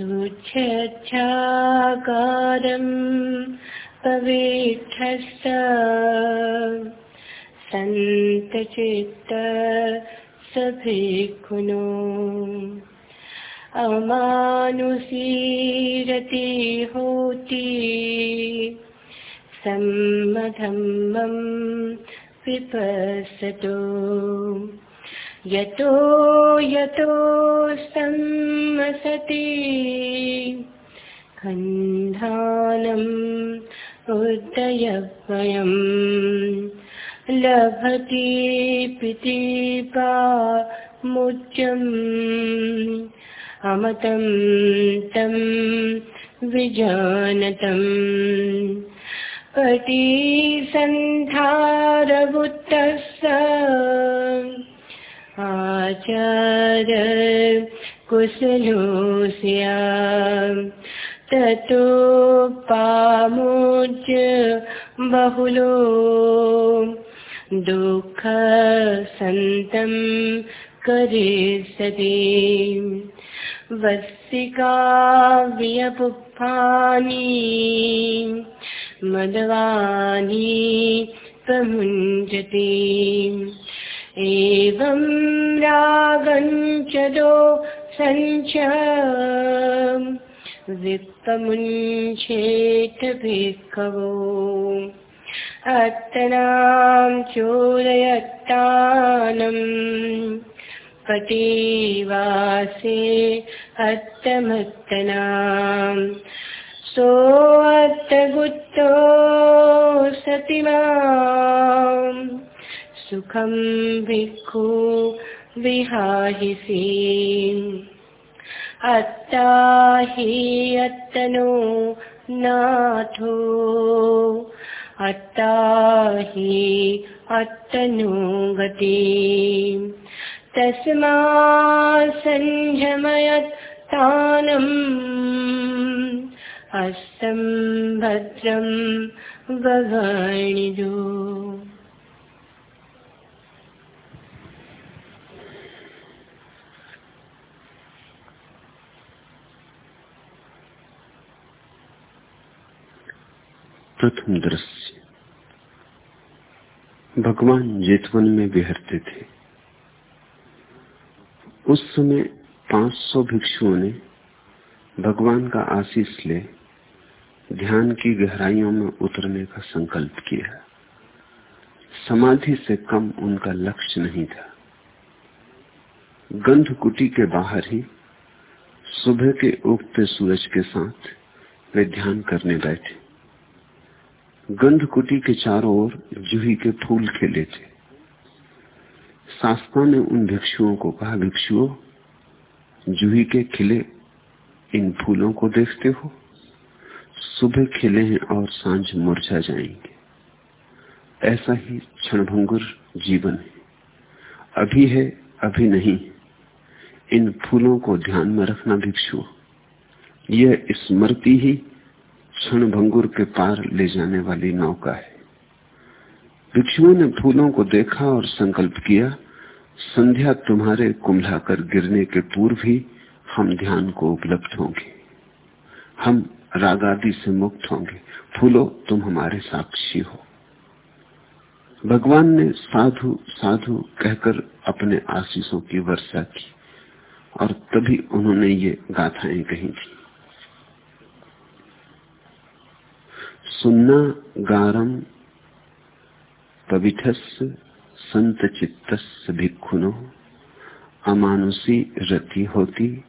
सुच्छाकारम् पवित्रस्त सन्तचित्त सभिकुनो अमानुषीरति होति सम्मधम्मं विपसतो। यतो यतो सम्मसति। खण्डानम् उदयवयम् लभति पितीपा मुच्यम्। अमतं तं विजानतम्। पटीसन्धारभुतः आचार कुशलोऽस्या ततो पामुज बहुलो। दुःखसन्तं करिष्यति। वस्सिका व्यपुप्पानि। मदवानी प्रमुञ्जति। एवं रागञ्चदो सञ्च वित्तमुञ्चेत भिक्खवो। अत्तनां चोरयत्तानम् पटीवासे अत्तमत्तनाम्। सोऽत्तगुत्तो सतिमाम् सुखं भिक्खु विहाहिषि। अत्ता अत्तनो नाथो। अत्ता हि अत्तनो गति। तस्मा सञ्जमयत् तानम्। हस्तं भद्रं वगणिदो प्रथम दृश्य। भगवान जेतवन में विहरते थे। उस समय 500 भिक्षुओं ने भगवान का आशीष ले ध्यान की गहराइयों में उतरने का संकल्प किया। समाधि से कम उनका लक्ष्य नहीं था। गंध कुटी के बाहर ही सुबह के उगते सूरज के साथ वे ध्यान करने बैठे। गंध कुटी के चारों ओर जूही के फूल खिले थे। शास्त्रा ने उन भिक्षुओं को कहा, भिक्षुओं, जूही के खिले इन फूलों को देखते हो। सुबह खिले हैं और साँझ मुरझा जाएँगे। ऐसा ही क्षणभंगुर जीवन है। अभी है, अभी नहीं। इन फूलों को ध्यान में रखना भिक्षु यह स्मृति ही क्षण भंगुर के पार ले जाने वाली नौका है। भिक्षुओं ने फूलों को देखा और संकल्प किया, संध्या तुम्हारे कुंभला गिरने के पूर्व ही हम ध्यान को उपलब्ध होंगे। हम रागादि से मुक्त होंगे। फूलो, तुम हमारे साक्षी हो। भगवान ने साधु साधु कहकर अपने आशीषों की वर्षा की और तभी उन्होंने ये गाथाएँ कही थी। सुन्ना गारम पविठस संत चित्त भिक्षुनो अमानुषी रति होती,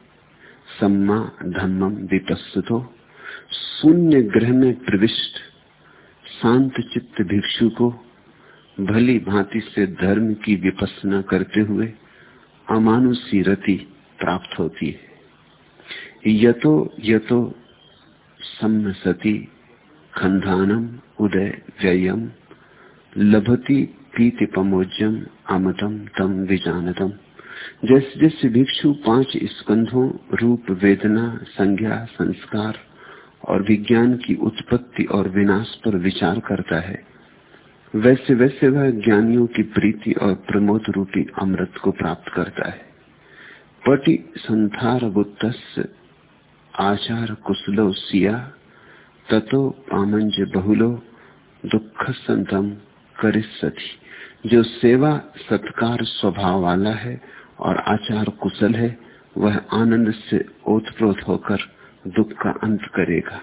सम्मा धम्मम विपस्तो शून्य ग्रह में प्रविष्ट शांत चित्त भिक्षु को भली भांति से धर्म की विपसना करते हुए अमानुषी रति प्राप्त होती है। यतो यतो सम सती खंधानम उदय व्ययम लभती पीति पमोजम अमतम तम विजानतम। जैसे जैसे भिक्षु पाँच स्कंधों, रूप, वेदना, संज्ञा, संस्कार और विज्ञान की उत्पत्ति और विनाश पर विचार करता है, वैसे वैसे वह ज्ञानियों की प्रीति और प्रमोद रूपी अमृत को प्राप्त करता है। पटि संथार आचार कुशलो सिया ततो पामंज बहुलो दुख संतम करिसती जो सेवा सत्कार स्वभाव वाला है और आचार कुशल है, वह आनंद से ओतप्रोत होकर दुख का अंत करेगा।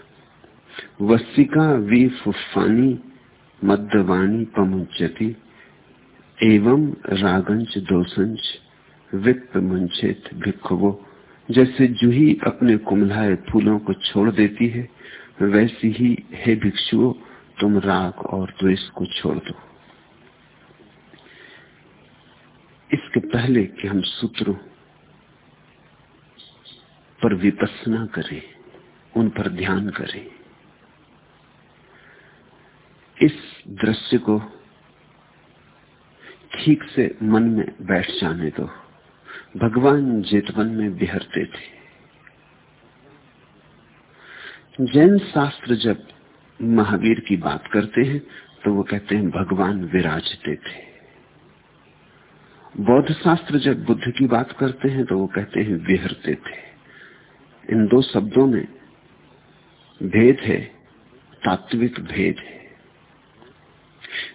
वसिका वी फुफानी मद्यवाणी पमुचती एवं रागंच दोसंच वित्त मंचित भिक्षुवो जैसे जूही अपने कुमलाए फूलों को छोड़ देती है वैसी ही हे भिक्षुओं, तुम राग और द्वेष को छोड़ दो। इसके पहले कि हम सूत्रों पर विपसना करें, उन पर ध्यान करें। इस दृश्य को ठीक से मन में बैठ जाने दो। भगवान जेतवन में बिहरते थे। जैन शास्त्र जब महावीर की बात करते हैं तो वो कहते हैं, भगवान विराजते थे। बौद्ध शास्त्र जब बुद्ध की बात करते हैं तो वो कहते हैं, विहरते थे। इन दो शब्दों में भेद है, तात्विक भेद है।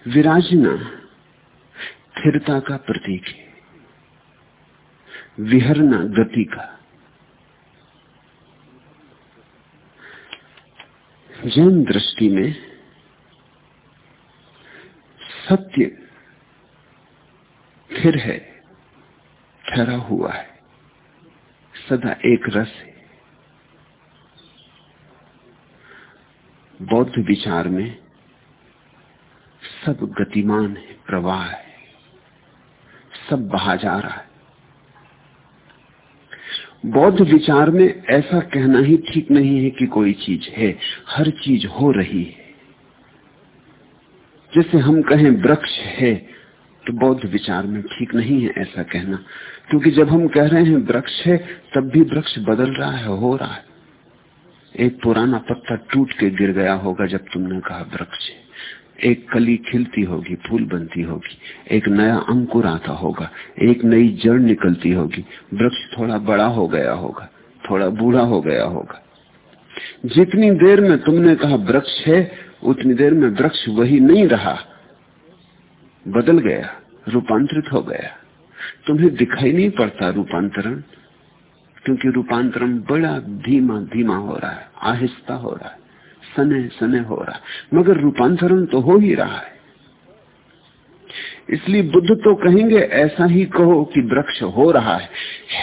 विराजना स्थिरता का प्रतीक है। विहरना गति का। जैन दृष्टि में सत्य फिर है, ठहरा हुआ है, सदा एक रस है। बौद्ध विचार में सब गतिमान है, प्रवाह है, सब बहा जा रहा है। बौद्ध विचार में ऐसा कहना ही ठीक नहीं है कि कोई चीज़ है, हर चीज़ हो रही है। जैसे हम कहें वृक्ष है तो बौद्ध विचार में ठीक नहीं है ऐसा कहना। क्योंकि जब हम कह रहे हैं वृक्ष है, तब भी वृक्ष बदल रहा है, हो रहा है। एक पुराना पत्ता टूट के गिर गया होगा जब तुमने कहा वृक्ष है। एक कली खिलती होगी, फूल बनती होगी, एक नया अंकुर आता होगा, एक नई जड़ निकलती होगी, वृक्ष थोड़ा बड़ा हो गया होगा, थोड़ा बूढ़ा हो गया होगा। जितनी देर में तुमने कहा वृक्ष है, उतनी देर में वृक्ष वही नहीं रहा। बदल गया, रूपांतरित हो गया। तुम्हें दिखाई नहीं पड़ता रूपांतरण, क्योंकि रूपांतरण बड़ा धीमा धीमा हो रहा है, आहिस्ता हो रहा है। सने सने हो रहा मगर रूपांतरण तो हो ही रहा है। इसलिए बुद्ध तो कहेंगे, ऐसा ही कहो कि वृक्ष हो रहा है।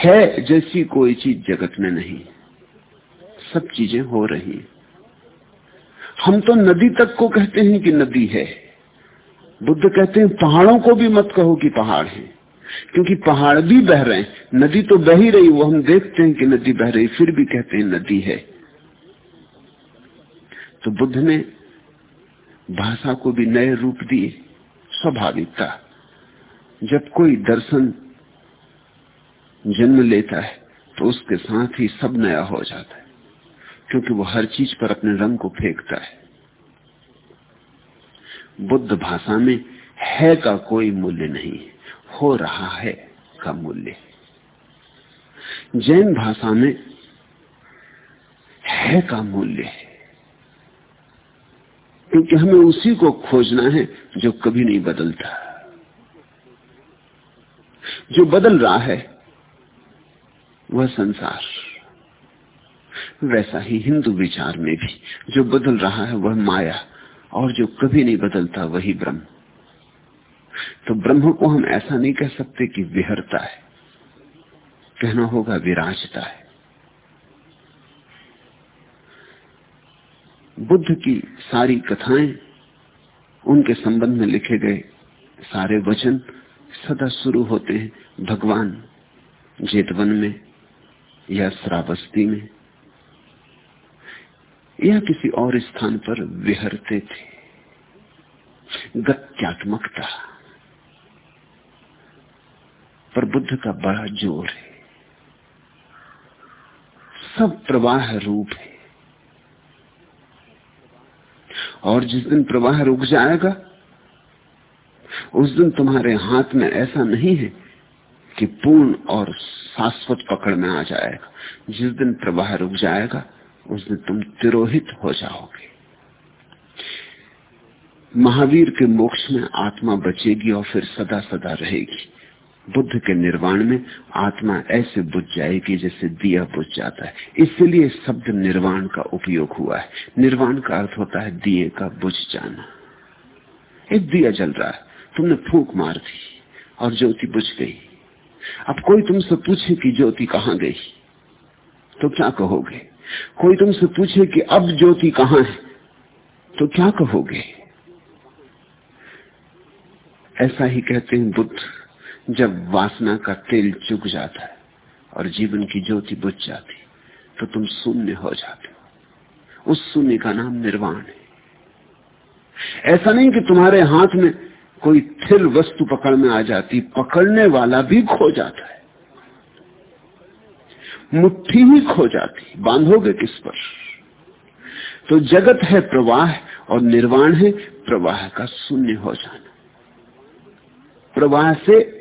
है जैसी कोई चीज़ जगत में नहीं। सब चीज़ें हो रही हम तो नदी तक को कहते हैं कि नदी है। बुद्ध कहते हैं, पहाड़ों को भी मत कहो कि पहाड़ है। क्योंकि पहाड़ भी बह रहे हैं। नदी तो बह ही रही, वो हम देखते हैं कि नदी बह रही, फिर भी कहते हैं नदी है। तो बुद्ध ने भाषा को भी नए रूप दिए, स्वाभाविकता। जब कोई दर्शन जन्म लेता है तो उसके साथ ही सब नया हो जाता है, क्योंकि वो हर चीज़ पर अपने रंग को फेंकता है। बुद्ध भाषा में है का कोई मूल्य नहीं, हो रहा है का मूल्य। जैन भाषा में है का मूल्य है। क्योंकि हमें उसी को खोजना है जो कभी नहीं बदलता। जो बदल रहा है, वह संसार। वैसा ही हिंदू विचार में भी जो बदल रहा है, वह माया, और जो कभी नहीं बदलता, वही ब्रह्म। तो ब्रह्म को हम ऐसा नहीं कह सकते कि विहरता है। कहना होगा विराजता है। बुद्ध की सारी कथाएँ, उनके संबंध में लिखे गए सारे वचन सदा शुरू होते हैं भगवान जेतवन में या श्रावस्ती में। या किसी और स्थान पर विहरते थे। गत्यात्मकता। पर बुद्ध का बड़ा ज़ोर है। सब प्रवाह रूप है। और जिस दिन प्रवाह रुक जाएगा, उस दिन तुम्हारे हाथ में ऐसा नहीं है कि पूर्ण और शाश्वत पकड़ में आ जाएगा। जिस दिन प्रवाह रुक जाएगा, उस दिन तुम तिरोहित हो जाओगे। महावीर के मोक्ष में आत्मा बचेगी और फिर सदा सदा रहेगी। बुद्ध के निर्वाण में आत्मा ऐसे बुझ जाएगी जैसे दिया बुझ जाता है। इसलिए शब्द निर्वाण का उपयोग हुआ है। निर्वाण का अर्थ होता है दिए का बुझ जाना। एक दिया जल रहा है। तुमने फूक मार दी और ज्योति बुझ गई। अब कोई तुमसे पूछे कि ज्योति कहाँ गई? तो क्या कहोगे? कोई तुमसे पूछे कि अब ज्योति कहाँ है? तो क्या कहोगे? ऐसा ही कहते हैं बुद्ध। जब वासना का तेल चुक जाता है और जीवन की ज्योति बुझ जाती तो तुम शून्य हो जाते हो। उस शून्य का नाम निर्वाण है। ऐसा नहीं कि तुम्हारे हाथ में कोई थिल वस्तु पकड़ में आ जाती, पकड़ने वाला भी खो जाता है। मुट्ठी ही खो जाती, बांधोगे किस पर? तो जगत है प्रवाह और निर्वाण है, प्रवाह का शून्य हो जाना। प्रवाह से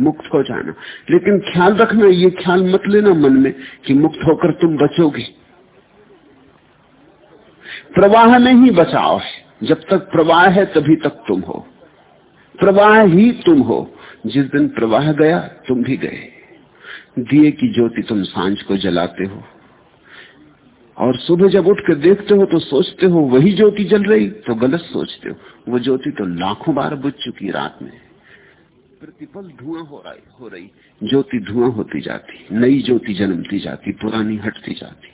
मुक्त हो जाना। लेकिन ख्याल रखना, ये ख्याल मत लेना मन में कि मुक्त होकर तुम बचोगे। प्रवाह में ही बचाव है। जब तक प्रवाह है, तभी तक तुम हो। प्रवाह ही तुम हो। जिस दिन प्रवाह गया, तुम भी गए। दिए की ज्योति तुम साँझ को जलाते हो। और सुबह जब उठ कर देखते हो तो सोचते हो, वही ज्योति जल रही तो गलत सोचते हो। वो ज्योति तो लाखों बार बुझ चुकी रात में। प्रतिपल धुआँ हो रही हो रही। ज्योति धुआँ होती जाती, नई ज्योति जन्मती जाती, पुरानी हटती जाती।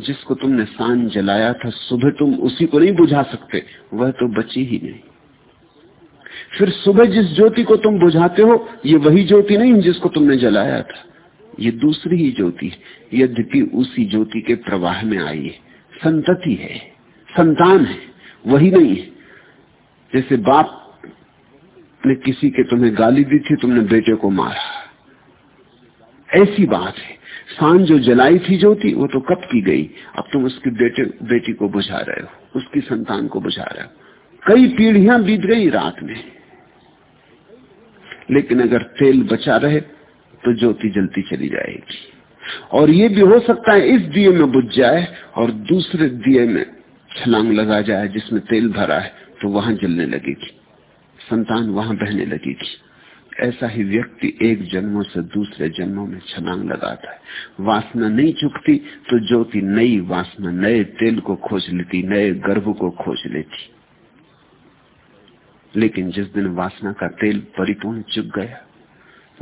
जिसको तुमने साँझ जलाया था, सुबह तुम उसी को नहीं बुझा सकते, वह तो बची ही नहीं। फिर सुबह जिस ज्योति को तुम बुझाते हो, ये वही ज्योति नहीं जिसको तुमने जलाया था। ये दूसरी ही ज्योति यद्यपि उसी ज्योति के प्रवाह में आई है। संतति है, संतान है, वही नहीं है। जैसे बाप ने किसी के तुम्हें गाली दी थी, तुमने बेटे को मारा। ऐसी बात है। साँझ जो जलाई थी ज्योति, वो तो कब की गई? अब तुम उसकी बेटे, बेटी को बुझा रहे हो, उसकी संतान को बुझा रहे हो। कई पीढ़ियाँ बीत गई रात में। लेकिन अगर तेल बचा रहे तो ज्योति जलती चली जाएगी। और ये भी हो सकता है, इस दिए में बुझ जाए, और दूसरे दिए में छलांग लगा जाए, जिसमें तेल भरा है तो वहाँ जलने लगेगी। संतान वहाँ बहने लगेगी ऐसा ही व्यक्ति एक जन्मों से दूसरे जन्मों में छलांग लगाता है। वासना नहीं चुकती तो ज्योति नई वासना, नए तेल को खोज लेती, नए गर्भ को खोज लेती। लेकिन जिस दिन वासना का तेल परिपूर्ण चुक गया,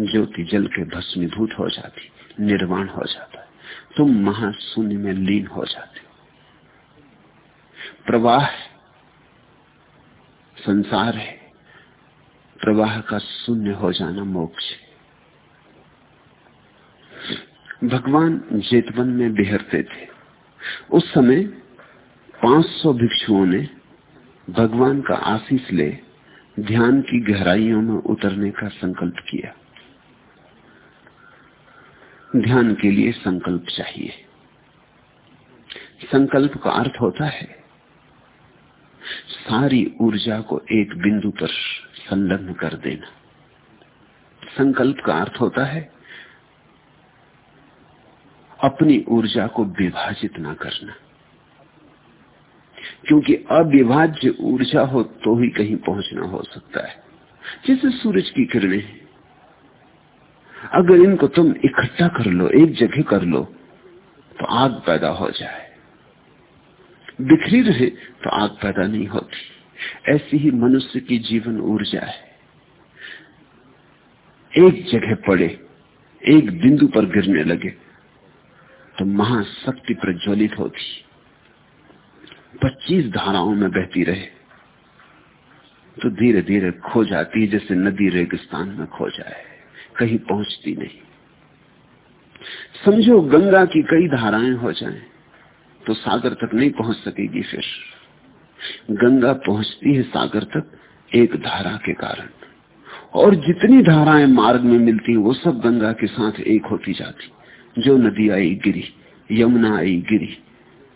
ज्योति जल के भस्मीभूत हो जाती, निर्वाण हो जाता है। तुम महाशून्य में लीन हो जाते हो। प्रवाह संसार है। प्रवाह का शून्य हो जाना मोक्ष भगवान जेतवन में बिहरते थे। उस समय 500 भिक्षुओं ने भगवान का आशीष ले ध्यान की गहराइयों में उतरने का संकल्प किया। ध्यान के लिए संकल्प चाहिए। संकल्प का अर्थ होता है, सारी ऊर्जा को एक बिंदु पर संलग्न कर देना। संकल्प का अर्थ होता है, अपनी ऊर्जा को विभाजित ना करना। क्योंकि अविभाज्य ऊर्जा हो तो ही कहीं पहुँचना हो सकता है। जैसे सूरज की किरणें अगर इनको तुम इकट्ठा कर लो, एक जगह कर लो तो आग पैदा हो जाए। बिखरी रहे तो आग पैदा नहीं होती। ऐसी ही मनुष्य की जीवन ऊर्जा है। एक जगह पड़े, एक बिंदु पर गिरने लगे तो महाशक्ति प्रज्वलित होती। पच्चीस धाराओं में बहती रहे तो धीरे धीरे खो जाती है, जैसे नदी रेगिस्तान में खो जाए, कहीं पहुँचती नहीं। समझो गंगा की कई धाराएँ हो जाएँ तो सागर तक नहीं पहुँच सकेगी फिर। गंगा पहुँचती है सागर तक एक धारा के कारण। और जितनी धाराएँ मार्ग में मिलती वो सब गंगा के साथ एक होती जाती। जो नदी आई, गिरी। यमुना आई, गिरी।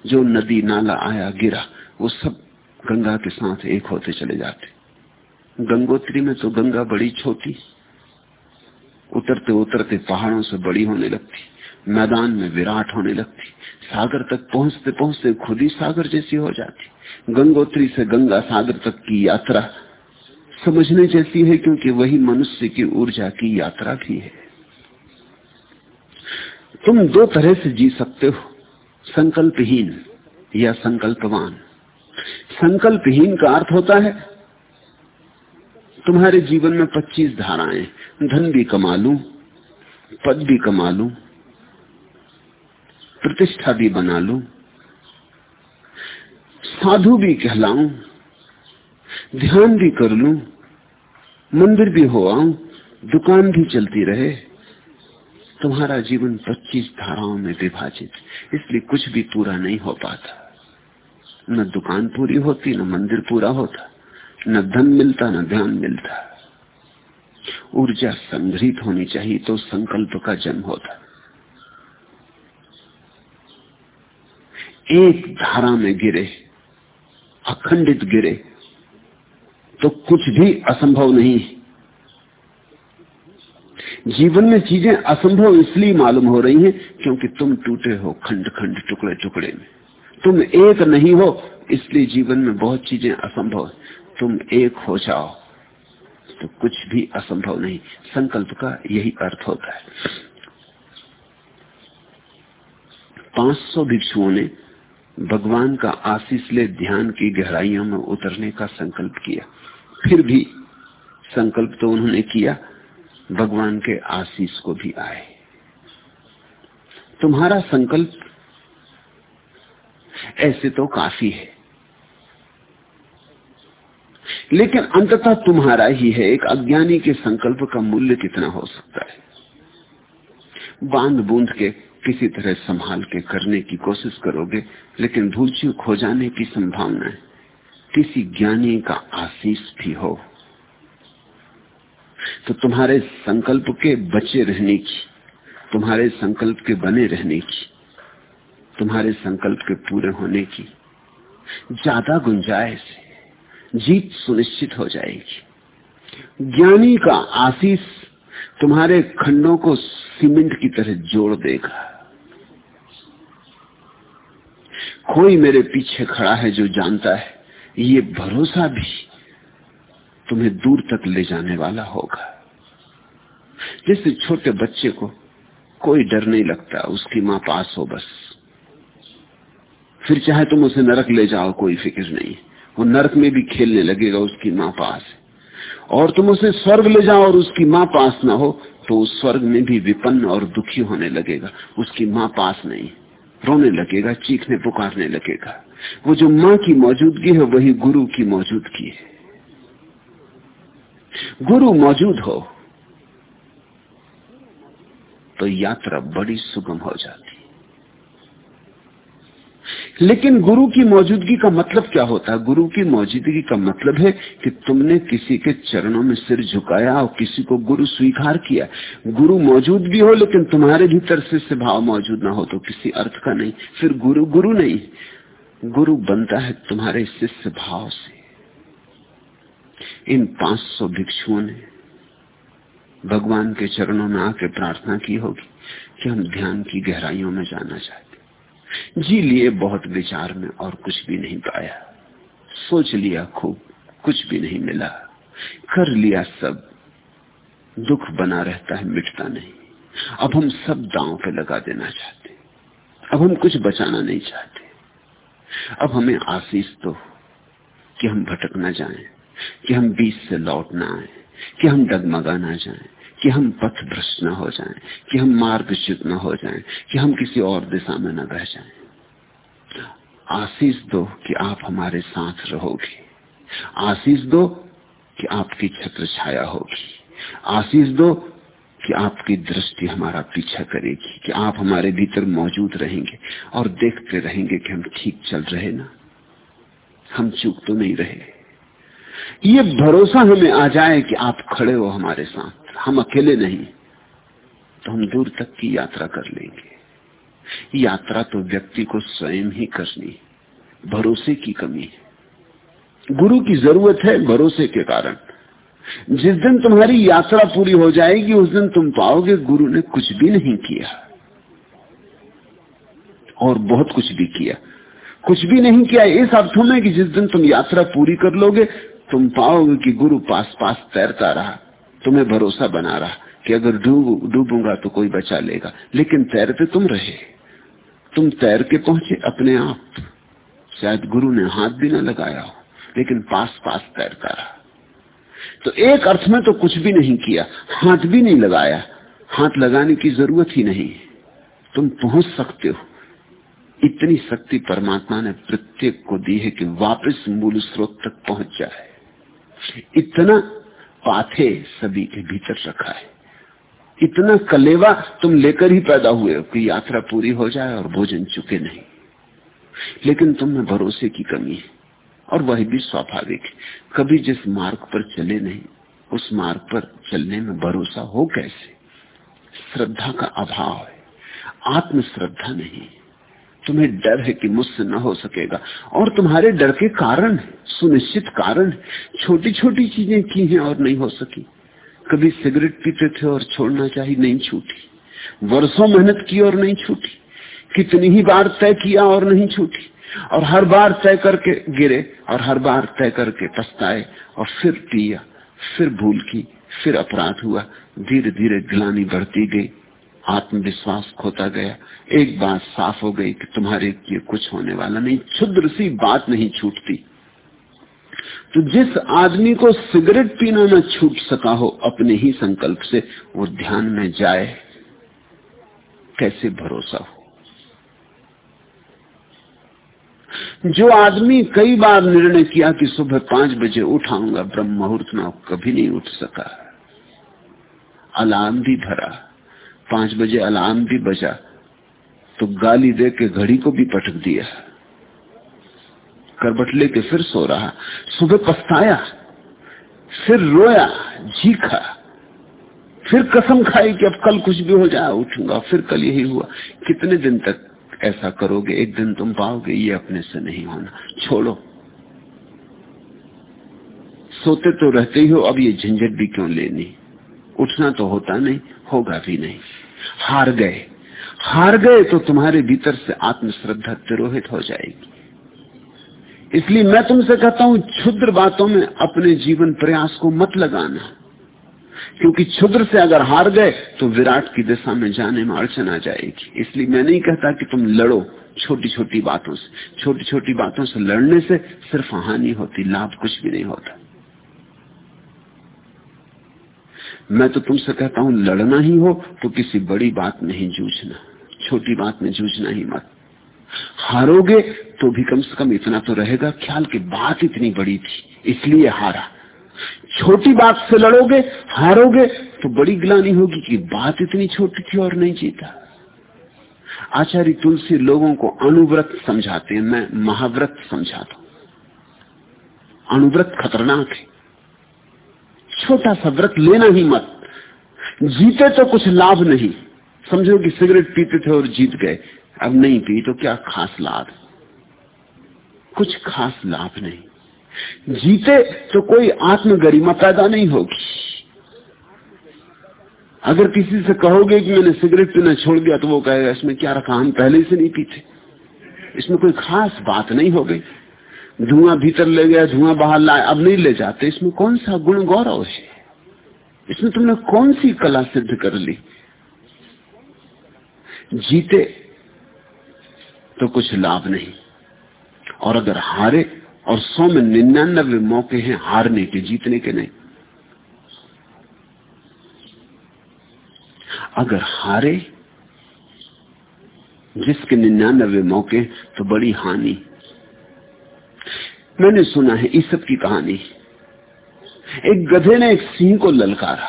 जो नदी, नाला आया, गिरा, वो सब गंगा के साथ एक होते चले जाते। गंगोत्री में तो गंगा बड़ी छोटी, उतरते उतरते पहाड़ों से बड़ी होने लगती, मैदान में विराट होने लगती, सागर तक पहुँचते पहुँचते खुद ही सागर जैसी हो जाती। गंगोत्री से गंगा सागर तक की यात्रा समझने जैसी है, क्योंकि वही मनुष्य की ऊर्जा की यात्रा भी है। तुम दो तरह से जी सकते हो, संकल्पहीन या संकल्पवान। संकल्पहीन का अर्थ होता है, तुम्हारे जीवन में 25 धाराएँ, धन भी कमा लू, पद भी कमा लू, प्रतिष्ठा भी बना लू साधु भी कहलाऊं, ध्यान भी कर लू, मंदिर भी हो आऊँ, दुकान भी चलती रहे, तुम्हारा जीवन 25 धाराओं में विभाजित, इसलिए कुछ भी पूरा नहीं हो पाता। न दुकान पूरी होती, न मंदिर पूरा होता, न धन मिलता, न ध्यान मिलता। ऊर्जा संग्रहित होनी चाहिए तो संकल्प का जन्म होता। एक धारा में गिरे अखंडित गिरे तो कुछ भी असंभव नहीं जीवन में चीज़ें असंभव इसलिए मालूम हो रही हैं क्योंकि तुम टूटे हो खंड खंड, टुकड़े टुकड़े में। तुम एक नहीं हो, इसलिए जीवन में बहुत चीज़ें असंभव तुम एक हो जाओ तो कुछ भी असंभव नहीं। संकल्प का यही अर्थ होता है। 500 भिक्षुओं ने भगवान का आशीष ले ध्यान की गहराइयों में उतरने का संकल्प किया। फिर भी संकल्प तो उन्होंने किया, भगवान के आशीष को भी आए। तुम्हारा संकल्प ऐसे तो काफ़ी है। लेकिन अंततः तुम्हारा ही है, एक अज्ञानी के संकल्प का मूल्य कितना हो सकता है? बाँध बूंद के किसी तरह संभाल के करने की कोशिश करोगे, लेकिन भूल चूक हो जाने की संभावना है। किसी ज्ञानी का आशीष भी हो। तो तुम्हारे संकल्प के बचे रहने की, तुम्हारे संकल्प के बने रहने की, तुम्हारे संकल्प के पूरे होने की, ज़्यादा गुंजाइश जीत सुनिश्चित हो जाएगी। ज्ञानी का आशीष तुम्हारे खंडों को सीमेंट की तरह जोड़ देगा। कोई मेरे पीछे खड़ा है जो जानता है, ये भरोसा भी तुम्हें दूर तक ले जाने वाला होगा। जैसे छोटे बच्चे को कोई डर नहीं लगता, उसकी माँ पास हो बस। फिर चाहे तुम उसे नरक ले जाओ, कोई फ़िक्र नहीं। वो नरक में भी खेलने लगेगा, उसकी माँ पास और तुम उसे स्वर्ग ले जाओ और उसकी माँ पास ना हो तो उस स्वर्ग में भी विपन्न और दुखी होने लगेगा। उसकी माँ पास नहीं। रोने लगेगा, चीखने, पुकारने लगेगा। वो जो माँ की मौजूदगी है, वही गुरु की मौजूदगी है। गुरु मौजूद हो तो यात्रा बड़ी सुगम हो जाती लेकिन गुरु की मौजूदगी का मतलब क्या होता है? गुरु की मौजूदगी का मतलब है कि तुमने किसी के चरणों में सिर झुकाया और किसी को गुरु स्वीकार किया। गुरु मौजूद भी हो लेकिन तुम्हारे भीतर से भाव मौजूद ना हो तो किसी अर्थ का नहीं। फिर गुरु गुरु नहीं। गुरु बनता है तुम्हारे शिष्य भाव से। इन 500 भिक्षुओं ने भगवान के चरणों में आके प्रार्थना की होगी कि हम ध्यान की गहराइयों में जाना चाहते जी लिए बहुत विचार में और कुछ भी नहीं पाया। सोच लिया खूब कुछ भी नहीं मिला। कर लिया सब। दुख बना रहता है मिटता नहीं। अब हम सब दांव पे लगा देना चाहते। अब हम कुछ बचाना नहीं चाहते। अब हमें आशीष तो कि हम भटक ना जाएँ, कि हम बीच से लौट ना आए कि हम डगमगा ना जाएँ, कि हम पथ भ्रष्ट न हो जाएँ, कि हम मार्गच्युत न हो जाएँ, कि हम किसी और दिशा में न बह जाएँ। आशीष दो कि आप हमारे साथ रहोगे। आशीष दो कि आपकी छत्र छाया होगी। आशीष दो कि आपकी दृष्टि हमारा पीछा करेगी कि आप हमारे भीतर मौजूद रहेंगे और देखते रहेंगे कि हम ठीक चल रहे ना। हम चूक तो नहीं रहे। ये भरोसा हमें आ जाए कि आप खड़े हो हमारे साथ। हम अकेले नहीं तो हम दूर तक की यात्रा कर लेंगे। यात्रा तो व्यक्ति को स्वयं ही करनी, भरोसे की कमी है। गुरु की ज़रूरत है भरोसे के कारण। जिस दिन तुम्हारी यात्रा पूरी हो जाएगी, उस दिन तुम पाओगे गुरु ने कुछ भी नहीं किया। और बहुत कुछ भी किया। कुछ भी नहीं किया इस अर्थों में कि जिस दिन तुम यात्रा पूरी कर लोगे, तुम पाओगे कि गुरु पास पास तैरता रहा। तुम्हें भरोसा बना रहा कि अगर डूब, डूबूँगा तो कोई बचा लेगा। लेकिन तैरते तुम रहे। तुम तैर के पहुँचे अपने आप। शायद गुरु ने हाथ भी ना लगाया हो, लेकिन पास पास तैरता रहा। तो एक अर्थ में तो कुछ भी नहीं किया, हाथ भी नहीं लगाया। हाथ लगाने की ज़रूरत ही नहीं। तुम पहुँच सकते हो। इतनी शक्ति परमात्मा ने प्रत्येक को दी है कि वापस मूल स्रोत तक पहुँच जाए। इतना पाथे सभी के भीतर रखा है। इतना कलेवा तुम लेकर ही पैदा हुए हो कि यात्रा पूरी हो जाए और भोजन चुके नहीं। लेकिन तुम्हें भरोसे की कमी है और वह भी स्वाभाविक है। कभी जिस मार्ग पर चले नहीं, उस मार्ग पर चलने में भरोसा हो कैसे? श्रद्धा का अभाव है। आत्म श्रद्धा नहीं तुम्हें डर है कि मुझसे न हो सकेगा। और तुम्हारे डर के कारण, सुनिश्चित कारण छोटी छोटी चीज़ें की हैं और नहीं हो सकी। कभी सिगरेट पीते थे और छोड़ना चाहिए, नहीं छूटी। वर्षों मेहनत की और नहीं छूटी। कितनी ही बार तय किया और नहीं छूटी। और हर बार तय करके गिरे और हर बार तय करके पछताए और फिर पिया, फिर भूल की, फिर अपराध हुआ। धीरे धीरे गिलानी बढ़ती गई। आत्मविश्वास खोता गया। एक बात साफ़ हो गई कि तुम्हारे लिए कुछ होने वाला नहीं, क्षुद्र सी बात नहीं छूटती। तो जिस आदमी को सिगरेट पीना न छूट सका हो, अपने ही संकल्प से वो ध्यान में जाए, कैसे भरोसा हो? जो आदमी कई बार निर्णय किया कि सुबह पाँच बजे उठाऊँगा, ब्रह्म मुहूर्त में कभी नहीं उठ सका। अलार्म भी भरा। पाँच बजे अलार्म भी बजा तो गाली दे के घड़ी को भी पटक दिया। करबट लेके फिर सो रहा। सुबह पछताया, फिर रोया, झीखा। फिर कसम खाई कि अब कल कुछ भी हो जाए, उठूँगा, फिर कल यही हुआ। कितने दिन तक ऐसा करोगे? एक दिन तुम पाओगे, ये अपने से नहीं होना। छोड़ो। सोते तो रहते ही हो, अब ये झंझट भी क्यों लेनी? उठना तो होता नहीं, होगा भी नहीं। हार गए। हार गए तो तुम्हारे भीतर से आत्मश्रद्धा तिरोहित हो जाएगी। इसलिए मैं तुमसे कहता हूँ, क्षुद्र बातों में अपने जीवन प्रयास को मत लगाना। क्योंकि क्षुद्र से अगर हार गए तो विराट की दिशा में जाने में अड़चन आ जाएगी। इसलिए मैं नहीं कहता कि तुम लड़ो छोटी छोटी बातों से। छोटी छोटी बातों से लड़ने से सिर्फ़ हानि होती, लाभ कुछ भी नहीं होता। मैं तो तुमसे कहता हूँ, लड़ना ही हो तो किसी बड़ी बात नहीं जूझना, छोटी बात में जूझना ही मत। हारोगे तो भी कम से कम इतना तो रहेगा, ख्याल की बात इतनी बड़ी थी, इसलिए हारा। छोटी बात से लड़ोगे, हारोगे तो बड़ी गिलानी होगी कि बात इतनी छोटी थी और नहीं जीता। आचार्य तुलसी लोगों को अनुव्रत समझाते हैं, मैं महाव्रत समझाता हूँ। अनुव्रत खतरनाक है। छोटा सा व्रत लेना ही मत। जीते तो कुछ लाभ नहीं। समझो कि सिगरेट पीते थे और जीत गए। अब नहीं पी तो क्या खास लाभ? कुछ खास लाभ नहीं। जीते तो कोई आत्म गरिमा पैदा नहीं होगी। अगर किसी से कहोगे कि मैंने सिगरेट पीना छोड़ दिया तो वो कहेगा, इसमें क्या रखा हम पहले से नहीं पीते? इसमें कोई खास बात नहीं हो गई। धुआँ भीतर ले गया, धुआँ बाहर लाए अब नहीं ले जाते। इसमें कौन सा गुण गौरव है? इसमें तुमने कौन सी कला सिद्ध कर ली? जीते तो कुछ लाभ नहीं। और अगर हारे, और सौ में निन्यानबे मौके हैं हारने के, जीतने के नहीं। अगर हारे, जिसके निन्यानबे मौके तो बड़ी हानि मैंने सुना है, इस सब की कहानी। एक गधे ने एक सिंह को ललकारा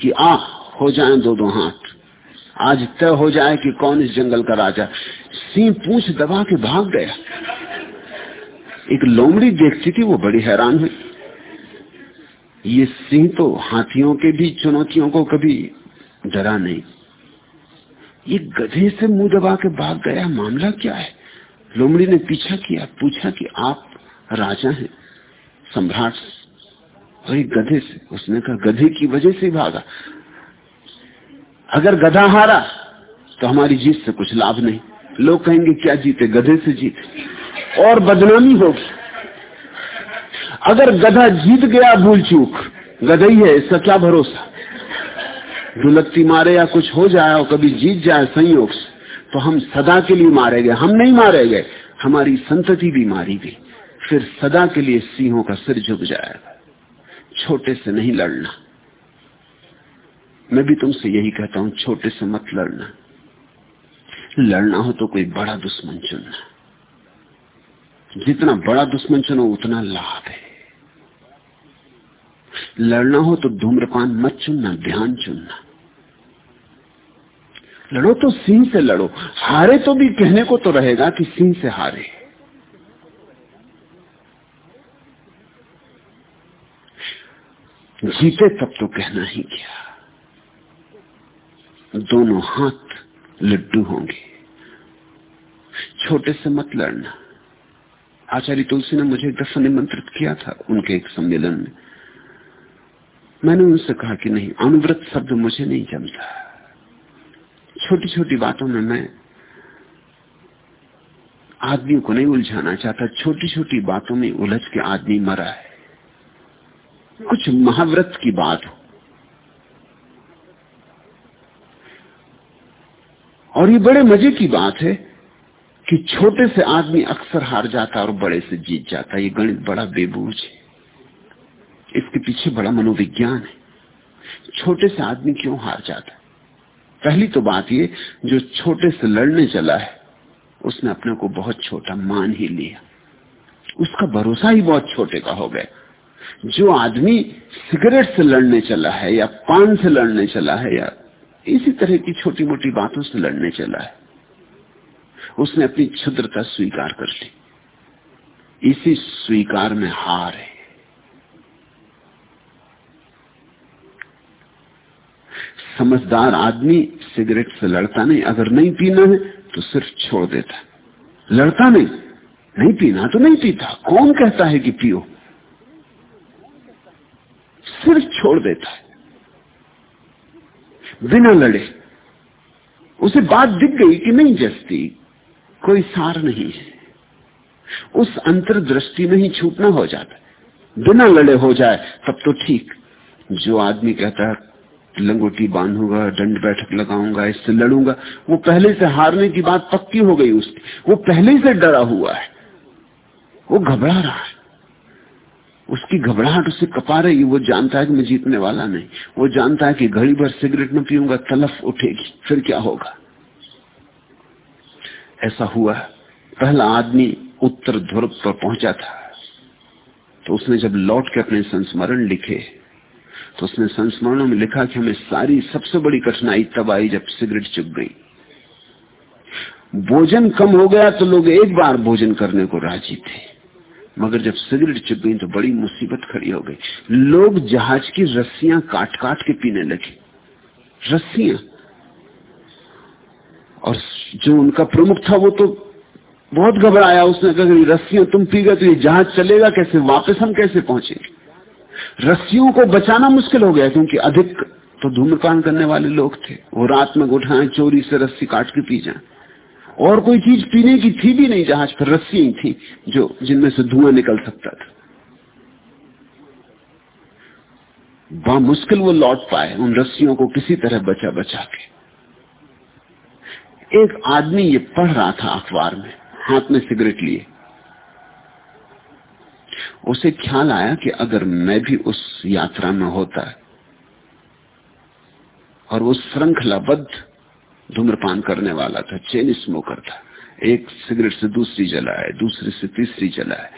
कि, आ, हो जाए दो दो हाथ। आज तय हो जाए कि कौन इस जंगल का राजा। सिंह पूछ दबा के भाग गया। एक लोमड़ी देखती थी, वो बड़ी हैरान हुई। ये सिंह तो हाथियों के भी चुनौतियों को कभी डरा नहीं। ये गधे से मुँह दबा के भाग गया, मामला क्या है? लोमड़ी ने पीछा किया, पूछा कि आप राजा हैं, सम्राट वही गधे से, उसने कहा, गधे की वजह से भागा। अगर गधा हारा तो हमारी जीत से कुछ लाभ नहीं। लोग कहेंगे, क्या जीते, गधे से जीते। और बदनामी होगी। अगर गधा जीत गया, भूल चूक गधई है, इसका क्या भरोसा? दुलत्ती मारे या कुछ हो जाए, और कभी जीत जाए, संयोग से। तो हम सदा के लिए मारे गए। हम नहीं मारे गए, हमारी संतति भी मारी गई। फिर सदा के लिए सिंहों का सिर झुक जाएगा छोटे से नहीं लड़ना। मैं भी तुमसे यही कहता हूँ, छोटे से मत लड़ना। लड़ना हो तो कोई बड़ा दुश्मन चुनना। जितना बड़ा दुश्मन चुनो, उतना लाभ है। लड़ना हो तो धूम्रपान मत चुनना, ध्यान चुनना। लड़ो तो सिंह से लड़ो। हारे तो भी कहने को तो रहेगा कि सिंह से हारे। जीते तब तो कहना ही क्या। दोनों हाथ लड्डू होंगे। छोटे से मत लड़ना। आचार्य तुलसी ने मुझे दफ़ा निमंत्रित किया था उनके एक सम्मेलन में। मैंने उनसे कहा कि नहीं अनुव्रत शब्द मुझे नहीं जमता। छोटी छोटी बातों में मैं आदमी को नहीं उलझाना चाहता। छोटी छोटी बातों में उलझ के आदमी मरा है। कुछ महाव्रत की बात हो। और ये बड़े मज़े की बात है कि छोटे से आदमी अक्सर हार जाता और बड़े से जीत जाता ये गणित बड़ा बेबूझ है। इसके पीछे बड़ा मनोविज्ञान है। छोटे से आदमी क्यों हार जाता पहली तो बात ये, जो छोटे से लड़ने चला है, उसने अपने को बहुत छोटा मान ही लिया। उसका भरोसा ही बहुत छोटे का हो गया। जो आदमी सिगरेट से लड़ने चला है, या पान से लड़ने चला है, या इसी तरह की छोटी मोटी बातों से लड़ने चला है, उसने अपनी क्षुद्रता स्वीकार कर ली। इसी स्वीकार में हार है। समझदार आदमी सिगरेट से लड़ता नहीं, अगर नहीं पीना है तो सिर्फ़ छोड़ देता लड़ता नहीं नहीं पीना तो नहीं पीता। कौन कहता है कि पियो? सिर्फ़ छोड़ देता है। बिना लड़े। उसे बात दिख गई कि नहीं जस्ती। कोई सार नहीं है। उस अंतर्दृष्टि में ही छूटना हो जाता बिना लड़े हो जाए, तब तो ठीक। जो आदमी कहता है लंगोटी बांधूँगा, दंड बैठक लगाऊँगा, इससे लड़ूँगा। वो पहले से हारने की बात पक्की हो गई उसकी। वो पहले से डरा हुआ है। वो घबरा रहा है। उसकी घबराहट उसे कपा रही वो जानता है कि मैं जीतने वाला नहीं। वो जानता है कि घड़ी भर सिगरेट में पीऊँगा, तलफ उठेगी। फिर क्या होगा? ऐसा हुआ। पहला आदमी उत्तर ध्रुव पर पहुँचा था। तो उसने जब लौट के अपने संस्मरण लिखे तो उसने संस्मरणों में लिखा कि हमें सारी सबसे बड़ी कठिनाई तब आई जब सिगरेट चुप गई। भोजन कम हो गया तो लोग एक बार भोजन करने को राज़ी थे। मगर जब सिगरेट चुप गई तो बड़ी मुसीबत खड़ी हो गई। लोग जहाज़ की रस्सियाँ काट काट के पीने लगे। रस्सियाँ। और जो उनका प्रमुख था वो तो बहुत घबराया। उसने कहा रस्सियाँ तुम पी गए तो ये जहाज़ चलेगा, कैसे? वापस हम कैसे पहुँचेंगे? रस्सियों को बचाना मुश्किल हो गया क्योंकि अधिक तो धूम्रपान करने वाले लोग थे। वो रात में उठाए चोरी से रस्सी काट के पी जाए। और कोई चीज़ पीने की थी भी नहीं, जहाज़ पर रस्सी ही थी, जो जिनमें से धुआँ निकल सकता था। बा मुश्किल वो लौट पाए, उन रस्सियों को किसी तरह बचा बचा के। एक आदमी ये पढ़ रहा था अखबार में, हाथ में सिगरेट लिए। उसे ख्याल आया कि अगर मैं भी उस यात्रा में होता और वो श्रृंखलाबद्ध धूम्रपान करने वाला था, चेन स्मोकर था, एक सिगरेट से दूसरी जलाए, दूसरी से तीसरी जलाए,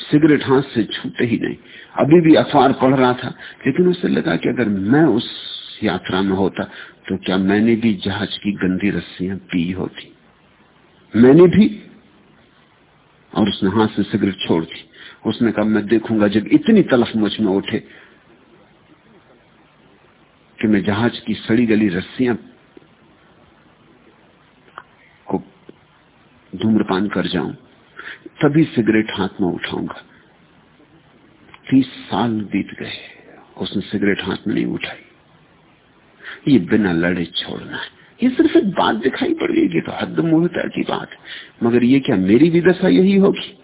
सिगरेट हाथ से छूटे ही नहीं। अभी भी अखबार पढ़ रहा था, लेकिन उसे लगा कि अगर मैं उस यात्रा में होता तो क्या मैंने भी जहाज़ की गंदी रस्सियाँ पी होती? मैंने भी, और उसने हाथ से सिगरेट छोड़ दी। उसने कहा, मैं देखूँगा जब इतनी तलफ मुझमें उठे कि मैं जहाज़ की सड़ी गली रस्सियाँ को धूम्रपान कर जाऊँ, तभी सिगरेट हाथ में उठाऊँगा। तीस साल बीत गए, उसने सिगरेट हाथ में नहीं उठाई। ये बिना लड़े छोड़ना है। ये सिर्फ़ एक बात दिखाई पड़ गई तो हद मुहता की बात मगर ये क्या मेरी भी दशा यही होगी?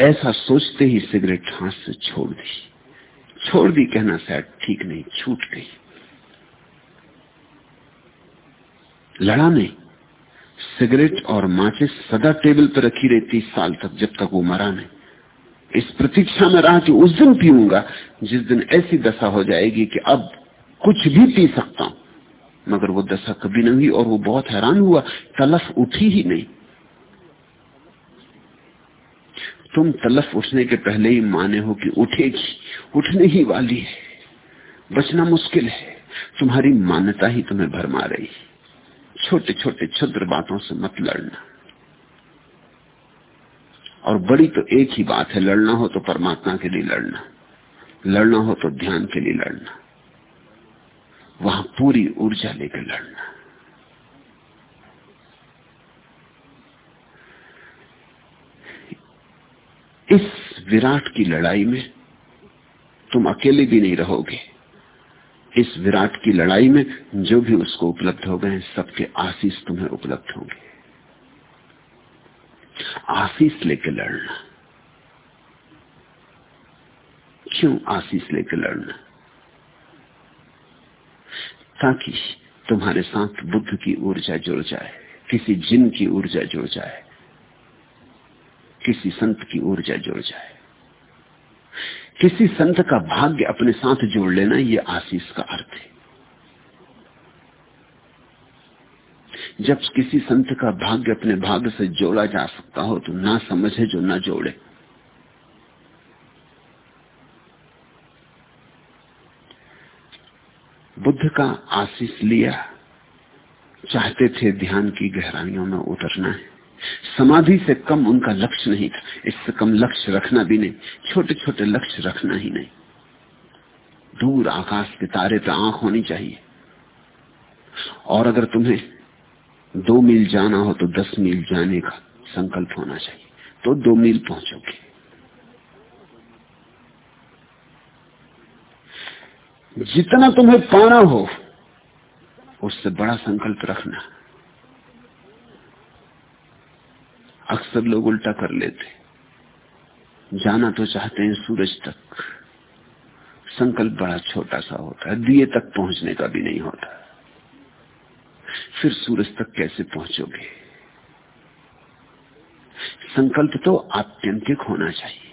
ऐसा सोचते ही सिगरेट हाथ से छोड़ दी। छोड़ दी कहना शायद ठीक नहीं, छूट गई। लड़ा नहीं। सिगरेट और माचिस सदा टेबल पर रखी रही तीस साल तक, जब तक वो मरा नहीं। इस प्रतीक्षा में रहा कि उस दिन पीऊँगा, जिस दिन ऐसी दशा हो जाएगी कि अब कुछ भी पी सकता हूँ। मगर वो दशा कभी नहीं हुई और वो बहुत हैरान हुआ, तलफ उठी ही नहीं। तुम तलफ उठने के पहले ही माने हो कि उठेगी, उठने ही वाली है। बचना मुश्किल है। तुम्हारी मान्यता ही तुम्हें भरमा रही छोटे छोटे क्षुद्र बातों से मत लड़ना। और बड़ी तो एक ही बात है, लड़ना हो तो परमात्मा के लिए लड़ना। लड़ना हो तो ध्यान के लिए लड़ना। वहाँ पूरी ऊर्जा लेकर लड़ना। इस विराट की लड़ाई में तुम अकेले भी नहीं रहोगे। इस विराट की लड़ाई में जो भी उसको उपलब्ध हो गए सबके आशीष तुम्हें उपलब्ध होंगे। आशीष लेके लड़ना। क्यों आशीष लेके लड़ना? ताकि तुम्हारे साथ बुद्ध की ऊर्जा जुड़ जाए, किसी जिन की ऊर्जा जुड़ जाए। किसी संत की ऊर्जा जुड़ जाए। किसी संत का भाग्य अपने साथ जोड़ लेना यह आशीष का अर्थ है। जब किसी संत का भाग्य अपने भाग्य से जोड़ा जा सकता हो तो ना समझे जो ना जोड़े। बुद्ध का आशीष लिया, चाहते थे ध्यान की गहराइयों में उतरना है। समाधि से कम उनका लक्ष्य नहीं था। इससे कम लक्ष्य रखना भी नहीं। छोटे छोटे लक्ष्य रखना ही नहीं। दूर आकाश के तारे पर आँख होनी चाहिए। और अगर तुम्हें दो मील जाना हो तो दस मील जाने का संकल्प होना चाहिए। तो दो मील पहुंचोगे। जितना तुम्हें पाना हो, उससे बड़ा संकल्प रखना। अक्सर लोग उल्टा कर लेते जाना तो चाहते हैं सूरज तक। संकल्प बड़ा छोटा सा होता है। दिए तक पहुँचने का भी नहीं होता। फिर सूरज तक कैसे पहुंचोगे? संकल्प तो आत्यंतिक होना चाहिए।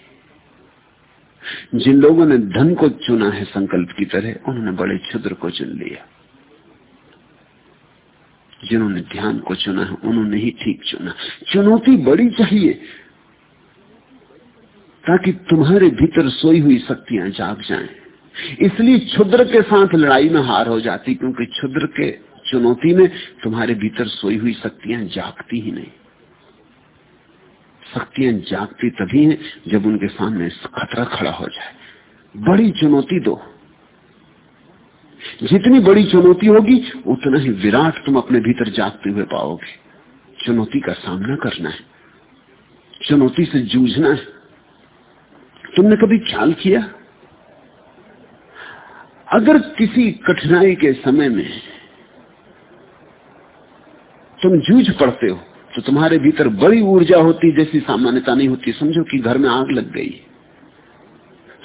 जिन लोगों ने धन को चुना है संकल्प की तरह, उन्होंने बड़े क्षुद्र को चुन लिया। जिन्होंने ध्यान को चुना है, उन्होंने ही ठीक चुना। चुनौती बड़ी चाहिए, ताकि तुम्हारे भीतर सोई हुई शक्तियाँ जाग जाएँ। इसलिए क्षुद्र के साथ लड़ाई में हार हो जाती, क्योंकि क्षुद्र के चुनौती में तुम्हारे भीतर सोई हुई शक्तियाँ जागती ही नहीं। शक्तियाँ जागती तभी हैं जब उनके सामने खतरा खड़ा हो जाए। बड़ी चुनौती दो। जितनी बड़ी चुनौती होगी, उतना ही विराट तुम अपने भीतर जागते हुए पाओगे। चुनौती का सामना करना है। चुनौती से जूझना है। तुमने कभी ख्याल किया? अगर किसी कठिनाई के समय में तुम जूझ पड़ते हो तो तुम्हारे भीतर बड़ी ऊर्जा होती जैसी सामान्यता नहीं होती। समझो कि घर में आग लग गई।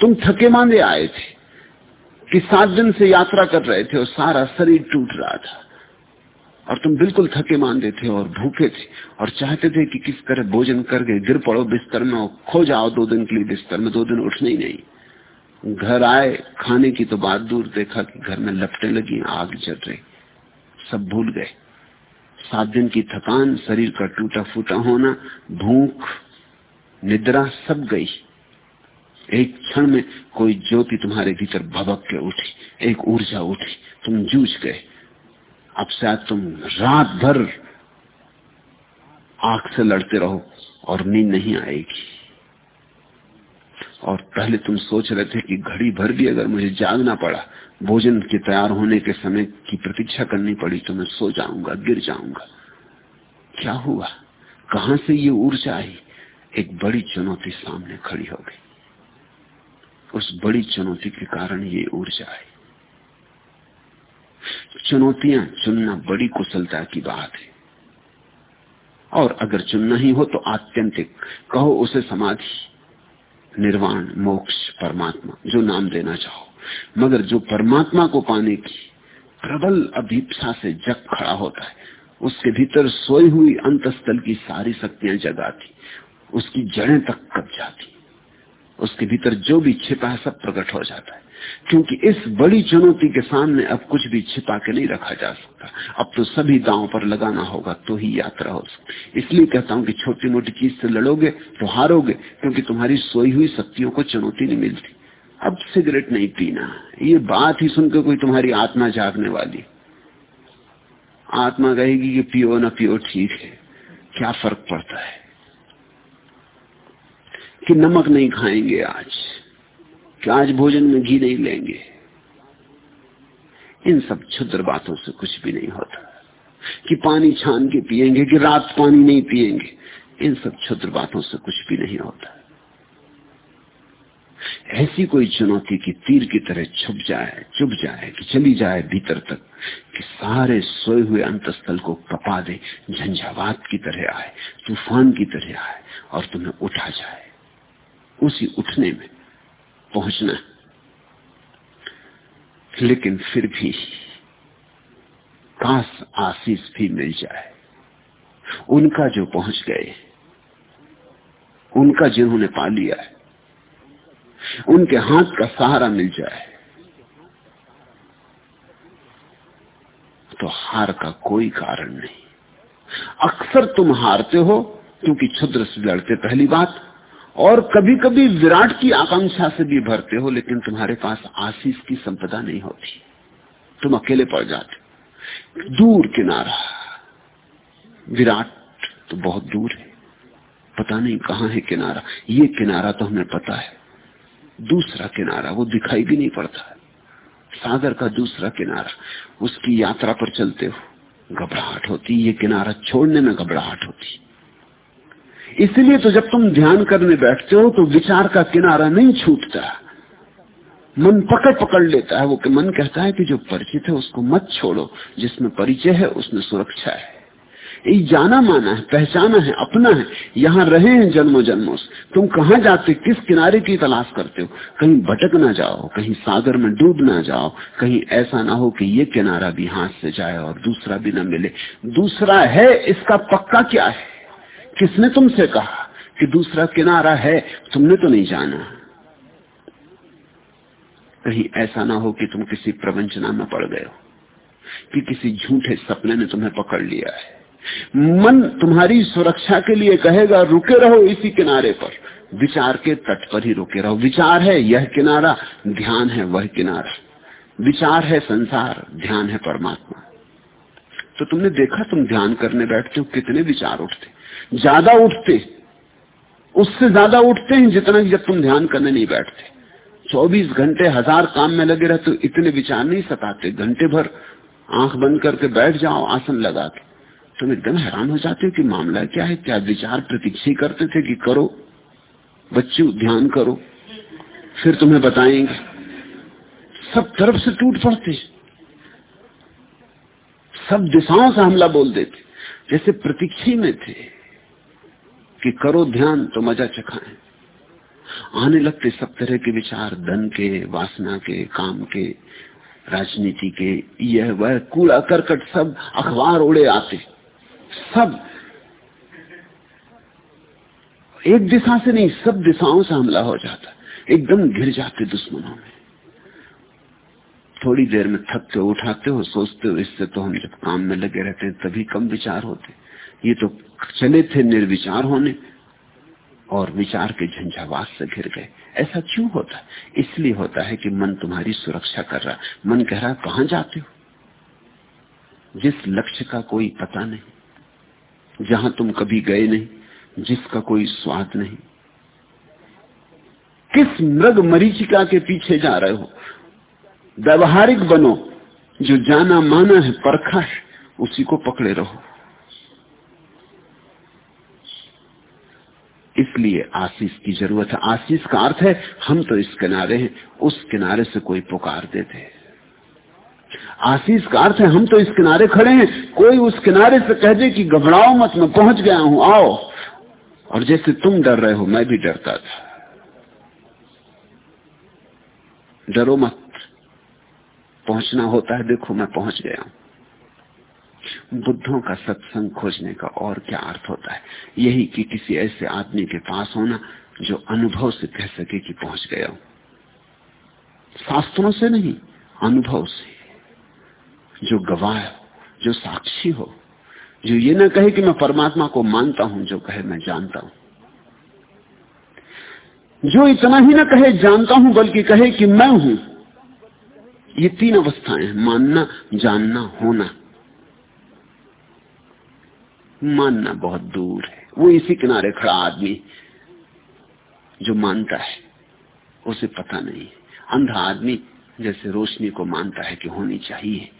तुम थके मांदे आए थे। कि सात दिन से यात्रा कर रहे थे और सारा शरीर टूट रहा था। और तुम बिल्कुल थके मांदे थे और भूखे थे और चाहते थे कि किस तरह भोजन करके गिर पड़ो, बिस्तर में और खो जाओ दो दिन के लिए बिस्तर में, दो दिन उठने ही नहीं। घर आए, खाने की तो बात दूर देखा कि घर में लपटे लगी, आग जल रही, सब भूल गए। सात दिन की थकान, शरीर का टूटा फूटा होना, भूख, निद्रा सब गई। एक क्षण में कोई ज्योति तुम्हारे भीतर भबक के उठी, एक ऊर्जा उठी, तुम जूझ गए। अब शायद तुम रात भर आँख से लड़ते रहो और नींद नहीं आएगी। और पहले तुम सोच रहे थे कि घड़ी भर भी अगर मुझे जागना पड़ा, भोजन के तैयार होने के समय की प्रतीक्षा करनी पड़ी तो मैं सो जाऊँगा, गिर जाऊँगा। क्या हुआ? कहाँ से ये ऊर्जा आई? एक बड़ी चुनौती सामने खड़ी हो गई। उस बड़ी चुनौती के कारण ये ऊर्जा है। चुनौतियाँ चुनना बड़ी कुशलता की बात है। और अगर चुनना ही हो तो आत्यंतिक, कहो उसे समाधि, निर्वाण, मोक्ष, परमात्मा, जो नाम देना चाहो। मगर जो परमात्मा को पाने की प्रबल अभीपसा से जग खड़ा होता है, उसके भीतर सोई हुई अंतस्थल की सारी शक्तियाँ जगाती, उसकी जड़ें तक कब जाती। उसके भीतर जो भी छिपा है सब प्रकट हो जाता है। क्योंकि इस बड़ी चुनौती के सामने अब कुछ भी छिपा के नहीं रखा जा सकता। अब तो सभी दांव पर लगाना होगा तो ही यात्रा हो सकती इसलिए कहता हूँ कि छोटी मोटी चीज़ से लड़ोगे तो हारोगे, क्योंकि तुम्हारी सोई हुई शक्तियों को चुनौती नहीं मिलती। अब सिगरेट नहीं पीना। ये बात ही सुनकर कोई तुम्हारी आत्मा जागने वाली। आत्मा कहेगी कि पियो ना पियो, ठीक है। क्या फ़र्क पड़ता है? कि नमक नहीं खाएँगे आज, कि आज भोजन में घी नहीं लेंगे। इन सब क्षुद्र बातों से कुछ भी नहीं होता। कि पानी छान के पिएँगे, कि रात पानी नहीं पिएँगे, इन सब क्षुद्र बातों से कुछ भी नहीं होता। ऐसी कोई चुनौती की तीर की तरह छुप जाए, चुप जाए, कि चली जाए भीतर तक, कि सारे सोए हुए अंतस्थल को कपा दे, झंझावात की तरह आए, तूफ़ान की तरह आए, और तुम्हें उठा जाए। उसी उठने में पहुँचना। लेकिन फिर भी काश आशीष भी मिल जाए। उनका जो पहुँच गए, उनका जिन्होंने पा लिया है, उनके हाथ का सहारा मिल जाए तो हार का कोई कारण नहीं। अक्सर तुम हारते हो, क्योंकि क्षुद्र से लड़ते पहली बात और कभी कभी विराट की आकांक्षा से भी भरते हो, लेकिन तुम्हारे पास आशीष की संपदा नहीं होती। तुम अकेले पड़ जाते दूर किनारा। विराट तो बहुत दूर है। पता नहीं कहाँ है किनारा। ये किनारा तो हमें पता है। दूसरा किनारा, वो दिखाई भी नहीं पड़ता सागर का दूसरा किनारा, उसकी यात्रा पर चलते हो। घबराहट होती, ये किनारा छोड़ने में घबराहट होती। इसलिए तो जब तुम ध्यान करने बैठते हो तो विचार का किनारा नहीं छूटता। मन पकड़ पकड़ लेता है, वो कि मन कहता है कि जो परिचित है, उसको मत छोड़ो। जिसमें परिचय है, उसमें सुरक्षा है। ये जाना माना है, पहचाना है, अपना है। यहाँ रहे हैं जन्मों जन्मों से। तुम कहाँ जाते, किस किनारे की तलाश करते हो? कहीं भटक ना जाओ, कहीं सागर में डूब ना जाओ, कहीं ऐसा ना हो कि ये किनारा भी हाथ से जाए और दूसरा भी ना मिले। दूसरा है, इसका पक्का क्या है? किसने तुमसे कहा कि दूसरा किनारा है, तुमने तो नहीं जाना? कहीं ऐसा ना हो कि तुम किसी प्रवंचना में पड़ गए हो, कि किसी झूठे सपने ने तुम्हें पकड़ लिया है। मन तुम्हारी सुरक्षा के लिए कहेगा, रुके रहो इसी किनारे पर। विचार के तट पर ही रुके रहो। विचार है यह किनारा, ध्यान है वह किनारा। विचार है संसार, ध्यान है परमात्मा। तो तुमने देखा तुम ध्यान करने बैठते हो, कितने विचार उठते। ज़्यादा उठते, उससे ज़्यादा उठते हैं जितना जब तुम ध्यान करने नहीं बैठते। 24 घंटे हज़ार काम में लगे रहते तो इतने विचार नहीं सताते। घंटे भर आँख बंद करके बैठ जाओ, आसन लगा के। तुम एकदम हैरान हो जाते हो कि मामला क्या है? क्या विचार प्रतीक्षा करते थे कि करो, बच्चे, ध्यान करो, फिर तुम्हें बताएँगे। सब तरफ़ से टूट पड़ते सब दिशाओं से हमला बोल देते। जैसे प्रतीक्षी में थे। कि करो ध्यान तो मज़ा चखाएँ। आने लगते सब तरह के विचार, धन के, वासना के, काम के, राजनीति के, यह वह कूड़ा करकट सब अखबार उड़े आते। सब। एक दिशा से नहीं, सब दिशाओं से हमला हो जाता। एकदम घिर जाते दुश्मनों में। थोड़ी देर में थकते, उठाते हो, सोचते हो, इससे तो हम जब काम में लगे रहते हैं, तभी कम विचार होते। ये तो चले थे निर्विचार होने, और विचार के झंझावास से घिर गए। ऐसा क्यों होता? इसलिए होता है कि मन तुम्हारी सुरक्षा कर रहा। मन कह रहा, कहा जाते हो? जिस लक्ष्य का कोई पता नहीं, जहाँ तुम कभी गए नहीं, जिसका कोई स्वाद नहीं। किस मृग मरीचिका के पीछे जा रहे हो? व्यवहारिक बनो, जो जाना माना है, परखा है, उसी को पकड़े रहो। इसलिए आशीष की ज़रूरत है। आशीष का अर्थ है, हम तो इस किनारे हैं, उस किनारे से कोई पुकार देते आशीष का अर्थ है, हम तो इस किनारे खड़े हैं, कोई उस किनारे से कह दे कि घबराओ मत, मैं पहुँच गया हूँ, आओ। और जैसे तुम डर रहे हो, मैं भी डरता था। डरो मत। पहुँचना होता है, देखो मैं पहुँच गया हूँ। बुद्धों का सत्संग खोजने का और क्या अर्थ होता है? यही कि किसी ऐसे आदमी के पास होना जो अनुभव से कह सके कि पहुँच गया हूँ। शास्त्रों से नहीं, अनुभव से। जो गवाह जो साक्षी हो, जो ये ना कहे कि मैं परमात्मा को मानता हूँ, जो कहे मैं जानता हूँ। जो इतना ही ना कहे, जानता हूँ, बल्कि कहे कि मैं हूँ। ये तीन अवस्थाएँ मानना, जानना, होना। मानना बहुत दूर है। वो इसी किनारे खड़ा आदमी जो मानता है, उसे पता नहीं। अंधा आदमी जैसे रोशनी को मानता है कि होनी चाहिए।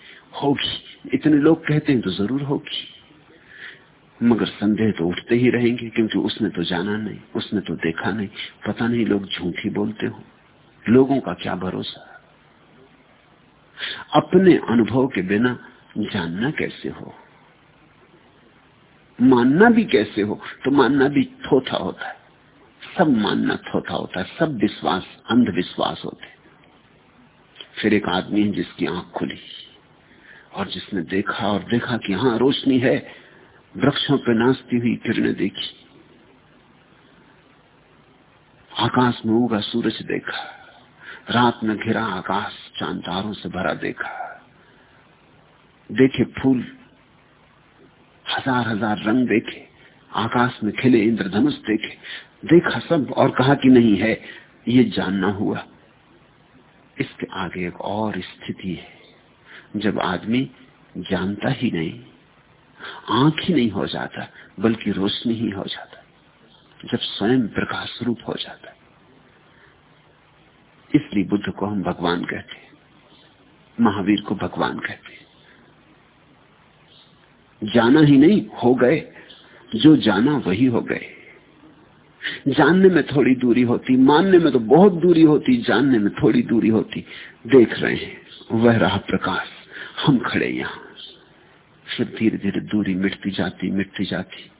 होगी। इतने लोग कहते हैं तो ज़रूर होगी। मगर संदेह तो उठते ही रहेंगे, क्योंकि उसने तो जाना नहीं, उसने तो देखा नहीं। पता नहीं लोग झूठ ही बोलते हो। लोगों का क्या भरोसा? अपने अनुभव के बिना जानना कैसे हो? मानना भी कैसे हो? तो मानना भी थोथा होता है। सब मानना थोथा होता है। सब विश्वास, अंधविश्वास होते फिर एक आदमी है जिसकी आँख खुली और जिसने देखा और देखा कि हाँ रोशनी है। वृक्षों पर नाचती हुई किरणें देखी। आकाश में उगा सूरज देखा। रात में घिरा आकाश चांदारों से भरा देखा। देखे फूल हज़ार हज़ार रंग देखे, आकाश में खिले इंद्रधनुष देखे। देखा सब और कहा कि नहीं है, ये जानना हुआ। इसके आगे एक और स्थिति है। जब आदमी जानता ही नहीं, आँख ही नहीं हो जाता, बल्कि रोशनी ही हो जाता, जब स्वयं प्रकाश रूप हो जाता। इसलिए बुद्ध को हम भगवान कहते महावीर को भगवान कहते जाना ही नहीं, हो गए। जो जाना, वही हो गए। जानने में थोड़ी दूरी होती, मानने में तो बहुत दूरी होती, जानने में थोड़ी दूरी होती। देख रहे हैं, वह रहा प्रकाश। हम खड़े यहाँ। फिर धीरे धीरे दूरी मिटती जाती मिटती जाती।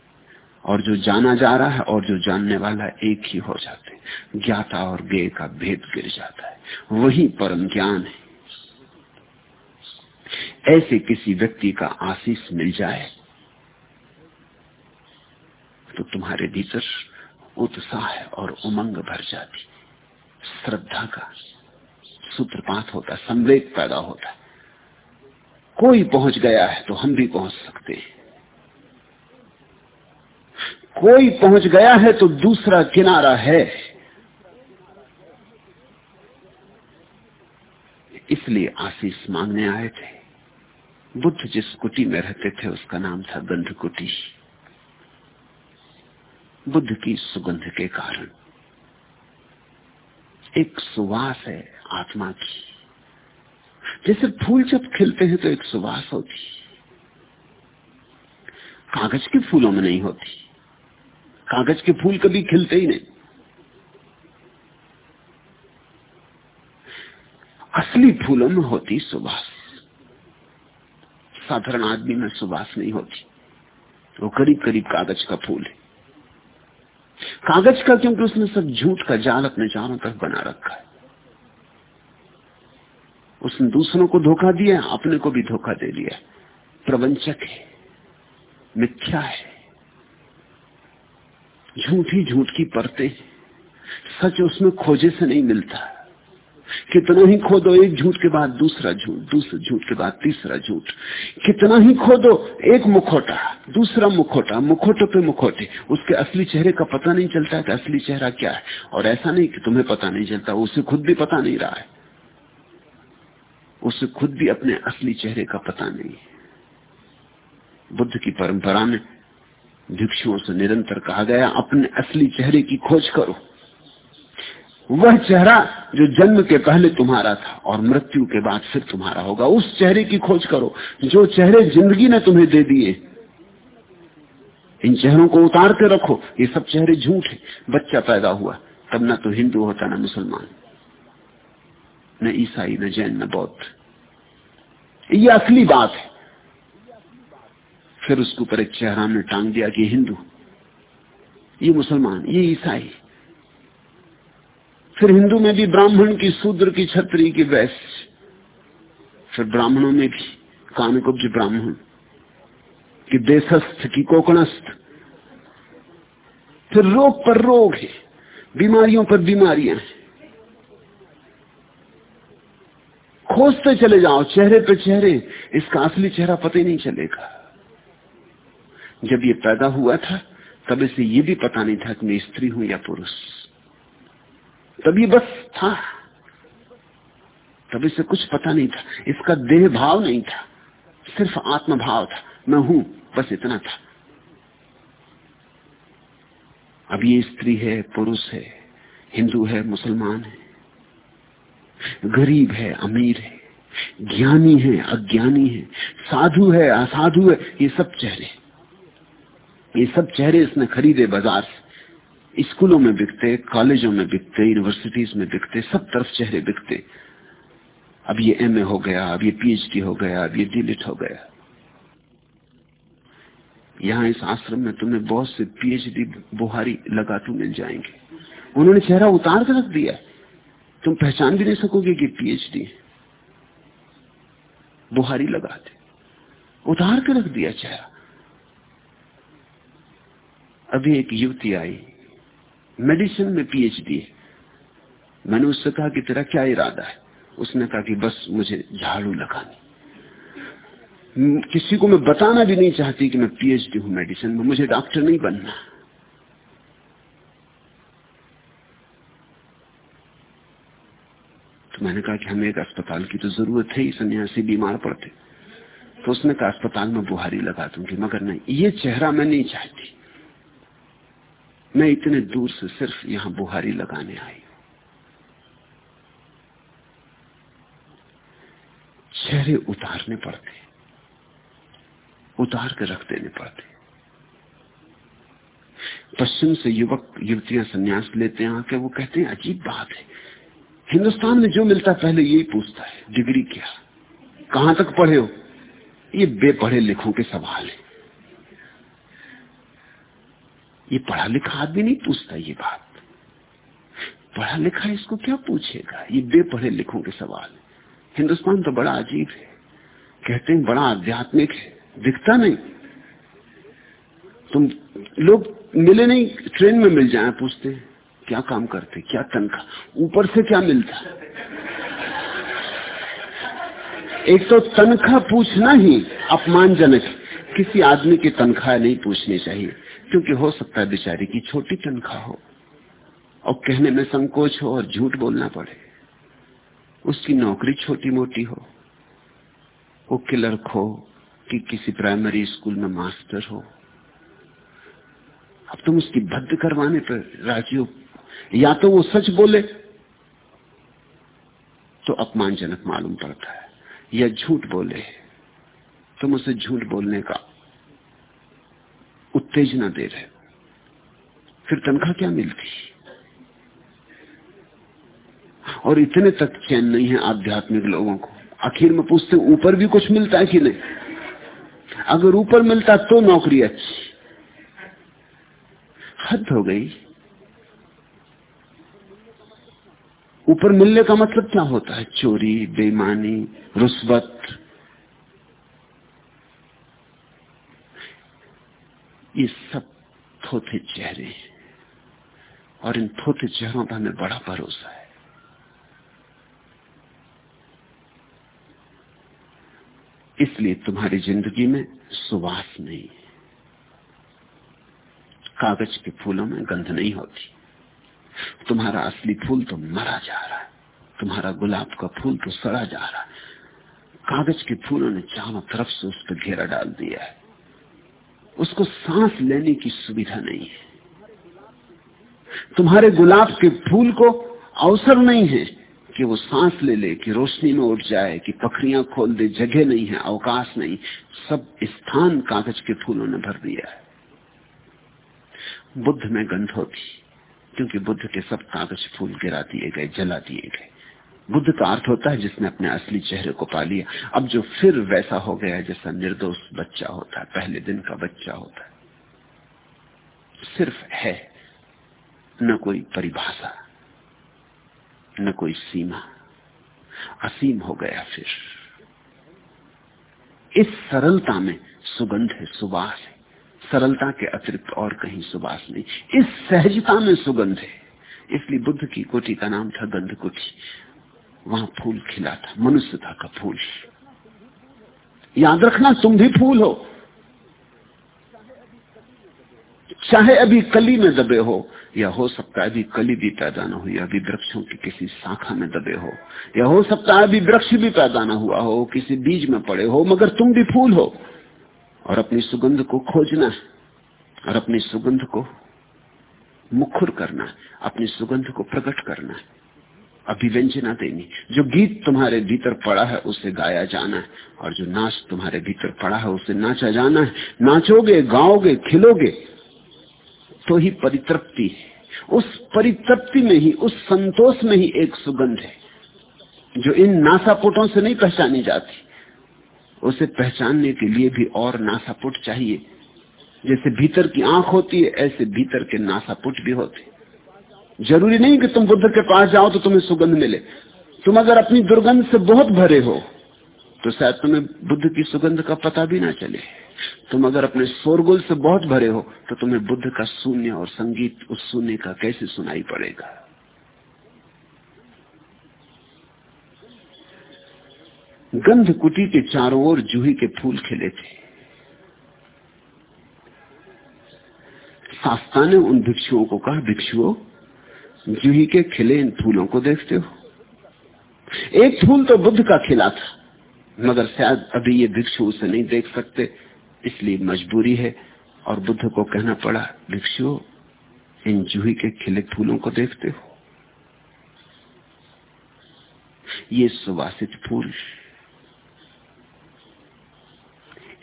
और जो जाना जा रहा है और जो जानने वाला एक ही हो जाते ज्ञाता और गे का भेद गिर जाता है। वही परम ज्ञान है। ऐसे किसी व्यक्ति का आशीष मिल जाए तो तुम्हारे भीतर उत्साह और उमंग भर जाती। श्रद्धा का सूत्रपात होता संवेद पैदा होता। कोई पहुँच गया है तो हम भी पहुँच सकते हैं। कोई पहुँच गया है तो दूसरा किनारा है। इसलिए आशीष मांगने आए थे। बुद्ध जिस कुटी में रहते थे, उसका नाम था गंध कुटी बुद्ध की सुगंध के कारण एक सुवास है आत्मा की। जैसे फूल जब खिलते हैं तो एक सुवास होती। कागज़ के फूलों में नहीं होती। कागज़ के फूल कभी खिलते ही नहीं। असली फूलों में होती सुबास साधारण आदमी में सुबास नहीं होती। वो करीब करीब कागज़ का फूल है। कागज़ का क्योंकि उसने सब झूठ का जाल अपने चारों तरफ़ बना रखा है। उसने दूसरों को धोखा दिया अपने को भी धोखा दे दिया प्रवंचक है, मिथ्या है। झूठ झूठ की परते सच उसमें खोजे से नहीं मिलता। कितना ही खोदो एक झूठ के बाद दूसरा झूठ, दूसरे झूठ के बाद तीसरा झूठ। कितना ही खोदो एक मुखोटा, दूसरा मुखोटा, मुखोटे पे मुखोटे। उसके असली चेहरे का पता नहीं चलता कि असली चेहरा क्या है। और ऐसा नहीं कि तुम्हें पता नहीं चलता, उसे खुद भी पता नहीं रहा है। उसे खुद भी अपने असली चेहरे का पता नहीं बुद्ध की परंपरा में भिक्षुओं से निरंतर कहा गया, अपने असली चेहरे की खोज करो। वह चेहरा जो जन्म के पहले तुम्हारा था और मृत्यु के बाद फिर तुम्हारा होगा। उस चेहरे की खोज करो। जो चेहरे ज़िंदगी ने तुम्हें दे दिए, इन चेहरों को उतार के रखो। ये सब चेहरे झूठ है। बच्चा पैदा हुआ, तब ना तो हिंदू होता, ना मुसलमान। न ईसाई, न जैन, न बौद्ध। ये असली बात है। फिर उसके ऊपर एक चेहरा ने टांग दिया कि हिंदू, ये मुसलमान, ये ईसाई। फिर हिंदू में भी ब्राह्मण की शूद्र की छत्री की वैश्य फिर ब्राह्मणों में भी कानकुब्ज ब्राह्मण की देशस्थ की कोकणस्थ। फिर रोग पर रोग है, बीमारियों पर बीमारियाँ हैं। खोजते चले जाओ, चेहरे पे चेहरे, इसका असली चेहरा पता ही नहीं चलेगा। जब ये पैदा हुआ था, तब इसे ये भी पता नहीं था कि मैं स्त्री हूँ या पुरुष। ये बस था। तब इसे कुछ पता नहीं था। इसका देह भाव नहीं था। सिर्फ़ आत्म भाव था। मैं हूँ, बस इतना था। अब ये स्त्री है, पुरुष है, हिंदू है, मुसलमान है, गरीब है, अमीर है, ज्ञानी है, अज्ञानी है, साधु है, असाधु है, ये सब चेहरे। ये सब चेहरे इसने खरीदे बाज़ार से। स्कूलों में बिकते, कॉलेजों में बिकते यूनिवर्सिटीज में बिकते, सब तरफ़ चेहरे बिकते। अब ये एमए हो गया, अब ये पीएचडी हो गया, अब ये डिलिट हो गया। यहाँ इस आश्रम में तुम्हें बहुत से पीएचडी बुहारी लगातू मिल जाएँगे। उन्होंने चेहरा उतार कर रख दिया। तुम पहचान भी नहीं सकोगे कि पीएचडी बुहारी लगा दे। उतार के रख दिया चेहरा। अभी एक युवती आई। मेडिसिन में पीएचडी है। मैंने उससे कहा कि तेरा क्या इरादा है? उसने कहा कि बस मुझे झाड़ू लगानी। किसी को मैं बताना भी नहीं चाहती कि मैं पीएचडी हूँ मेडिसिन में। मुझे डॉक्टर नहीं बनना। तो मैंने कहा कि हमें एक अस्पताल की तो ज़रूरत है ही, सन्यासी बीमार पड़ते। तो उसने कहा, अस्पताल में बुहारी लगा दूँगी। मगर नहीं, ये चेहरा मैं नहीं चाहती। मैं इतने दूर से सिर्फ़ यहाँ बुहारी लगाने आई चेहरे उतारने पड़ते, उतार कर रख देने पड़ते। पश्चिम से युवक, युवतियाँ संन्यास लेते हैं, आके वो कहते हैं, अजीब बात है। हिंदुस्तान में जो मिलता है, पहले यही पूछता है, डिग्री क्या? कहाँ तक पढ़े हो? ये बेपढ़े लिखों के सवाल है। ये पढ़ा लिखा आदमी नहीं पूछता ये बात। पढ़ा लिखा इसको क्या पूछेगा? ये बेपढ़े लिखों के सवाल हिंदुस्तान तो बड़ा अजीब है। कहते हैं बड़ा आध्यात्मिक है। दिखता नहीं। तुम लोग मिले नहीं, ट्रेन में मिल जाए, पूछते क्या काम करते, क्या तनख्वाह ऊपर से क्या मिलता? एक तो तनख्वाह पूछना ही अपमानजनक किसी आदमी की तनख्वाह नहीं पूछनी चाहिए। क्योंकि हो सकता है बेचारी की छोटी तनख्वाह हो। और कहने में संकोच हो और झूठ बोलना पड़े। उसकी नौकरी छोटी मोटी हो, वो क्लर्क हो कि किसी प्राइमरी स्कूल में मास्टर हो। अब तुम उसकी भद्द करवाने पर राज़ी हो। या तो वो सच बोले तो अपमानजनक मालूम पड़ता है। या झूठ बोले, तुम उसे झूठ बोलने का उत्तेजना दे रहे हो। फिर तनख्वाह क्या मिलती? और इतने तक चैन नहीं है आध्यात्मिक लोगों को। आखिर में पूछते ऊपर भी कुछ मिलता है कि नहीं? अगर ऊपर मिलता तो नौकरी अच्छी। हद हो गई। ऊपर मिलने का मतलब क्या होता है? चोरी, बेईमानी, रुस्वत ये सब थोथे चेहरे और इन थोथे चेहरों पर हमें बड़ा भरोसा है। इसलिए तुम्हारी ज़िंदगी में सुवास नहीं कागज़ के फूलों में गंध नहीं होती। तुम्हारा असली फूल तो मरा जा रहा है। तुम्हारा गुलाब का फूल तो सड़ा जा रहा है। कागज़ के फूलों ने चारों तरफ़ से उस पर घेरा डाल दिया है। उसको सांस लेने की सुविधा नहीं है। तुम्हारे गुलाब के फूल को अवसर नहीं है कि वो सांस ले ले, कि रोशनी में उठ जाए, कि पखरियाँ खोल दे, जगह नहीं है, अवकाश नहीं। सब स्थान कागज़ के फूलों ने भर दिया है। बुद्ध में गंध होती, क्योंकि बुद्ध के सब कागज़ फूल गिरा दिए गए, जला दिए गए। बुद्ध का अर्थ होता है जिसने अपने असली चेहरे को पा लिया। अब जो फिर वैसा हो गया जैसा निर्दोष बच्चा होता है, पहले दिन का बच्चा होता है। सिर्फ़ है, न कोई परिभाषा, न कोई सीमा। असीम हो गया फिर। इस सरलता में सुगंध है सुबास है। सरलता के अतिरिक्त और कहीं सुबास नहीं। इस सहजता में सुगंध है। इसलिए बुद्ध की कोठी का नाम था गंध कोठी वहाँ फूल खिला था मनुष्यता का फूल। याद रखना, तुम भी फूल हो। चाहे अभी कली में दबे हो, या हो सकता है अभी कली भी पैदा ना हो या अभी वृक्षों की किसी शाखा में दबे हो, या हो सकता है अभी वृक्ष भी पैदा ना हुआ हो, किसी बीज में पड़े हो, मगर तुम भी फूल हो, और अपनी सुगंध को खोजना, और अपनी सुगंध को मुखर करना, अपनी सुगंध को प्रकट करना। है अभिव्यंजना देनी। जो गीत तुम्हारे भीतर पड़ा है, उसे गाया जाना है, और जो नाच तुम्हारे भीतर पड़ा है, उसे नाचा जाना है। नाचोगे, गाओगे, खिलोगे तो ही परितृप्ति है। उस परितृप्ति में ही, उस संतोष में ही एक सुगंध है, जो इन नासापुटों से नहीं पहचानी जाती। उसे पहचानने के लिए भी और नासापुट चाहिए। जैसे भीतर की आँख होती है, ऐसे भीतर के नासापुट भी होते ज़रूरी नहीं कि तुम बुद्ध के पास जाओ तो तुम्हें सुगंध मिले। तुम अगर अपनी दुर्गंध से बहुत भरे हो तो शायद तुम्हें बुद्ध की सुगंध का पता भी ना चले। तुम अगर अपने शोरगुल से बहुत भरे हो तो तुम्हें बुद्ध का शून्य और संगीत उस शून्य का कैसे सुनाई पड़ेगा? गंध कुटी के चारों ओर जूही के फूल खिले थे। सास्ता ने उन भिक्षुओं को कहा, भिक्षुओं जूही के खिले इन फूलों को देखते हो? एक फूल तो बुद्ध का खिला था, मगर शायद अभी ये भिक्षु उसे नहीं देख सकते, इसलिए मजबूरी है और बुद्ध को कहना पड़ा, भिक्षु, इन जूही के खिले फूलों को देखते हो? ये सुवासित फूल,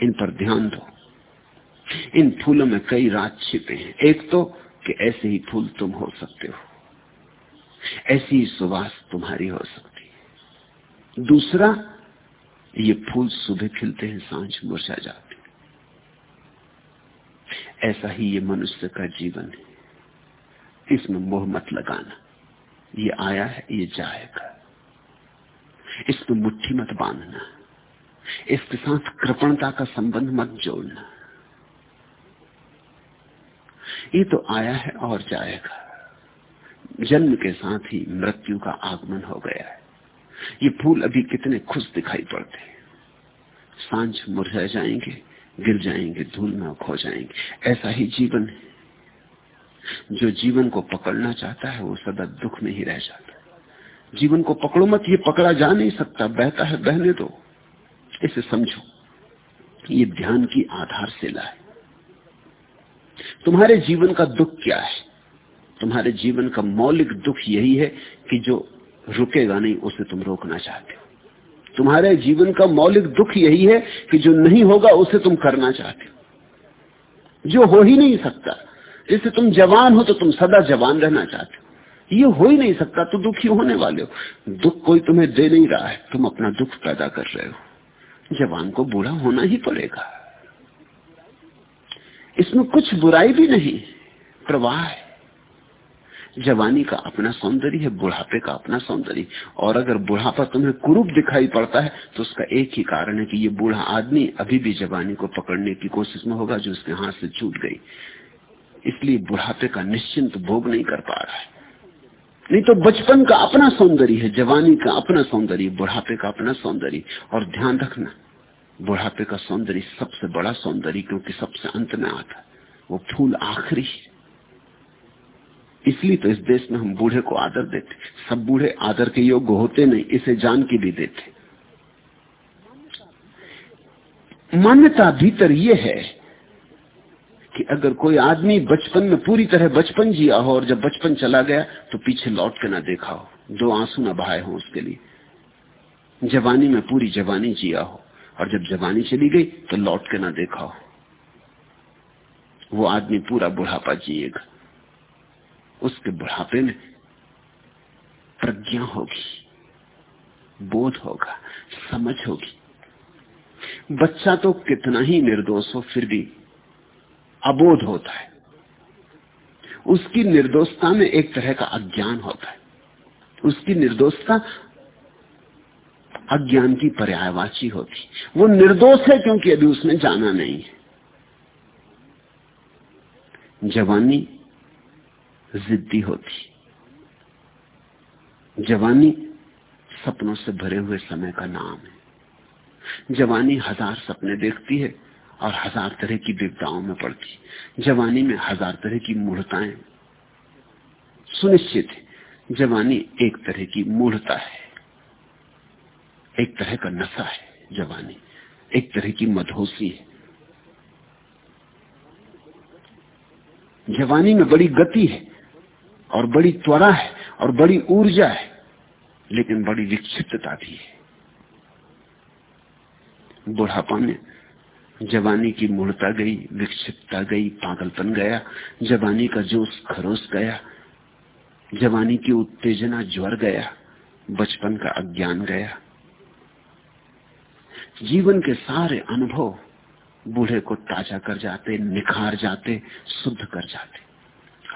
इन पर ध्यान दो। इन फूलों में कई राज छिपे हैं। एक तो कि ऐसे ही फूल तुम हो सकते हो। ऐसी सुवास तुम्हारी हो सकती है। दूसरा, ये फूल सुबह खिलते हैं, साँझ मुरझा जाते ऐसा ही ये मनुष्य का जीवन है। इसमें मोह मत लगाना। ये आया है, ये जाएगा। इसमें मुट्ठी मत बांधना। इसके साथ कृपणता का संबंध मत जोड़ना। ये तो आया है और जाएगा। जन्म के साथ ही मृत्यु का आगमन हो गया है। ये फूल अभी कितने खुश दिखाई पड़ते हैं। साँझ मुरझा जाएँगे, गिर जाएँगे, धूल में खो जाएँगे। ऐसा ही जीवन है। जो जीवन को पकड़ना चाहता है, वो सदा दुख में ही रह जाता है। जीवन को पकड़ो मत, ये पकड़ा जा नहीं सकता, बहता है, बहने दो। इसे समझो, ये ध्यान की आधारशिला है। तुम्हारे जीवन का दुख क्या है? तुम्हारे जीवन का मौलिक दुख यही है कि जो रुकेगा नहीं, उसे तुम रोकना चाहते हो। तुम्हारे जीवन का मौलिक दुख यही है कि जो नहीं होगा, उसे तुम करना चाहते हो। जो हो ही नहीं सकता, जैसे तुम जवान हो तो तुम सदा जवान रहना चाहते हो। ये हो ही नहीं सकता तो दुखी होने वाले हो। दुख कोई तुम्हें दे नहीं रहा है, तुम अपना दुख पैदा कर रहे हो। जवान को बूढ़ा होना ही पड़ेगा। इसमें कुछ बुराई भी नहीं, प्रवाह है। जवानी का अपना सौंदर्य है, बुढ़ापे का अपना सौंदर्य। और अगर बुढ़ापा तुम्हें कुरूप दिखाई पड़ता है तो उसका एक ही कारण है कि ये बूढ़ा आदमी अभी भी जवानी को पकड़ने की कोशिश में होगा, जो उसके हाथ से छूट गई। इसलिए बुढ़ापे का निश्चिंत भोग नहीं कर पा रहा है। नहीं तो बचपन का अपना सौंदर्य है, जवानी का अपना सौंदर्य, बुढ़ापे का अपना सौंदर्य। और ध्यान रखना, बुढ़ापे का सौंदर्य सबसे बड़ा सौंदर्य, क्योंकि सबसे अंत में आता वो फूल आखिरी है। इसलिए तो इस देश में हम बूढ़े को आदर देते सब बूढ़े आदर के योग्य होते नहीं, इसे जान के भी देते मान्यता भीतर यह है कि अगर कोई आदमी बचपन में पूरी तरह बचपन जिया हो और जब बचपन चला गया तो पीछे लौट के ना देखा हो। दो आँसू ना बहाए हो उसके लिए। जवानी में पूरी जवानी जिया हो और जब जवानी चली गई तो लौट के ना देखा हो। वो आदमी पूरा बुढ़ापा जिएगा। उसके बुढ़ापे में प्रज्ञा होगी, बोध होगा, समझ होगी। बच्चा तो कितना ही निर्दोष हो, फिर भी अबोध होता है। उसकी निर्दोषता में एक तरह का अज्ञान होता है। उसकी निर्दोषता अज्ञान की पर्यायवाची होती वो निर्दोष है क्योंकि अभी उसने जाना नहीं है। जवानी जिद्दी होती। जवानी सपनों से भरे हुए समय का नाम है। जवानी हज़ार सपने देखती है और हज़ार तरह की विपदाओं में पड़ती जवानी में हज़ार तरह की मूढ़ताएँ। सुनिश्चित है, जवानी एक तरह की मूढ़ता है। एक तरह का नशा है जवानी। एक तरह की मधोसी है। जवानी में बड़ी गति है। और बड़ी त्वरा है, और बड़ी ऊर्जा है, लेकिन बड़ी विक्षिप्तता भी है। बुढ़ापा में जवानी की मूर्ता गई, विक्षिप्तता गई, पागलपन गया, जवानी का जोश खरोश गया, जवानी की उत्तेजना ज्वर गया, बचपन का अज्ञान गया। जीवन के सारे अनुभव बूढ़े को ताज़ा कर जाते, निखार जाते, शुद्ध कर जाते।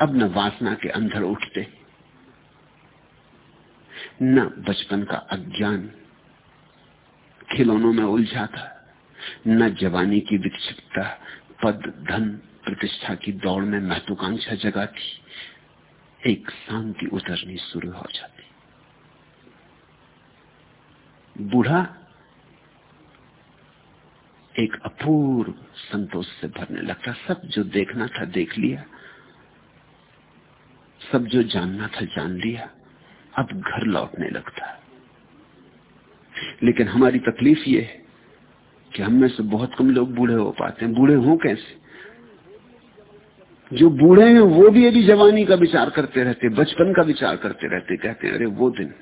अब न वासना के अंदर उठते, न बचपन का अज्ञान। खिलौनों में उलझाता, न जवानी की विक्षिप्तता, पद, धन, प्रतिष्ठा की दौड़ में महत्वाकांक्षा जगाती, एक शांति उतरनी शुरू हो जाती। बूढ़ा एक अपूर्व संतोष से भरने लगता, सब जो देखना था देख लिया। सब जो जानना था जान लिया। अब घर लौटने लगता लेकिन हमारी तकलीफ़ ये है कि हम में से बहुत कम लोग बूढ़े हो पाते हैं। बूढ़े हों कैसे? जो बूढ़े हैं, वो भी अभी जवानी का विचार करते रहते, बचपन का विचार करते रहते, कहते अरे, वो दिन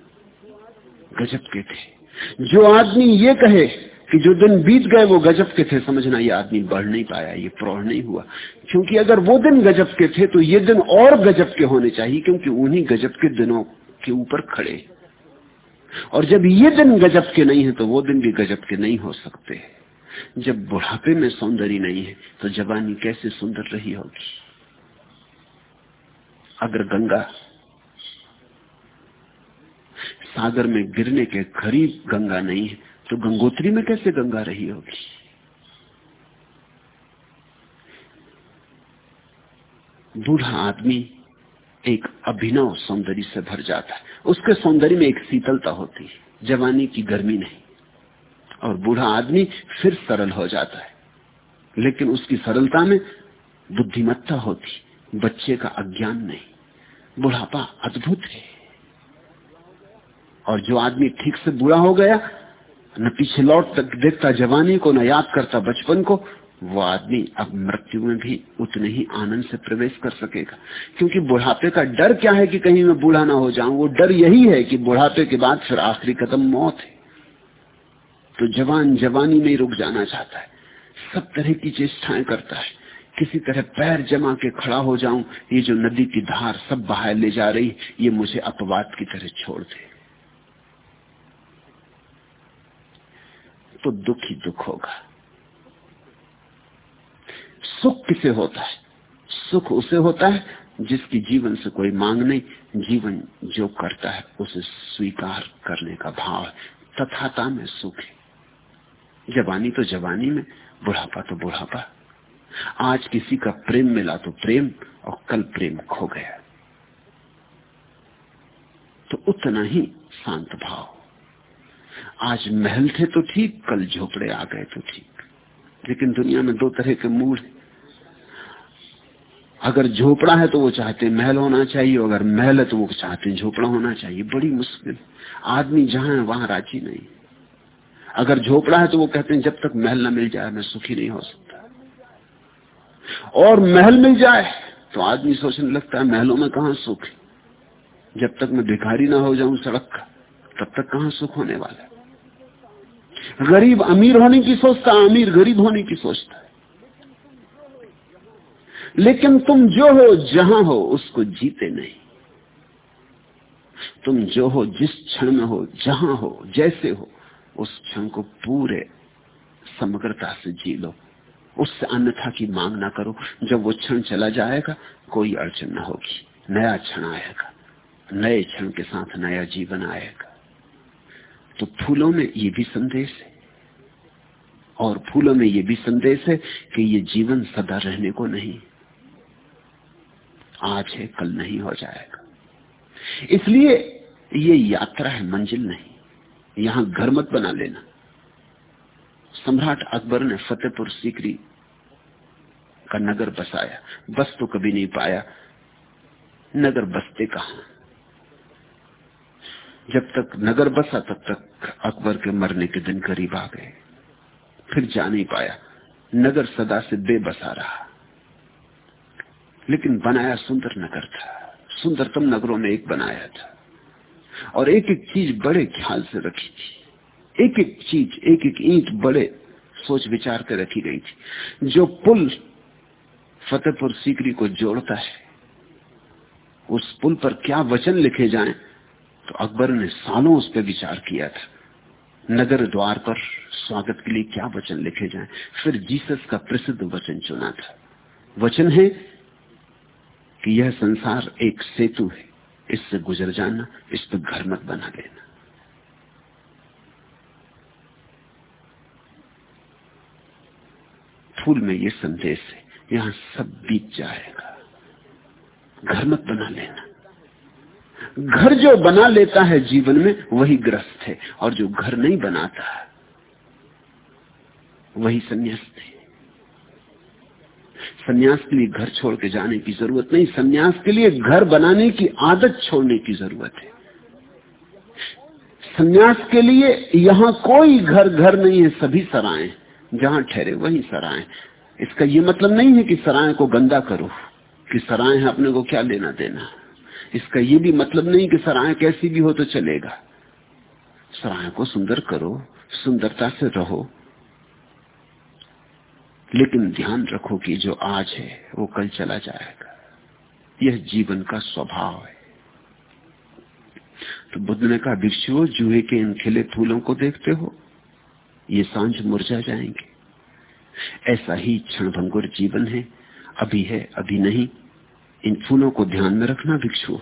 गजब के थे। जो आदमी ये कहे कि जो दिन बीत गए वो गजब के थे समझना ये आदमी बढ़ नहीं पाया, ये प्रौढ़ नहीं हुआ। क्योंकि अगर वो दिन गजब के थे तो ये दिन और गजब के होने चाहिए, क्योंकि उन्हीं गजब के दिनों के ऊपर खड़े। और जब ये दिन गजब के नहीं है तो वो दिन भी गजब के नहीं हो सकते जब बुढ़ापे में सौंदर्य नहीं है तो जवानी कैसे सुंदर रही होगी? अगर गंगा सागर में गिरने के करीब गंगा नहीं है तो गंगोत्री में कैसे गंगा रही होगी? बूढ़ा आदमी एक अभिनव सौंदर्य से भर जाता है। उसके सौंदर्य में एक शीतलता होती है, जवानी की गर्मी नहीं। और बूढ़ा आदमी फिर सरल हो जाता है। लेकिन उसकी सरलता में बुद्धिमत्ता होती बच्चे का अज्ञान नहीं। बुढ़ापा अद्भुत है। और जो आदमी ठीक से बुरा हो गया न पीछे लौट तक देखता जवानी को, न याद करता बचपन को, वो आदमी अब मृत्यु में भी उतने ही आनंद से प्रवेश कर सकेगा। क्योंकि बुढ़ापे का डर क्या है कि कहीं मैं बूढ़ा ना हो जाऊँ? वो डर यही है कि बुढ़ापे के बाद फिर आखिरी कदम मौत है। तो जवान जवानी में रुक जाना चाहता है। सब तरह की चेष्टाएँ करता है। किसी तरह पैर जमा के खड़ा हो जाऊँ, ये जो नदी की धार सब बाहर ले जा रही, ये मुझे अपवाद की तरह छोड़ दे। तो दुख ही दुख होगा। सुख किसे होता है? सुख उसे होता है जिसकी जीवन से कोई मांग नहीं। जीवन जो करता है, उसे स्वीकार करने का भाव है। तथाता में सुख है। जवानी तो जवानी में, बुढ़ापा तो बुढ़ापा। आज किसी का प्रेम मिला तो प्रेम, और कल प्रेम खो गया। तो उतना ही शांत भाव। आज महल थे तो ठीक, कल झोपड़े आ गए तो ठीक। लेकिन दुनिया में दो तरह के मूड अगर झोपड़ा है तो वो चाहते महल होना चाहिए, अगर महल है तो वो चाहते झोपड़ा होना चाहिए। बड़ी मुश्किल। आदमी जहाँ है, वहाँ राज़ी नहीं। अगर झोपड़ा है तो वो कहते हैं, जब तक महल न मिल जाए, मैं सुखी नहीं हो सकता। और महल मिल जाए तो आदमी सोचने लगता है, महलों में कहा सुख है? जब तक मैं भिखारी ना हो जाऊँ सड़क का, तब तक कहाँ सुख होने वाला है? गरीब अमीर होने की सोचता अमीर गरीब होने की सोचता है। लेकिन तुम जो हो, जहाँ हो, उसको जीते नहीं। तुम जो हो, जिस क्षण में हो, जहाँ हो, जैसे हो, उस क्षण को पूरे समग्रता से जी लो। उससे अन्यथा की मांग ना करो। जब वो क्षण चला जाएगा, कोई अड़चन ना होगी। नया क्षण आएगा। नए क्षण के साथ नया जीवन आएगा। तो फूलों में ये भी संदेश है। और फूलों में ये भी संदेश है कि ये जीवन सदा रहने को नहीं। आज है, कल नहीं हो जाएगा। इसलिए ये यात्रा है, मंजिल नहीं। यहाँ घर मत बना लेना। सम्राट अकबर ने फतेहपुर सीकरी का नगर बसाया। बस तो कभी नहीं पाया। नगर बसते कहा? जब तक नगर बसा, तब तक अकबर के मरने के दिन करीब आ गए। फिर जा नहीं पाया। नगर सदा से बेबसा रहा। लेकिन बनाया सुंदर नगर था। सुंदरतम नगरों में एक बनाया था। और एक एक चीज़ बड़े ख्याल से रखी थी। एक एक चीज़ एक एक ईंट बड़े सोच विचार कर रखी गई थी। जो पुल फतेहपुर सीकरी को जोड़ता है, उस पुल पर क्या वचन लिखे जाएँ? तो अकबर ने सालों उस पर विचार किया था। नगर द्वार पर स्वागत के लिए क्या वचन लिखे जाएँ? फिर जीसस का प्रसिद्ध वचन चुना था। वचन है कि यह संसार एक सेतु है। इससे गुजर जाना, इस पर घर मत बना लेना। फूल में ये संदेश है, यहाँ सब बीत जाएगा। घर मत बना लेना। घर जो बना लेता है जीवन में, वही ग्रस्त है, और जो घर नहीं बनाता, वही संन्यास्त है। संन्यास के लिए घर छोड़ के जाने की ज़रूरत नहीं, संन्यास के लिए घर बनाने की आदत छोड़ने की ज़रूरत है। संन्यास के लिए यहाँ कोई घर घर नहीं है, सभी सराय जहाँ ठहरे वही सराय इसका यह मतलब नहीं है कि सराय को गंदा करो, कि सराय है अपने को क्या लेना देना। इसका यह भी मतलब नहीं कि सराय कैसी भी हो तो चलेगा। सराय को सुंदर करो, सुंदरता से रहो। लेकिन ध्यान रखो कि जो आज है, वो कल चला जाएगा। यह जीवन का स्वभाव है। तो बुद्ध ने कहा भिक्षुओं जूहे के इन खिले फूलों को देखते हो? ये साँझ मुरझा जाएँगे। ऐसा ही क्षणभंगुर जीवन है। अभी है, अभी नहीं। इन फूलों को ध्यान में रखना भिक्षु।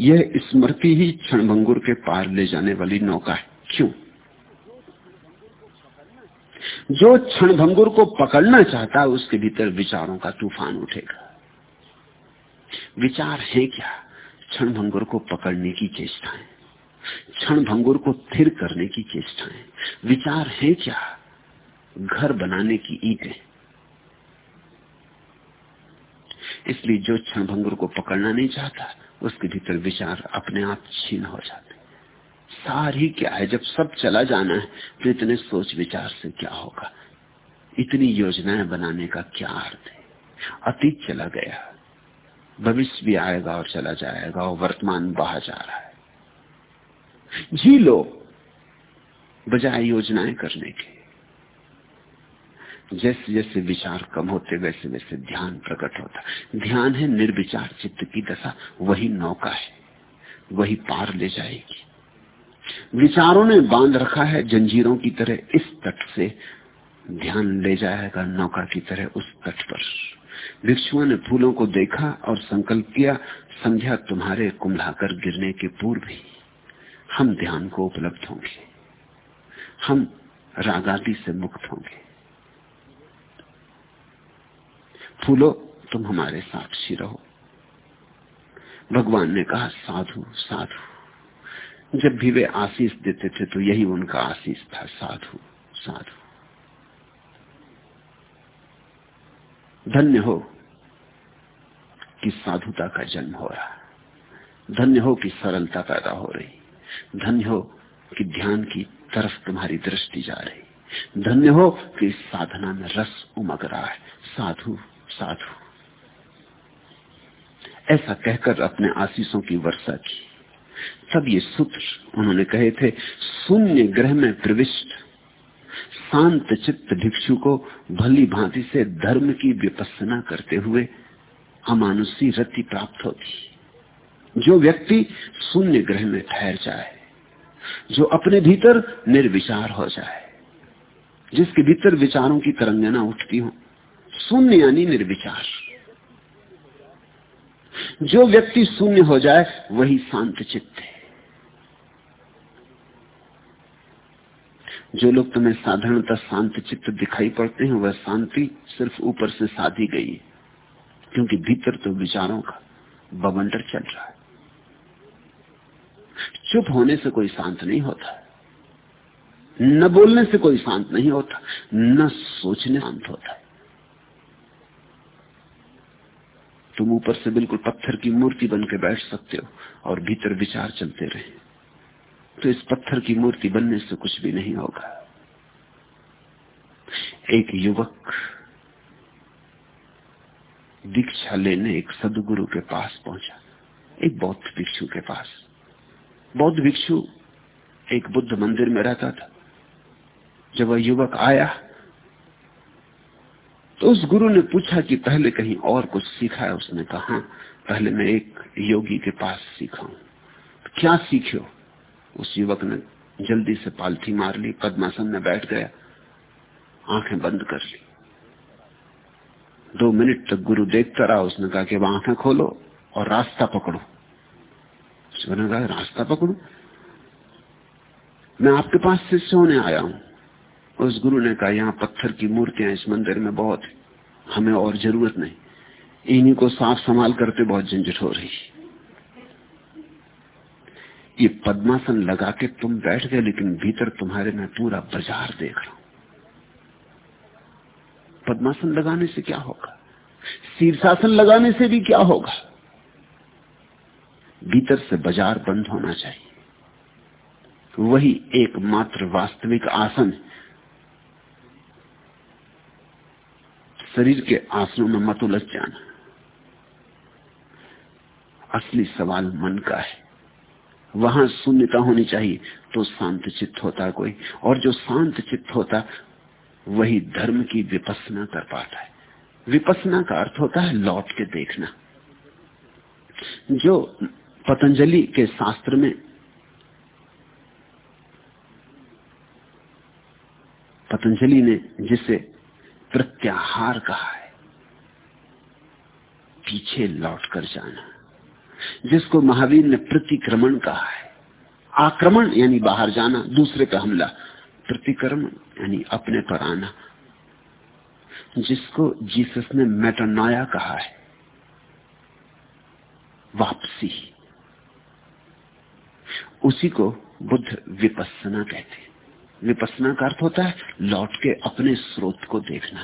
यह स्मृति ही क्षणभंगुर के पार ले जाने वाली नौका है। क्यों? जो क्षणभंगुर को पकड़ना चाहता है, उसके भीतर विचारों का तूफ़ान उठेगा। विचार है क्या? क्षणभंगुर को पकड़ने की चेष्टाएँ, क्षणभंगुर को थिर करने की चेष्टाएँ। विचार है क्या? घर बनाने की ईटें। इसलिए जो क्षणभंगुर को पकड़ना नहीं चाहता, उसके भीतर विचार अपने आप छीन हो जाते सार ही क्या है? जब सब चला जाना है तो इतने सोच विचार से क्या होगा? इतनी योजनाएँ बनाने का क्या अर्थ है? अतीत चला गया। भविष्य भी आएगा और चला जाएगा और वर्तमान बहा जा रहा है। जी लो, बजाय योजनाएँ करने के। जैसे जैसे विचार कम होते, वैसे वैसे ध्यान प्रकट होता। ध्यान है निर्विचार चित्त की दशा, वही नौका है, वही पार ले जाएगी। विचारों ने बाँध रखा है, जंजीरों की तरह इस तट से ध्यान ले जाएगा, नौका की तरह उस तट पर। भिक्षुओं ने फूलों को देखा और संकल्प किया समझा तुम्हारे कुंभलाकर गिरने के पूर्व ही हम ध्यान को उपलब्ध होंगे। हम रागादी से मुक्त होंगे। फूलो, तुम हमारे साक्षी रहो। भगवान ने कहा, साधु साधु। जब भी वे आशीष देते थे तो यही उनका आशीष था, साधु साधु। धन्य हो कि साधुता का जन्म हो रहा धन्य हो कि सरलता पैदा हो रही धन्य हो कि ध्यान की तरफ़ तुम्हारी दृष्टि जा रही धन्य हो कि साधना में रस उमग रहा है। साधु साधु ऐसा कहकर अपने आशीषों की वर्षा की। तब ये सूत्र उन्होंने कहे थे, शून्य ग्रह में प्रविष्ट, शांत चित्त भिक्षु को भली भांति से धर्म की विपස්සना करते हुए अमानुषी रति प्राप्त होती। जो व्यक्ति शून्य ग्रह में ठहर जाए, जो अपने भीतर निर्विचार हो जाए, जिसके भीतर विचारों की तरंगना उठती हो शून्य यानी निर्विचार। जो व्यक्ति शून्य हो जाए, वही शांत चित्त है। जो लोग तुम्हें साधारणतः शांत चित्त दिखाई पड़ते हैं, वह शांति सिर्फ़ ऊपर से साधी गई है। क्योंकि भीतर तो विचारों का बवंडर चल रहा है। चुप होने से कोई शांत नहीं होता। न बोलने से कोई शांत नहीं होता, न सोचने शांत होता है। तुम ऊपर से बिल्कुल पत्थर की मूर्ति बन के बैठ सकते हो और भीतर विचार चलते रहे। तो इस पत्थर की मूर्ति बनने से कुछ भी नहीं होगा। एक युवक दीक्षा लेने एक सदगुरु के पास पहुँचा। एक बौद्ध भिक्षु के पास। बौद्ध भिक्षु एक बुद्ध मंदिर में रहता था। जब वह युवक आया तो उस गुरु ने पूछा कि पहले कहीं और कुछ सीखा है? उसने कहा हाँ, पहले मैं एक योगी के पास सीखा हूँ। क्या सीखो उस युवक ने जल्दी से पालथी मार ली पद्मासन में बैठ गया आँखें बंद कर ली। दो मिनट तक गुरु देखता रहा उसने कहा कि आँखें खोलो और रास्ता पकड़ो। उसने कहा रास्ता पकड़ो? मैं आपके पास शिष्य होने आया हूँ। उस गुरु ने कहा, यहाँ पत्थर की मूर्तियाँ इस मंदिर में बहुत हमें और ज़रूरत नहीं। इन्हीं को साफ़ संभाल करते बहुत झंझट हो रही ये पद्मासन लगा के तुम बैठ गए, लेकिन भीतर तुम्हारे में पूरा बाज़ार देख रहा हूँ। पद्मासन लगाने से क्या होगा? शीर्षासन लगाने से भी क्या होगा? भीतर से बाज़ार बंद होना चाहिए। वही एकमात्र वास्तविक आसन शरीर के आसनों में मत उलझ जाना। असली सवाल मन का है। वहाँ शून्यता होनी चाहिए तो शांत चित्त होता कोई, और जो शांत चित्त होता, वही धर्म की विपसना कर पाता है। विपसना का अर्थ होता है लौट के देखना। जो पतंजलि के शास्त्र में पतंजलि ने जिसे प्रत्याहार कहा है। पीछे लौट कर जाना। जिसको महावीर ने प्रतिक्रमण कहा है। आक्रमण यानी बाहर जाना, दूसरे का हमला। प्रतिक्रमण यानी अपने पर आना। जिसको जीसस ने मेटानोया कहा है। वापसी। उसी को बुद्ध विपස්සना कहते हैं। विपස්සना का अर्थ होता है लौट के अपने स्रोत को देखना।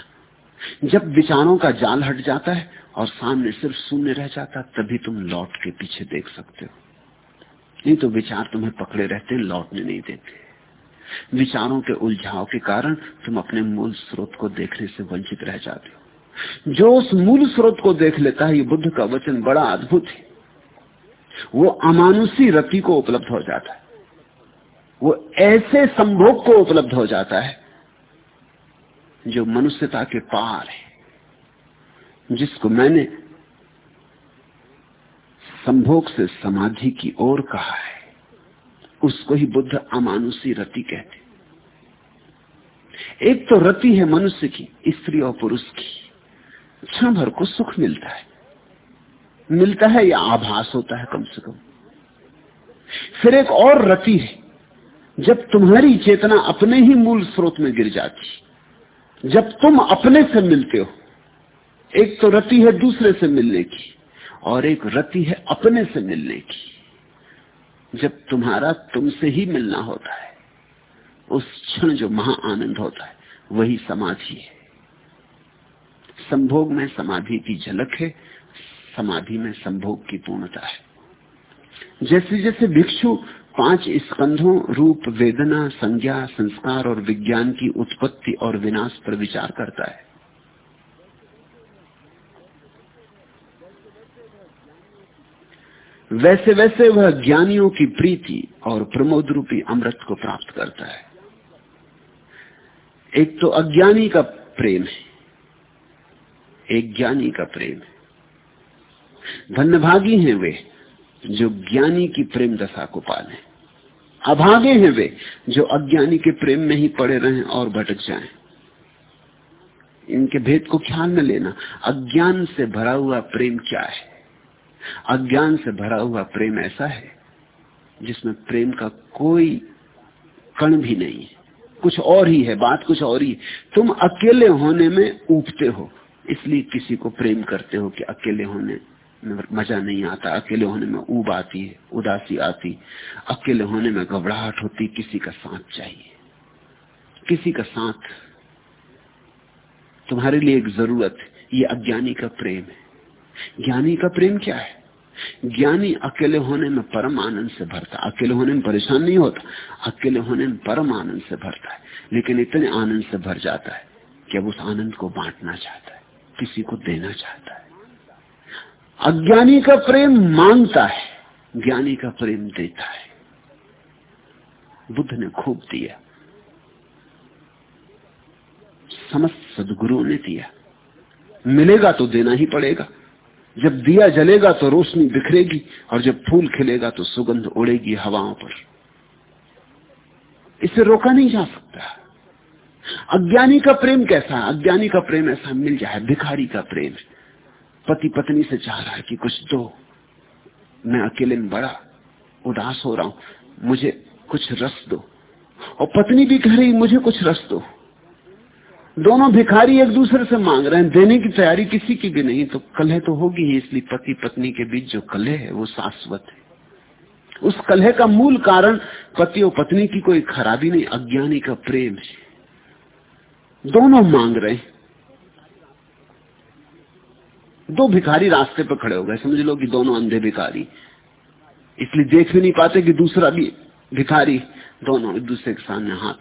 जब विचारों का जाल हट जाता है और सामने सिर्फ़ शून्य रह जाता तभी तुम लौट के पीछे देख सकते हो। नहीं तो विचार तुम्हें पकड़े रहते लौटने नहीं देते। विचारों के उलझाव के कारण तुम अपने मूल स्रोत को देखने से वंचित रह जाते हो। जो उस मूल स्रोत को देख लेता है, ये बुद्ध का वचन बड़ा अद्भुत है। वो अमानुषी रति को उपलब्ध हो जाता है। वो ऐसे संभोग को उपलब्ध हो जाता है जो मनुष्यता के पार है, जिसको मैंने संभोग से समाधि की ओर कहा है। उसको ही बुद्ध अमानुषी रति कहते एक तो रति है मनुष्य की, स्त्री और पुरुष की। क्षण भर को सुख मिलता है। मिलता है या आभास होता है कम से कम। फिर एक और रति है जब तुम्हारी चेतना अपने ही मूल स्रोत में गिर जाती, जब तुम अपने से मिलते हो, एक तो रति है दूसरे से मिलने की, और एक रति है अपने से मिलने की, जब तुम्हारा तुमसे ही मिलना होता है, उस क्षण जो महा आनंद होता है, वही समाधि है। संभोग में समाधि की झलक है, समाधि में संभोग की पूर्णता है। जैसे जैसे भिक्षु पाँच स्कंधों, रूप, वेदना, संज्ञा, संस्कार और विज्ञान की उत्पत्ति और विनाश पर विचार करता है। वैसे वैसे वह ज्ञानियों की प्रीति और प्रमोद रूपी अमृत को प्राप्त करता है। एक तो अज्ञानी का प्रेम है। एक ज्ञानी का प्रेम है। धन्यभागी हैं वे। जो ज्ञानी की प्रेम दशा को पाले। अभागे हैं वे, जो अज्ञानी के प्रेम में ही पड़े रहें और भटक जाएँ। इनके भेद को ख्याल में लेना। अज्ञान से भरा हुआ प्रेम क्या है? अज्ञान से भरा हुआ प्रेम ऐसा है, जिसमें प्रेम का कोई कण भी नहीं है। कुछ और ही है, बात कुछ और ही तुम अकेले होने में उबते हो, इसलिए किसी को प्रेम करते हो कि अकेले होने मज़ा नहीं आता, अकेले होने में ऊब आती है, उदासी आती अकेले होने में घबराहट होती किसी का साथ चाहिए। किसी का साथ तुम्हारे लिए एक ज़रूरत ये अज्ञानी का प्रेम है। ज्ञानी का प्रेम क्या है? ज्ञानी अकेले होने में परम आनंद से भरता अकेले होने में परेशान नहीं होता, अकेले होने में परम आनंद से भरता है। लेकिन इतने आनंद से भर जाता है कि अब उस आनंद को बांटना चाहता है, किसी को देना चाहता है। अज्ञानी का प्रेम माँगता है, ज्ञानी का प्रेम देता है। बुद्ध ने खूब दिया। समस्त सदगुरु ने दिया। मिलेगा तो देना ही पड़ेगा। जब दिया जलेगा तो रोशनी बिखरेगी, और जब फूल खिलेगा तो सुगंध उड़ेगी हवाओं पर। इसे रोका नहीं जा सकता। अज्ञानी का प्रेम कैसा? है अज्ञानी का प्रेम ऐसा मिल जाए, भिखारी का प्रेम। पति पत्नी से चाह रहा है कि कुछ दो। मैं अकेले में बड़ा, उदास हो रहा हूँ। मुझे कुछ रस दो। और पत्नी भी कह रही मुझे कुछ रस दो। दोनों भिखारी एक दूसरे से मांग रहे हैं। देने की तैयारी किसी की भी नहीं तो कलह तो होगी ही। इसलिए पति पत्नी के बीच जो कलह है, वो शाश्वत है। उस कलह का मूल कारण पति और पत्नी की कोई खराबी नहीं, अज्ञानी का प्रेम है। दोनों मांग रहे हैं। दो भिखारी रास्ते पर खड़े हो गए, समझ लो कि दोनों अंधे भिखारी। इसलिए देख भी नहीं पाते कि दूसरा भी भिखारी दोनों एक दूसरे के सामने हाथ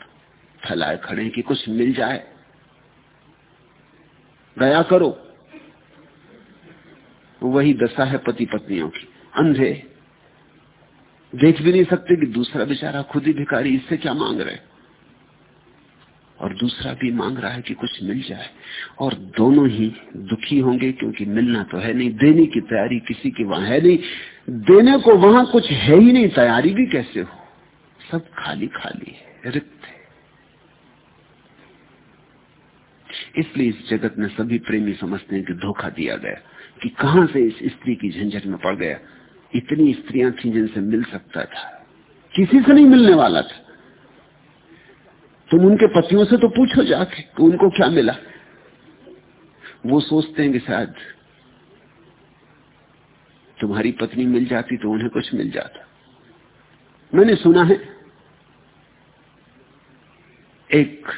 फैलाए खड़े कि कुछ मिल जाए। दया करो। वही दशा है पति पत्नियों की। अंधे देख भी नहीं सकते कि दूसरा बेचारा खुद ही भिखारी, इससे क्या मांग रहे और दूसरा भी मांग रहा है कि कुछ मिल जाए। और दोनों ही दुखी होंगे क्योंकि मिलना तो है नहीं, देने की तैयारी किसी की वहाँ है नहीं। देने को वहाँ कुछ है ही नहीं, तैयारी भी कैसे हो? सब खाली खाली है, रिक्त है। इसलिए इस जगत में सभी प्रेमी समझते हैं कि धोखा दिया गया, कि कहाँ से इस स्त्री की झंझट में पड़ गया। इतनी स्त्रियाँ थी जिनसे मिल सकता था। किसी से नहीं मिलने वाला था। तुम उनके पतियों से तो पूछो जाके कि उनको क्या मिला। वो सोचते हैं कि शायद तुम्हारी पत्नी मिल जाती तो उन्हें कुछ मिल जाता। मैंने सुना है, एक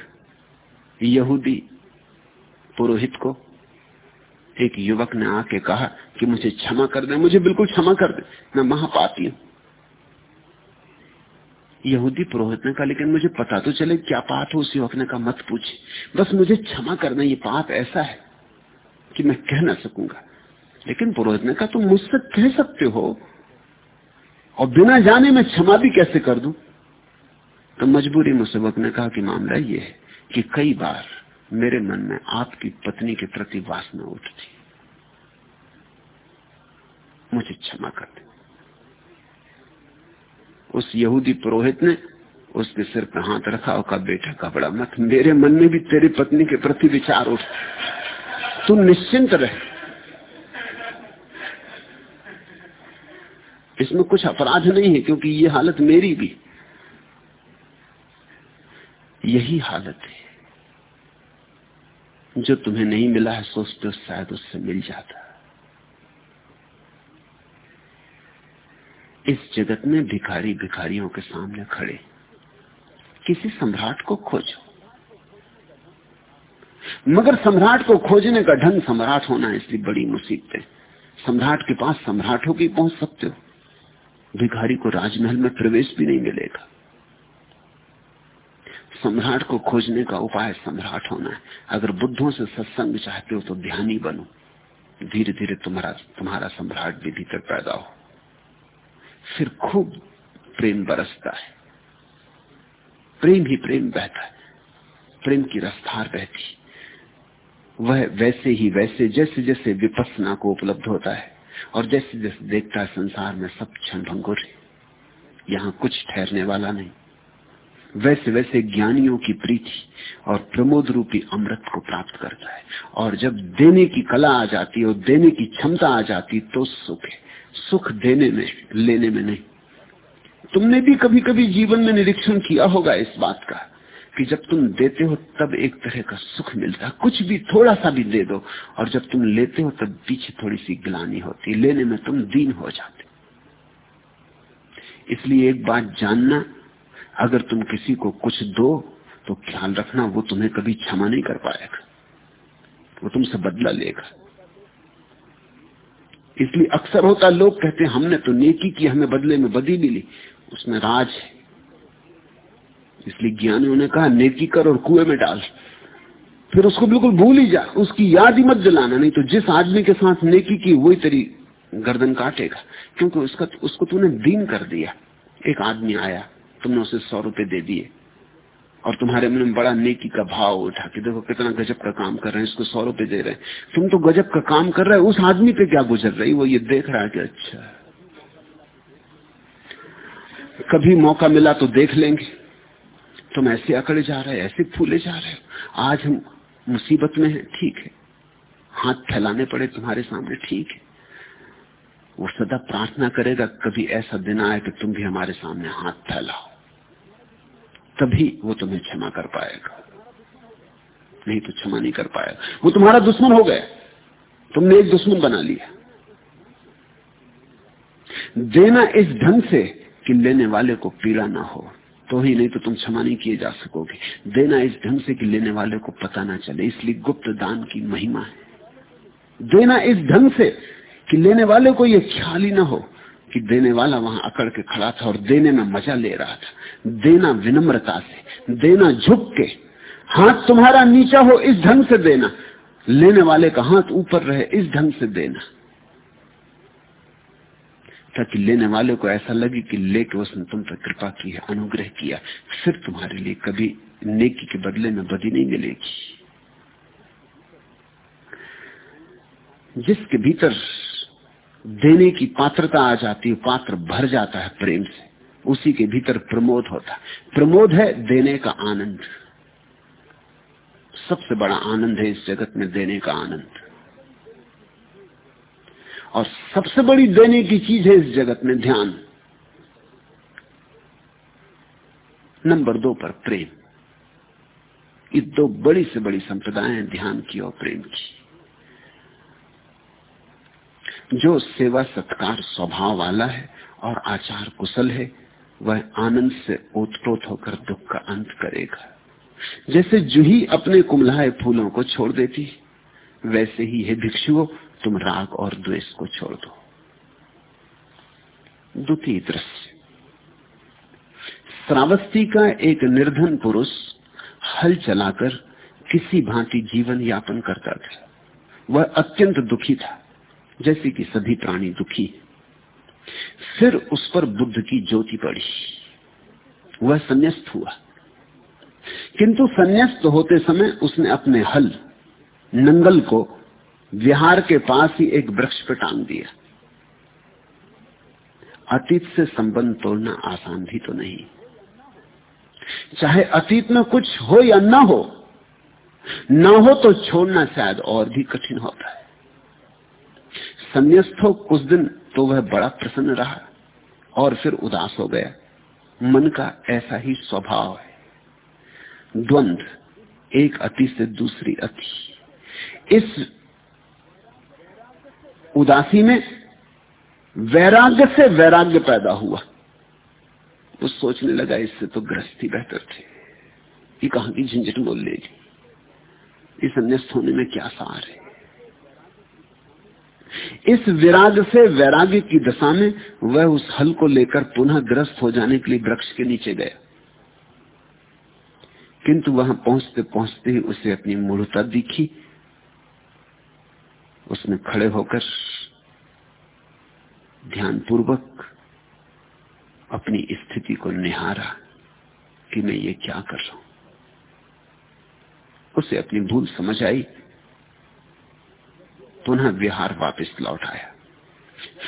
यहूदी पुरोहित को एक युवक ने आके कहा कि मुझे क्षमा कर दे, मुझे बिल्कुल क्षमा कर दे, मैं महापापी हूँ। यहूदी पुरोहित ने कहा, लेकिन मुझे पता तो चले, क्या पाप है उस युवक ने कहा, मत पूछे बस मुझे क्षमा करना, ये पाप ऐसा है कि मैं कह ना सकूँगा। लेकिन पुरोहित ने कहा, तुम मुझसे कह सकते हो और बिना जाने में क्षमा भी कैसे कर दू? तो मजबूरी मुझसे ने कहा कि मामला ये है कि कई बार मेरे मन में आपकी पत्नी के प्रति वासना उठती। मुझे क्षमा कर दे। उस यहूदी पुरोहित ने उसके सिर पर हाथ रखा और कहा, बेटा बड़ा मत, मेरे मन में भी तेरी पत्नी के प्रति विचार उठ। तू निश्चिंत रहे। इसमें कुछ अपराध नहीं है, क्योंकि ये हालत मेरी भी। यही हालत है। जो तुम्हें नहीं मिला है, सोचते हो शायद उससे मिल जाता। इस जगत में भिखारी भिखारियों के सामने खड़े। किसी सम्राट को खोजो। मगर सम्राट को खोजने का ढंग सम्राट होना इसलिए बड़ी मुसीबत है। सम्राट के पास सम्राट होकर पहुँच सकते हो। भिखारी को राजमहल में प्रवेश भी नहीं मिलेगा। सम्राट को खोजने का उपाय सम्राट होना है। अगर बुद्धों से सत्संग चाहते हो तो ध्यानी बनो। धीरे धीरे तुम्हारा तुम्हारा सम्राट भी भीतर पैदा हो। फिर खूब प्रेम बरसता है। प्रेम ही प्रेम बहता है। प्रेम की रफ्तार रहती वह वैसे ही वैसे जैसे जैसे विपसना को उपलब्ध होता है और जैसे जैसे देखता है संसार में सब क्षण भंगुर यहाँ कुछ ठहरने वाला नहीं। वैसे वैसे ज्ञानियों की प्रीति और प्रमोद रूपी अमृत को प्राप्त करता है। और जब देने की कला आ जाती है और देने की क्षमता आ जाती तो सुख है। सुख देने में, लेने में नहीं। तुमने भी कभी कभी जीवन में निरीक्षण किया होगा इस बात का, कि जब तुम देते हो तब एक तरह का सुख मिलता है। कुछ भी थोड़ा सा भी दे दो, और जब तुम लेते हो तब पीछे थोड़ी सी ग्लानी होती लेने में तुम दीन हो जाते इसलिए एक बात जानना, अगर तुम किसी को कुछ दो तो ख्याल रखना, वो तुम्हें कभी क्षमा नहीं कर पाएगा। वो तुमसे बदला लेगा। इसलिए अक्सर होता लोग कहते हैं, हमने तो नेकी की, हमें बदले में बदी मिली। उसमें राज है। इसलिए ज्ञानियों ने कहा, नेकी कर और कुएँ में डाल। फिर उसको बिल्कुल भूल ही जा, उसकी याद ही मत जलाना नहीं तो जिस आदमी के साथ नेकी की, वही तेरी गर्दन काटेगा। क्योंकि उसका, उसको तूने दीन कर दिया। एक आदमी आया, तुमने उसे सौ रुपए दे दिए। और तुम्हारे मन में बड़ा नेकी का भाव उठा कि देखो कितना गजब का काम कर रहे हैं, इसको सौ रुपए दे रहे हैं। तुम तो गजब का काम कर रहे हो, उस आदमी पे क्या गुजर रही? वो ये देख रहा है कि अच्छा। कभी मौका मिला तो देख लेंगे। तुम ऐसे अकड़े जा रहे ऐसे फूले जा रहे हो। आज हम मुसीबत में है, ठीक है। हाथ फैलाने पड़े तुम्हारे सामने, ठीक है। वो सदा प्रार्थना करेगा, कभी ऐसा दिन आए कि तुम भी हमारे सामने हाथ फैलाओ। तभी वो तुम्हें क्षमा कर पाएगा। नहीं तो क्षमा नहीं कर पाएगा। वो तुम्हारा दुश्मन हो गया। तुमने एक दुश्मन बना लिया। देना इस ढंग से कि लेने वाले को पीड़ा ना हो तो ही नहीं तो तुम क्षमा नहीं किए जा सकोगे। देना इस ढंग से कि लेने वाले को पता ना चले, इसलिए गुप्त दान की महिमा है। देना इस ढंग से कि लेने वाले को यह ख्याल ही ना हो कि देने वाला वहाँ अकड़ के खड़ा था और देने में मज़ा ले रहा था। देना विनम्रता से, देना झुक के, हाथ तुम्हारा नीचा हो इस ढंग से देना। लेने वाले का हाथ ऊपर रहे इस ढंग से देना। ताकि लेने वाले को ऐसा लगे कि लेके उसने तुम पर कृपा की है, अनुग्रह किया। फिर तुम्हारे लिए कभी नेकी के बदले में बदी नहीं मिलेगी। जिसके भीतर देने की पात्रता आ जाती है, पात्र भर जाता है प्रेम से। उसी के भीतर प्रमोद होता है। प्रमोद है देने का आनंद। सबसे बड़ा आनंद है इस जगत में देने का आनंद। और सबसे बड़ी देने की चीज़ है इस जगत में ध्यान। नंबर दो पर प्रेम। ये दो बड़ी से बड़ी संप्रदाय हैं ध्यान की और प्रेम की। जो सेवा सत्कार स्वभाव वाला है और आचार कुशल है, वह आनंद से ओतप्रोत होकर दुख का अंत करेगा। जैसे जूही अपने कुमलाए फूलों को छोड़ देती वैसे ही है भिक्षुओं, तुम राग और द्वेष को छोड़ दो। द्वितीय दृश्य। श्रावस्ती का एक निर्धन पुरुष हल चलाकर किसी भांति जीवन यापन करता था। वह अत्यंत दुखी था। जैसे कि सभी प्राणी दुखी। फिर उस पर बुद्ध की ज्योति पड़ी। वह संन्यास्त हुआ। किंतु संन्यास्त होते समय उसने अपने हल, नंगल को विहार के पास ही एक वृक्ष पर टांग दिया। अतीत से संबंध तोड़ना आसान भी तो नहीं। चाहे अतीत में कुछ हो या ना हो ना हो तो छोड़ना शायद और भी कठिन होता है। संन्यास्त हो, कुछ दिन तो वह बड़ा प्रसन्न रहा और फिर उदास हो गया। मन का ऐसा ही स्वभाव है। द्वंद एक अति से दूसरी अति। इस उदासी में वैराग्य से वैराग्य पैदा हुआ। वो सोचने लगा, इससे तो गृहस्थी बेहतर थे। ये कहाँ की झंझट बोल लेगी? इस अन्यस्त होने में क्या सार है? इस विराग से वैराग्य की दशा में वह उस हल को लेकर पुनः ग्रस्त हो जाने के लिए वृक्ष के नीचे गया। किंतु वहाँ पहुँचते पहुँचते ही उसे अपनी मूर्ता दिखी। उसने खड़े होकर ध्यानपूर्वक अपनी स्थिति को निहारा कि मैं ये क्या कर रहा हूँ। उसे अपनी भूल समझ आई। पुनः विहार वापस लौट आया।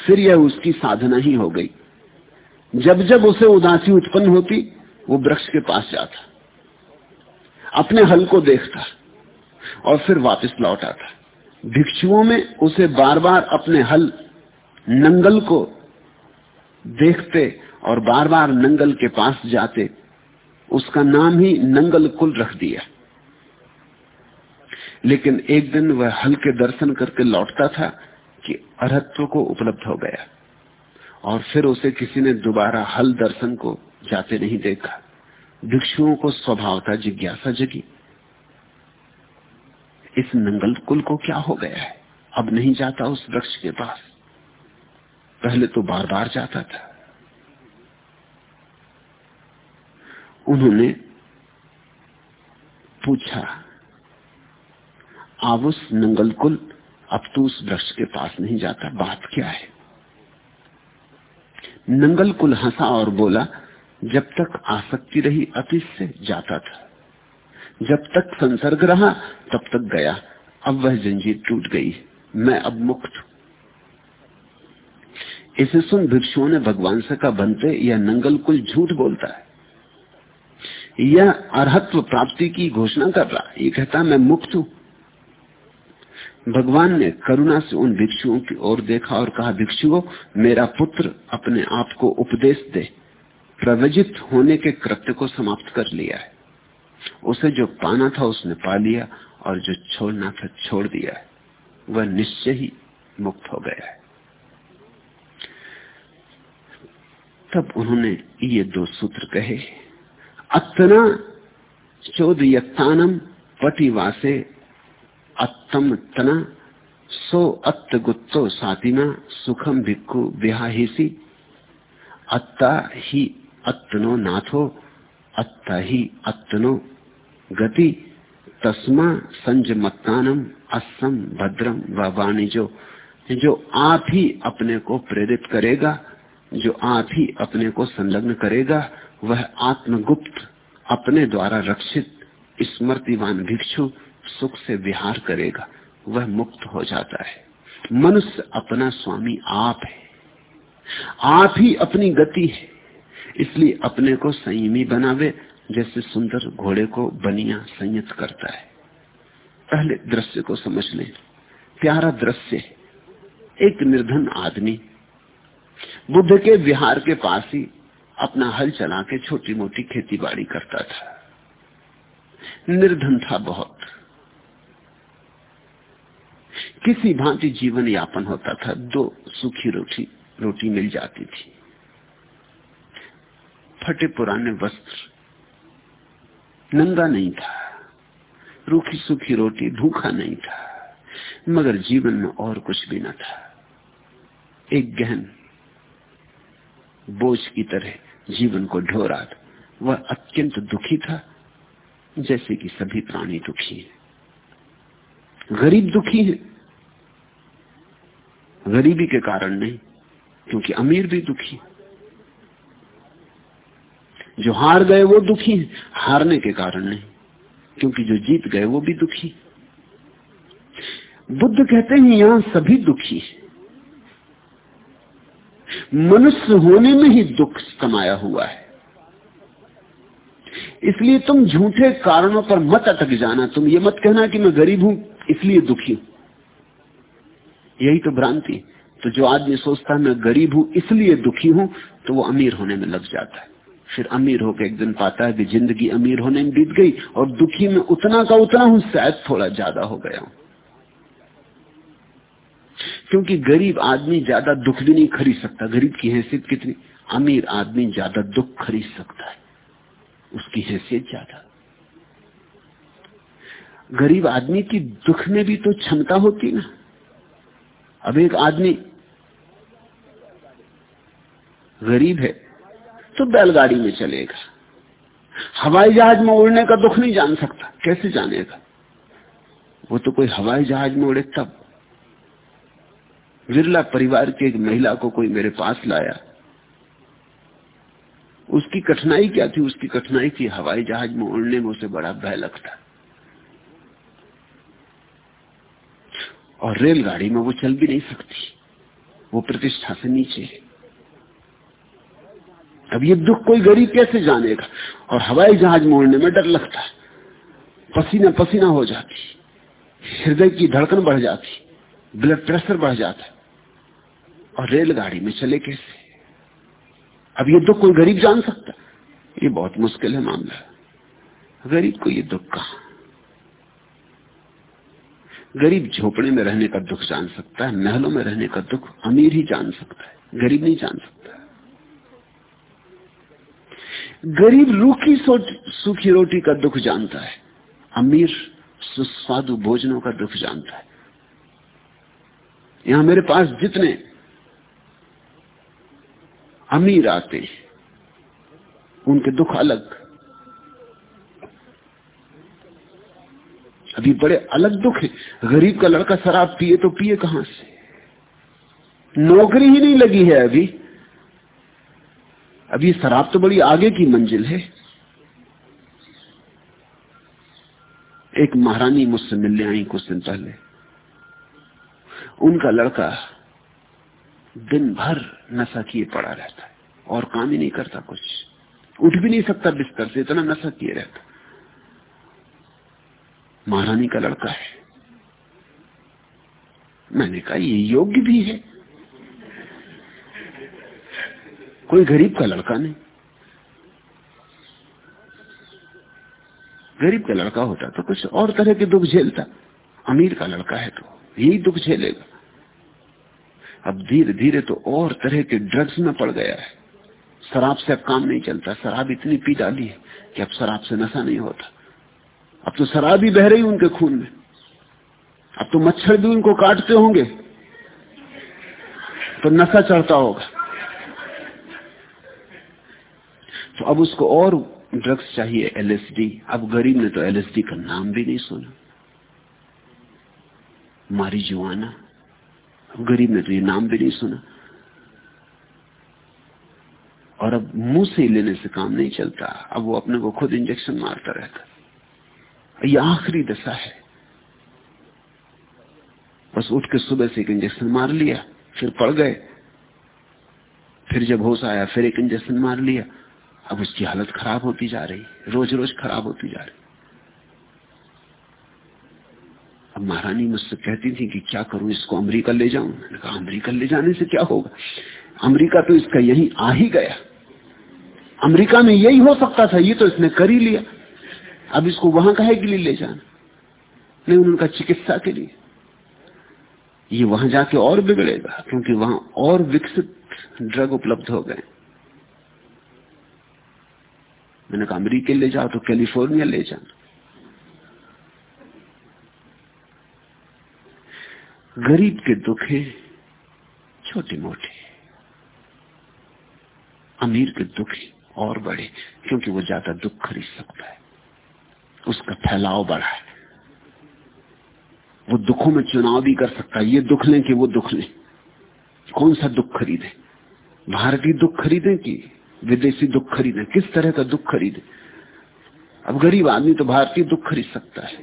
फिर यह उसकी साधना ही हो गई। जब जब उसे उदासी उत्पन्न होती, वो वृक्ष के पास जाता, अपने हल को देखता और फिर वापस लौट आता। भिक्षुओं में उसे बार बार अपने हल, नंगल को देखते और बार बार नंगल के पास जाते, उसका नाम ही नंगल कुल रख दिया। लेकिन एक दिन वह हल के दर्शन करके लौटता था कि अरहत्व को उपलब्ध हो गया। और फिर उसे किसी ने दोबारा हल दर्शन को जाते नहीं देखा। भिक्षुओं को स्वभाव था, जिज्ञासा जगी। इस नंगल कुल को क्या हो गया है? अब नहीं जाता उस वृक्ष के पास। पहले तो बार बार जाता था। उन्होंने पूछा आवुस नंगल कुल अब तू उस वृक्ष के पास नहीं जाता। बात क्या है? नंगल कुल हंसा और बोला, जब तक आसक्ति रही अतीत से जाता था। जब तक संसर्ग रहा, तब तक गया। अब वह जंजीर टूट गई। मैं अब मुक्त इसे सुन भिक्षुओं ने भगवान से कहा, बनते, यह नंगल कुल झूठ बोलता है। यह अर्हत्व प्राप्ति की घोषणा कर रहा ये कहता मैं मुक्त हूँ। भगवान ने करुणा से उन भिक्षुओं की ओर देखा और कहा, भिक्षुओं, मेरा पुत्र अपने आप को उपदेश दे। प्रवजित होने के कृत्य को समाप्त कर लिया है। उसे जो पाना था उसने पा लिया और जो छोड़ना था छोड़ दिया है। वह निश्चय ही मुक्त हो गया है। तब उन्होंने ये दो सूत्र कहे अतना चोदयत्तानम पटिवासे अत्तम तना, सो अत्त गुत्तो सातिमा सुखम भिक्खु विहाहिसी। अत्ता ही अत्तनो नाथो, अत्ता ही अत्तनो गति, तस्मा संजमत्तानम असम भद्रम वाणिजो। जो आप ही अपने को प्रेरित करेगा, जो आप ही अपने को संलग्न करेगा, वह आत्मगुप्त अपने द्वारा रक्षित स्मृतिवान भिक्षु सुख से विहार करेगा, वह मुक्त हो जाता है। मनुष्य अपना स्वामी आप है। आप ही अपनी गति है। इसलिए अपने को संयमी बनावे, जैसे सुंदर घोड़े को बनिया संयत करता है। पहले दृश्य को समझ ले। प्यारा दृश्य एक निर्धन आदमी बुद्ध के विहार के पास ही अपना हल चला के छोटी मोटी खेती बाड़ी करता था। निर्धन था बहुत। किसी भांति जीवन यापन होता था, दो सूखी रोटी रोटी मिल जाती थी। फटे पुराने वस्त्र, नंगा नहीं था, रूखी सूखी रोटी, भूखा नहीं था, मगर जीवन में और कुछ भी न था। एक गहन बोझ की तरह जीवन को ढो रहा था वह अत्यंत दुखी था, जैसे कि सभी प्राणी दुखी हैं। गरीब दुखी है गरीबी के कारण नहीं, क्योंकि अमीर भी दुखी जो हार गए वो दुखी है, हारने के कारण नहीं, क्योंकि जो जीत गए वो भी दुखी बुद्ध कहते हैं, यहाँ सभी दुखी है। मनुष्य होने में ही दुख समाया हुआ है। इसलिए तुम झूठे कारणों पर मत अटक जाना, तुम ये मत कहना कि मैं गरीब हूँ, इसलिए दुखी हूँ। यही तो भ्रांति। तो जो आदमी सोचता है, मैं गरीब हूँ, इसलिए दुखी हूँ तो वो अमीर होने में लग जाता है। फिर अमीर होकर एक दिन पाता है कि ज़िंदगी अमीर होने में बीत गई और दुखी में उतना का उतना हूँ, शायद थोड़ा ज़्यादा हो गया हूँ। क्योंकि गरीब आदमी ज़्यादा दुख भी नहीं खरीद सकता। गरीब की हैसियत कितनी? अमीर आदमी ज़्यादा दुख खरीद सकता है। उसकी हैसियत ज़्यादा। गरीब आदमी की दुख में भी तो क्षमता होती ना। अब एक आदमी गरीब है तो बैलगाड़ी में चलेगा। हवाई जहाज़ में उड़ने का दुख नहीं जान सकता, कैसे जानेगा? वो तो कोई हवाई जहाज़ में उड़े तब। विरला परिवार की एक महिला को कोई मेरे पास लाया। उसकी कठिनाई क्या थी? उसकी कठिनाई थी हवाई जहाज़ में उड़ने में उसे बड़ा भय लगता। और रेलगाड़ी में वो चल भी नहीं सकती। वो प्रतिष्ठा से नीचे है। अब ये दुख कोई गरीब कैसे जानेगा? और हवाई जहाज़ मोड़ने में डर लगता है। पसीना पसीना हो जाती। हृदय की धड़कन बढ़ जाती। ब्लड प्रेशर बढ़ जाता। और रेलगाड़ी में चले कैसे? अब ये दुख कोई गरीब जान सकता? ये बहुत मुश्किल है मामला। गरीब को ये दुख कहा? गरीब झोपड़े में रहने का दुख जान सकता है, महलों में रहने का दुख अमीर ही जान सकता है, गरीब नहीं जान सकता गरीब रूखी सूखी रोटी का दुख जानता है, अमीर सुस्वादु भोजनों का दुख जानता है। यहाँ मेरे पास जितने अमीर आते हैं, उनके दुख अलग अभी बड़े अलग दुख है। गरीब का लड़का शराब पिए तो पिए कहाँ से? नौकरी ही नहीं लगी है अभी। अभी शराब तो बड़ी आगे की मंजिल है। एक महारानी मुझसे मिलने आई कुछ दिन पहले। उनका लड़का दिन भर नशा किए पड़ा रहता है और काम ही नहीं करता कुछ। उठ भी नहीं सकता बिस्तर से, इतना नशा किए रहता महारानी का लड़का है। मैंने कहा, ये योग्य भी है। कोई गरीब का लड़का नहीं। गरीब का लड़का होता तो कुछ और तरह के दुख झेलता। अमीर का लड़का है तो यही दुख झेलेगा। अब धीरे धीरे तो और तरह के ड्रग्स में पड़ गया है। शराब से अब काम नहीं चलता। शराब इतनी पी डाली है कि अब शराब से नशा नहीं होता। अब तो शराब ही बह रही उनके खून में। अब तो मच्छर भी उनको काटते होंगे तो नशा चढ़ता होगा। तो अब उसको और ड्रग्स चाहिए एलएसडी अब गरीब ने तो एलएसडी का नाम भी नहीं सुना। मारी जुआना। गरीब ने तो ये नाम भी नहीं सुना। और अब मुँह से लेने से काम नहीं चलता। अब वो अपने को खुद इंजेक्शन मारता रहता। ये आखिरी दशा है। बस उठ के सुबह से एक इंजेक्शन मार लिया, फिर पड़ गए। फिर जब होश आया, फिर एक इंजेक्शन मार लिया। अब उसकी हालत खराब होती जा रही रोज रोज खराब होती जा रही अब महारानी मुझसे कहती थी कि क्या करूँ, इसको अमेरिका ले जाऊँ? मैंने कहा, अमेरिका ले जाने से क्या होगा? अमेरिका तो इसका यही आ ही गया। अमेरिका में यही हो सकता था, ये तो इसने कर ही लिया। अब इसको वहाँ कहे के लिए ले जाना? नहीं, उनका चिकित्सा के लिए। ये वहाँ जाके और बिगड़ेगा, क्योंकि वहाँ और विकसित ड्रग उपलब्ध हो गए। मैंने कहा, अमरीके ले जाओ तो कैलिफ़ोर्निया ले जाना। गरीब के दुख है छोटे मोटे अमीर के दुख और बड़े, क्योंकि वो ज़्यादा दुख खरीद सकता है। उसका फैलाव बढ़ा है। वो दुखों में चुनाव भी कर सकता है। ये दुख लें कि वो दुख लें। कौन सा दुख खरीदे? भारतीय दुख खरीदे कि विदेशी दुख खरीदे? किस तरह का दुख खरीदे? अब गरीब आदमी तो भारतीय दुख खरीद सकता है।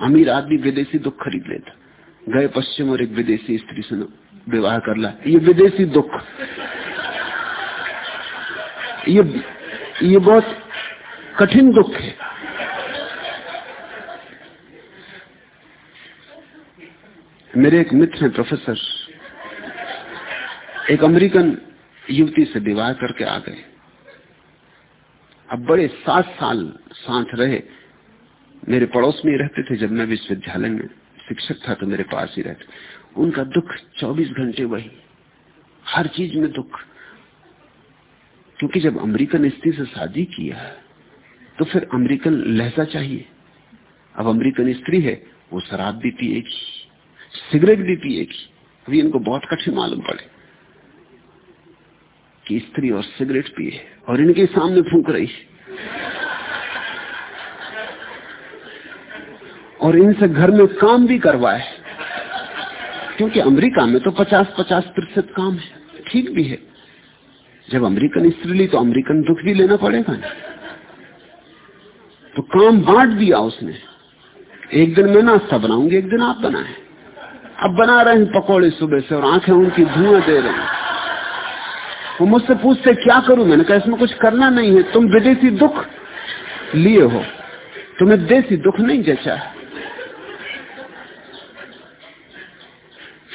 अमीर आदमी विदेशी दुख खरीद लेता। गए पश्चिम और एक विदेशी स्त्री से विवाह कर ला। ये विदेशी दुख। ये ये बहुत कठिन दुख है। मेरे एक मित्र हैं प्रोफेसर एक अमेरिकन युवती से विवाह करके आ गए। अब बड़े सात साल साथ रहे। मेरे पड़ोस में रहते थे, जब मैं विश्वविद्यालय में शिक्षक था तो मेरे पास ही रहते। उनका दुख 24 घंटे वही। हर चीज़ में दुख। क्योंकि जब अमेरिकन स्त्री से शादी किया तो फिर अमेरिकन लहजा चाहिए। अब अमेरिकन स्त्री है, वो शराब भी पिएगी। सिगरेट भी पिएगी। अभी इनको बहुत कठिन मालूम पड़े कि स्त्री और सिगरेट पिए और इनके सामने फूक रही। और इनसे घर में काम भी करवाए। क्योंकि अमेरिका में तो 50-50 प्रतिशत काम है। ठीक भी है। जब अमेरिकन स्त्री ली तो अमेरिकन दुख भी लेना पड़ेगा ना। तो काम बांट दिया उसने। एक दिन मैं नाश्ता बनाऊँगी, एक दिन आप बनाए। अब बना रहे हैं पकौड़े सुबह से और आँखें उनकी धुआँ दे रहे वो मुझसे पूछते, क्या करूँ? मैंने कहा, इसमें कुछ करना नहीं है। तुम विदेशी दुख लिए हो। तुम्हें देसी दुख नहीं जचा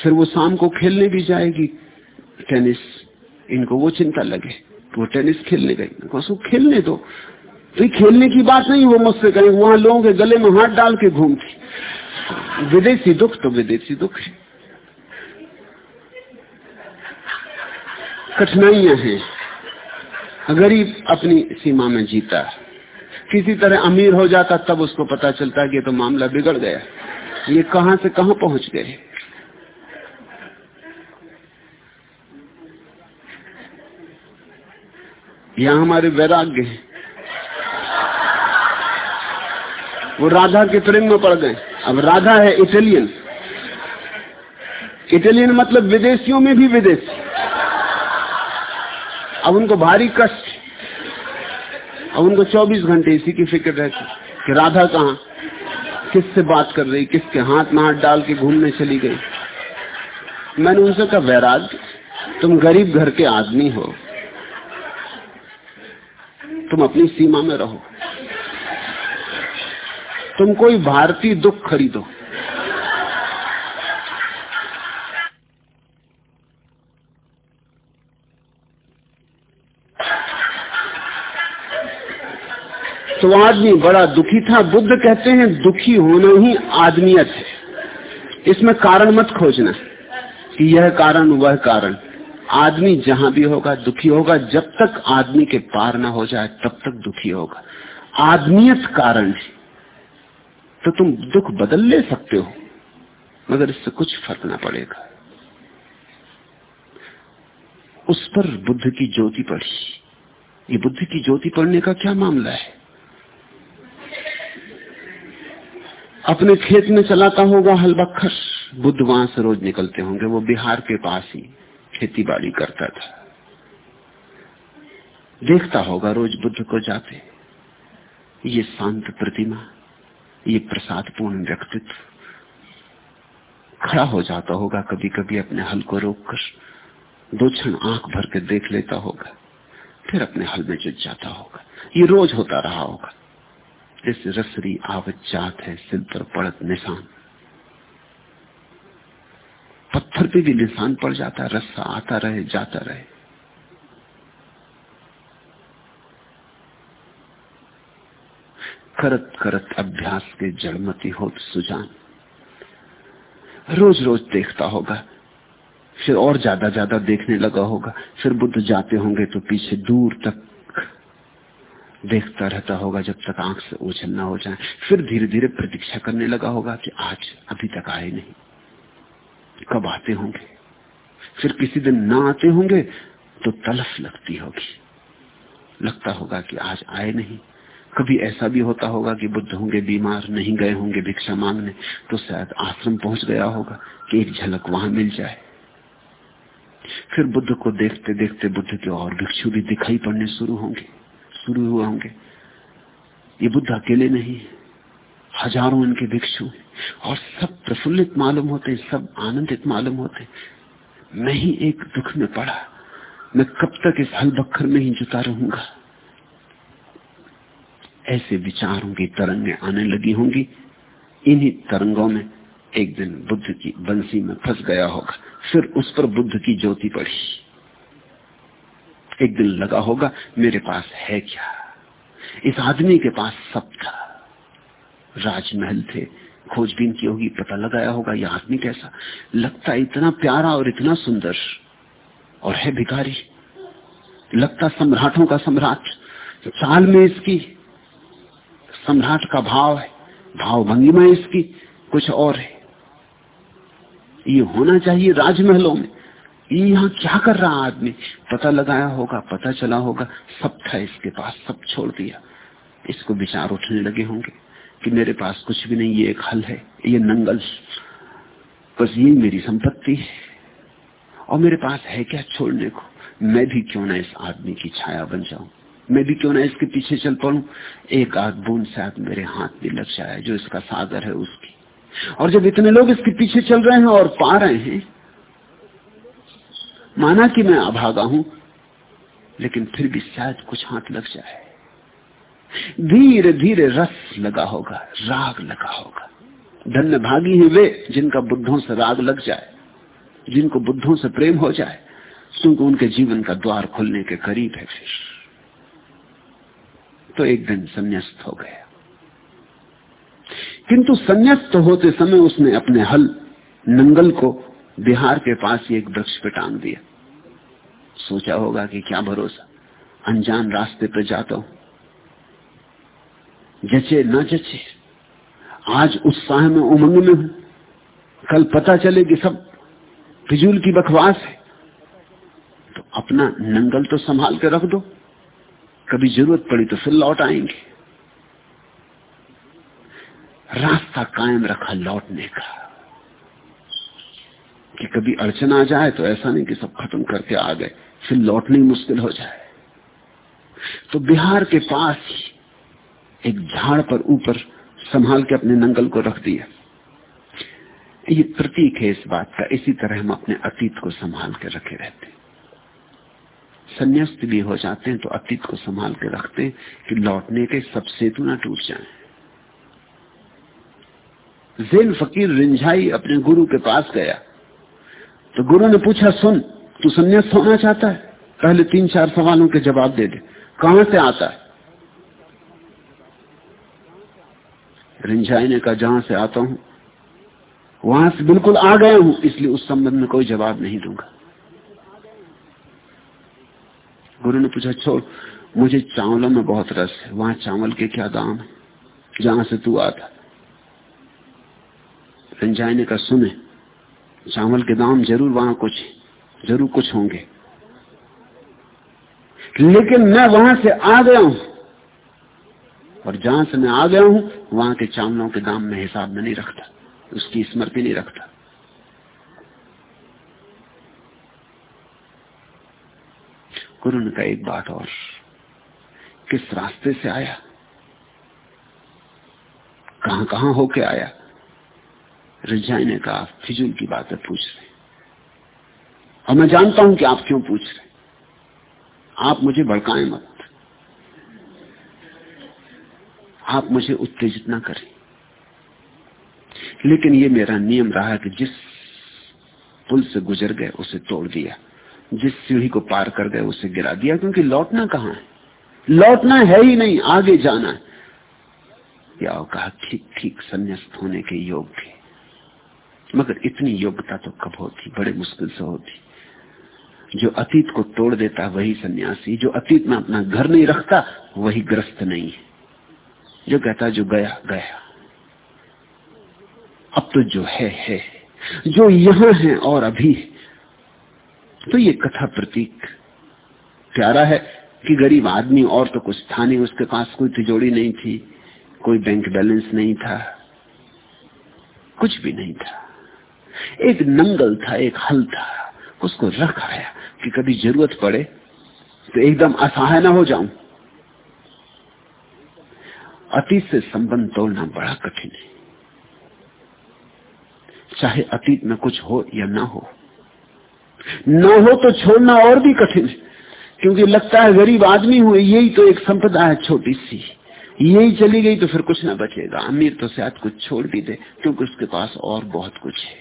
फिर वो शाम को खेलने भी जाएगी। टेनिस, इनको वो चिंता लगे वो टेनिस खेलने गई। उसको खेलने दो। तो खेलने की बात नहीं, वो मुझसे कहें वहाँ लोगों के गले में हाथ डाल के घूमती। विदेशी दुख तो विदेशी दुख है। कठिनाइयाँ हैं। गरीब अपनी सीमा में जीता किसी तरह अमीर हो जाता, तब उसको पता चलता कि तो मामला बिगड़ गया। ये कहाँ से कहाँ पहुँच गए? यहाँ हमारे वैराग्य हैं। वो राधा के प्रेम में पड़ गए। अब राधा है इटालियन। इटालियन मतलब विदेशियों में भी विदेशी। अब उनको भारी कष्ट। अब उनको 24 घंटे इसी की फ़िक्र रहती कि राधा कहा, किससे बात कर रही, किसके हाथ में हाथ डाल के घूमने चली गई। मैंने उनसे कहा, वैराग, तुम गरीब घर के आदमी हो। तुम अपनी सीमा में रहो। तुम कोई भारतीय दुख खरीदो। तो आदमी बड़ा दुखी था। बुद्ध कहते हैं, दुखी होना ही आदमियत है। इसमें कारण मत खोजना कि यह कारण, वह कारण। आदमी जहाँ भी होगा, दुखी होगा। जब तक आदमी के पार ना हो जाए, तब तक दुखी होगा। आदमियत कारण है। तो तुम दुख बदल ले सकते हो, मगर इससे कुछ फ़र्क ना पड़ेगा। उस पर बुद्ध की ज्योति पड़ी। ये बुद्ध की ज्योति पड़ने का क्या मामला है? अपने खेत में चलाता होगा हल बखर बुद्ध वहाँ से रोज निकलते होंगे। वो बिहार के पास ही खेती बाड़ी करता था। देखता होगा रोज बुद्ध को जाते। ये शांत प्रतिमा। ये प्रसादपूर्ण व्यक्तित्व खड़ा हो जाता होगा कभी कभी अपने हल को रोककर, दो क्षण आँख भर के देख लेता होगा, फिर अपने हल में जुट जाता होगा। ये रोज होता रहा होगा। जैसे रसरी आवत जात है सिल पर पड़त निशान। पत्थर पे भी निशान पड़ जाता है रस्सा आता रहे, जाता रहे। करत करत अभ्यास के जड़मती होत सुजान। रोज रोज देखता होगा, फिर और ज़्यादा ज़्यादा देखने लगा होगा, फिर बुद्ध जाते होंगे तो पीछे दूर तक देखता रहता होगा जब तक आँख से ओझल ना हो जाए। फिर धीरे धीरे प्रतीक्षा करने लगा होगा कि आज अभी तक आए नहीं। कब आते होंगे? फिर किसी दिन ना आते होंगे तो तलफ लगती होगी। लगता होगा कि आज आए नहीं। कभी ऐसा भी होता होगा कि बुद्ध होंगे, बीमार नहीं गए होंगे, भिक्षा मांगने तो शायद आश्रम पहुँच गया होगा कि एक झलक वहाँ मिल जाए। फिर बुद्ध को देखते देखते बुद्ध के और भिक्षु भी दिखाई पड़ने शुरू होंगे, शुरू हुए होंगे। ये बुद्ध अकेले नहीं है, हज़ारों इनके भिक्षु और सब प्रफुल्लित मालूम होते सब आनंदित मालूम होते मैं ही एक दुख में पड़ा, मैं कब तक इस हल बखर में ही जुता रहूँगा? ऐसे विचारों की तरंगें आने लगी होंगी। इन्हीं तरंगों में एक दिन बुद्ध की बंसी में फंस गया होगा। फिर उस पर बुद्ध की ज्योति पड़ी। एक दिन लगा होगा, मेरे पास है क्या? इस आदमी के पास सब था। राजमहल थे, खोजबीन की होगी, पता लगाया होगा, यह आदमी कैसा? लगता इतना प्यारा और इतना सुंदर, और है भिखारी। लगता सम्राटों का सम्राट चाल में इसकी सम्राट का भाव है, भाव भंगिमा इसकी, कुछ और है। ये होना चाहिए राजमहलों में। ये यहाँ क्या कर रहा आदमी? पता लगाया होगा, पता चला होगा, सब था इसके पास, सब छोड़ दिया। इसको विचार उठने लगे होंगे कि मेरे पास कुछ भी नहीं, ये एक हल है, ये नंगल। बस यही मेरी संपत्ति है। और मेरे पास है क्या छोड़ने को? मैं भी क्यों ना इस आदमी की छाया बन जाऊँ? मैं भी क्यों ना इसके पीछे चल पड़ू? एक आध बूंद शायद मेरे हाथ भी लग जाए, जो इसका सागर है उसकी। और जब इतने लोग इसके पीछे चल रहे हैं और पा रहे हैं, माना कि मैं अभागा हूँ, लेकिन फिर भी शायद कुछ हाथ लग जाए। धीरे धीरे रस लगा होगा, राग लगा होगा। धन्य भागी है वे, जिनका बुद्धों से राग लग जाए, जिनको बुद्धों से प्रेम हो जाए, क्योंकि उनके जीवन का द्वार खुलने के करीब है फिर। तो एक दिन संन्यास्त हो गया। किंतु संन्यास्त होते समय उसने अपने हल, नंगल को बिहार के पास ही एक वृक्ष पे टांग दिया। सोचा होगा कि क्या भरोसा, अनजान रास्ते पे जाता हूँ। जचे न जचे, आज उत्साह में उमंग में हूँ। कल पता चले कि सब फिजूल की बकवास है। तो अपना नंगल तो संभाल के रख दो। कभी ज़रूरत पड़ी तो फिर लौट आएँगे। रास्ता कायम रखा लौटने का। कि कभी अड़चन आ जाए तो ऐसा नहीं कि सब खत्म करके आ गए, फिर लौटने मुश्किल हो जाए। तो बिहार के पास एक झाड़ पर ऊपर संभाल के अपने नंगल को रख दिया। ये प्रतीक है इस बात का, इसी तरह हम अपने अतीत को संभाल के रखे रहते हैं। संन्यास्त भी हो जाते हैं तो अतीत को संभाल के रखते हैं कि लौटने के सब सेतु ना टूट जाएँ। जैन फकीर रिंझाई अपने गुरु के पास गया तो गुरु ने पूछा, सुन, तू संन्यास्त होना चाहता है? पहले तीन चार सवालों के जवाब दे दे। कहाँ से आता है? रिंझाई ने कहा, जहाँ से आता हूँ, वहाँ से बिल्कुल आ गया हूँ, इसलिए उस संबंध में कोई जवाब नहीं दूँगा। गुरु ने पूछा, छोड़, मुझे चावलों में बहुत रस है, वहाँ चावल के क्या दाम है? जहाँ से तू आता। रंजाई ने कहा, सुने, चावल के दाम ज़रूर वहाँ कुछ ज़रूर कुछ होंगे। लेकिन मैं वहाँ से आ गया हूँ, और जहाँ से मैं आ गया हूँ, वहाँ के चावलों के दाम में हिसाब में नहीं रखता, उसकी स्मृति नहीं रखता। ने कहा एक बात और किस रास्ते से आया? कहाँ कहाँ होके आया? रिजाई ने कहा, फिजूल की बातें पूछ रहे और मैं जानता हूँ कि आप क्यों पूछ रहे आप मुझे भड़काए मत। आप मुझे उत्तेजित ना करें। लेकिन ये मेरा नियम रहा कि जिस पुल से गुजर गए, उसे तोड़ दिया। जिस सीढ़ी को पार कर गए उसे गिरा दिया, क्योंकि लौटना कहाँ है? लौटना है ही नहीं, आगे जाना है। या कहा, ठीक ठीक, संन्यास्त होने के योग थे। मगर इतनी योग्यता तो कब होती? बड़े मुश्किल से होती। जो अतीत को तोड़ देता, वही सन्यासी। जो अतीत में अपना घर नहीं रखता, वही ग्रस्त नहीं है। जो कहता, जो गया गया। अब तो जो है है। जो यहाँ है और अभी तो ये कथा प्रतीक। प्यारा है कि गरीब आदमी और तो कुछ था नहीं, उसके पास कोई तिजोड़ी नहीं थी, कोई बैंक बैलेंस नहीं था, कुछ भी नहीं था। एक नंगल था, एक हल था, उसको रख आया कि कभी ज़रूरत पड़े तो एकदम असहाय ना हो जाऊँ। अतीत से संबंध तोड़ना बड़ा कठिन है। चाहे अतीत में कुछ हो या ना हो ना हो तो छोड़ना और भी कठिन है। क्योंकि लगता है गरीब आदमी हुए यही तो एक संपदा है छोटी सी। यही चली गई तो फिर कुछ ना बचेगा। अमीर तो शायद कुछ छोड़ भी दे, क्योंकि उसके पास और बहुत कुछ है।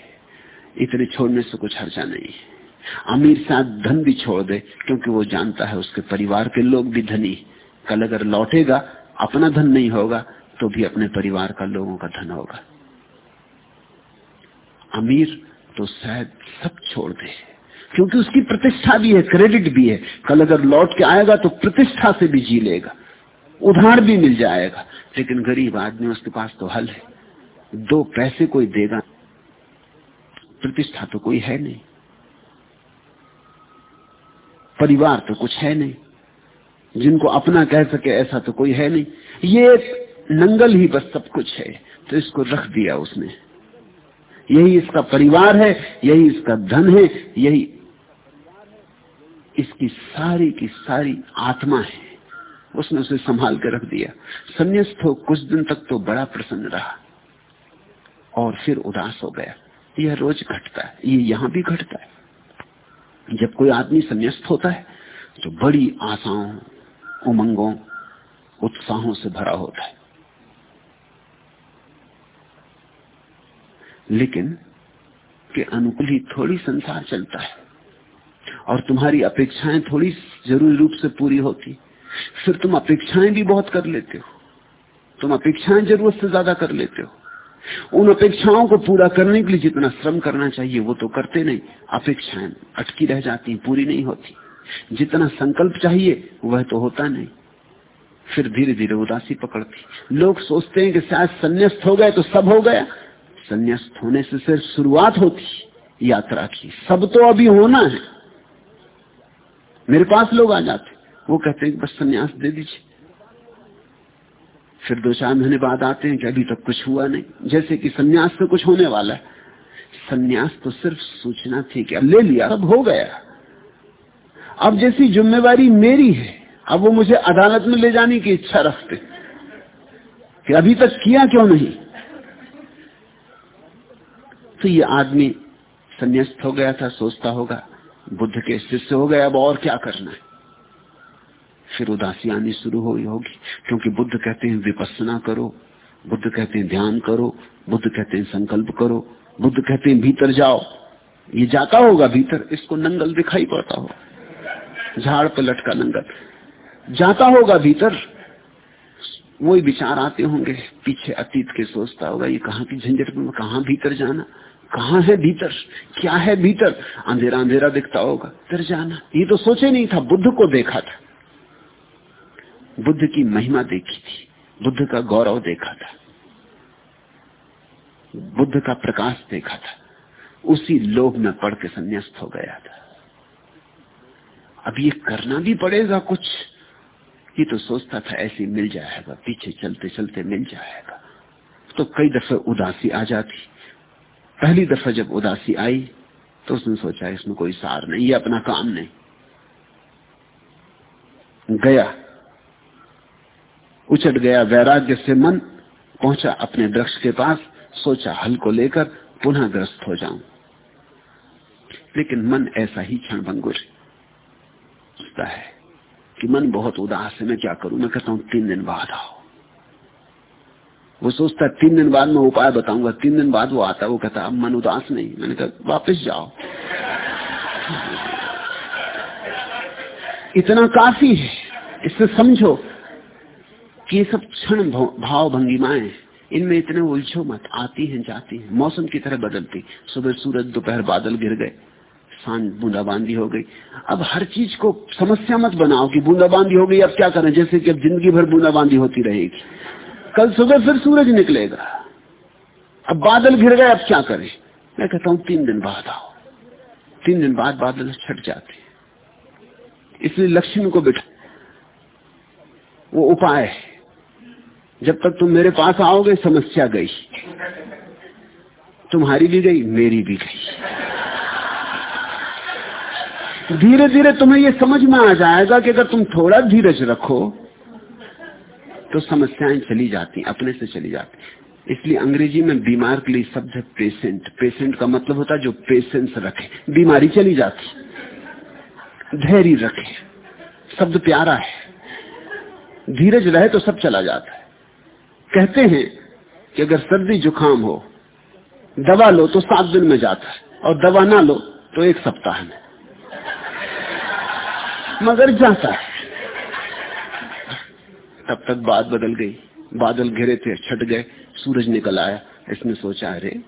इतने छोड़ने से कुछ हर्जा नहीं है। अमीर शायद धन भी छोड़ दे, क्योंकि वो जानता है उसके परिवार के लोग भी धनी। कल अगर लौटेगा, अपना धन नहीं होगा तो भी अपने परिवार का लोगों का धन होगा। अमीर तो शायद सब छोड़ दे। क्योंकि उसकी प्रतिष्ठा भी है, क्रेडिट भी है। कल अगर लौट के आएगा तो प्रतिष्ठा से भी जी लेगा। उधार भी मिल जाएगा। लेकिन गरीब आदमी, उसके पास तो हल है। दो पैसे कोई देगा? प्रतिष्ठा तो कोई है नहीं। परिवार तो कुछ है नहीं। जिनको अपना कह सके ऐसा तो कोई है नहीं। ये नंगल ही बस सब कुछ है। तो इसको रख दिया उसने। यही इसका परिवार है, यही इसका धन है, यही इसकी सारी की सारी आत्मा है। उसने उसे संभाल कर रख दिया। संन्यास्त हो कुछ दिन तक तो बड़ा प्रसन्न रहा। और फिर उदास हो गया। यह रोज घटता है। ये यहाँ भी घटता है। जब कोई आदमी संन्यास्त होता है तो बड़ी आशाओं, उमंगों, उत्साहों से भरा होता है। लेकिन के अनुकूल ही थोड़ी संसार चलता है। और तुम्हारी अपेक्षाएँ थोड़ी ज़रूरी रूप से पूरी होती। फिर तुम अपेक्षाएँ भी बहुत कर लेते हो। तुम अपेक्षाएँ ज़रूरत से ज़्यादा कर लेते हो। उन अपेक्षाओं को पूरा करने के लिए जितना श्रम करना चाहिए, वो तो करते नहीं। अपेक्षाएँ अटकी रह जाती, पूरी नहीं होती। जितना संकल्प चाहिए, वह तो होता नहीं। फिर धीरे धीरे उदासी पकड़ती। लोग सोचते हैं कि शायद संन्यास्त हो गए तो सब हो गया। संन्यास्त होने से सिर्फ़ शुरुआत होती, यात्रा की। सब तो अभी होना है। मेरे पास लोग आ जाते। वो कहते हैं बस संन्यास दे दीजिए। फिर दो चार महीने बाद आते हैं कि अभी तक कुछ हुआ नहीं। जैसे कि संन्यास से कुछ होने वाला है। संन्यास तो सिर्फ़ सूचना थी कि अब ले लिया, अब हो गया। अब जैसी जिम्मेवारी मेरी है, अब वो मुझे अदालत में ले जाने की इच्छा रखते कि अभी तक किया क्यों नहीं? तो ये आदमी संन्यास्त हो गया था, सोचता होगा बुद्ध के शिष्य हो गए अब और क्या करना है? फिर उदासी आनी शुरू हुई होगी, क्योंकि बुद्ध कहते हैं विपස්සना करो। बुद्ध कहते हैं, ध्यान करो। बुद्ध कहते हैं, संकल्प करो। बुद्ध कहते हैं, भीतर जाओ। ये जाता होगा भीतर, इसको नंगल दिखाई पड़ता हो झाड़ पर लटका नंगल। जाता होगा भीतर, वही विचार आते होंगे। पीछे अतीत के सोचता होगा, ये कहाँ की झंझट में, कहा भीतर जाना? कहा है भीतर? क्या है भीतर? अंधेरा अंधेरा दिखता होगा। फिर जाना। ये तो सोचे नहीं था, बुद्ध को देखा था। बुद्ध की महिमा देखी थी। बुद्ध का गौरव देखा था। बुद्ध का प्रकाश देखा था। उसी लोभ में पढ़ के संन्यास्त हो गया था। अब ये करना भी पड़ेगा कुछ। ये तो सोचता था, ऐसे मिल जाएगा। पीछे चलते चलते मिल जाएगा। तो कई दफे उदासी आ जाती। पहली दफ़ा जब उदासी आई तो उसने सोचा, इसमें कोई सार नहीं, ये अपना काम नहीं। गया। उचट गया वैराग्य से मन, पहुँचा अपने वृक्ष के पास, सोचा, हल को लेकर पुनः ग्रस्त हो जाऊँ। लेकिन मन ऐसा ही क्षण भंगुर है कि मन बहुत उदास है, मैं क्या करूँ? मैं कहता हूँ, तीन दिन बाद आओ। वो सोचता तीन दिन बाद मैं उपाय बताऊँगा। तीन दिन बाद वो आता वो कहता अब मन उदास नहीं। मैंने कहा, वापस जाओ। इतना काफ़ी है। इससे समझो कि ये सब क्षण भाव भंगिमाएँ इनमें इतने उलझो मत, आती हैं, जाती हैं। मौसम की तरह बदलती। सुबह सूरज, दोपहर बादल गिर गए। साँझ बूंदाबांदी हो गई। अब हर चीज़ को समस्या मत बनाओ कि बूंदाबांदी हो गई, अब क्या करें? जैसे कि अब ज़िंदगी भर बूंदाबांदी होती रहेगी। कल सुबह फिर सूरज निकलेगा। अब बादल घिर गए, अब क्या करें? मैं कहता हूँ, तीन दिन बाद आओ। तीन दिन बाद बादल छट जाते इसलिए लक्ष्मी को बिठा। वो उपाय है। जब तक तुम मेरे पास आओगे, समस्या गई। तुम्हारी भी गई, मेरी भी गई। धीरे धीरे तुम्हें यह समझ में आ जाएगा कि अगर तुम थोड़ा धीरज रखो तो समस्याएँ चली जाती, अपने से चली जाती। इसलिए अंग्रेज़ी में बीमार के लिए शब्द है पेशेंट पेशेंट का मतलब होता है जो पेशेंस रखे। बीमारी चली जाती, धैर्य रखे। शब्द प्यारा है। धीरज रहे तो सब चला जाता है। कहते हैं कि अगर सर्दी जुकाम हो, दवा लो तो सात दिन में जाता है, और दवा ना लो तो एक सप्ताह में। मगर जाता है। तब तक बात बदल गई। बादल घिरे थे, छट गए, सूरज निकल आया। इसने सोचा, अरे,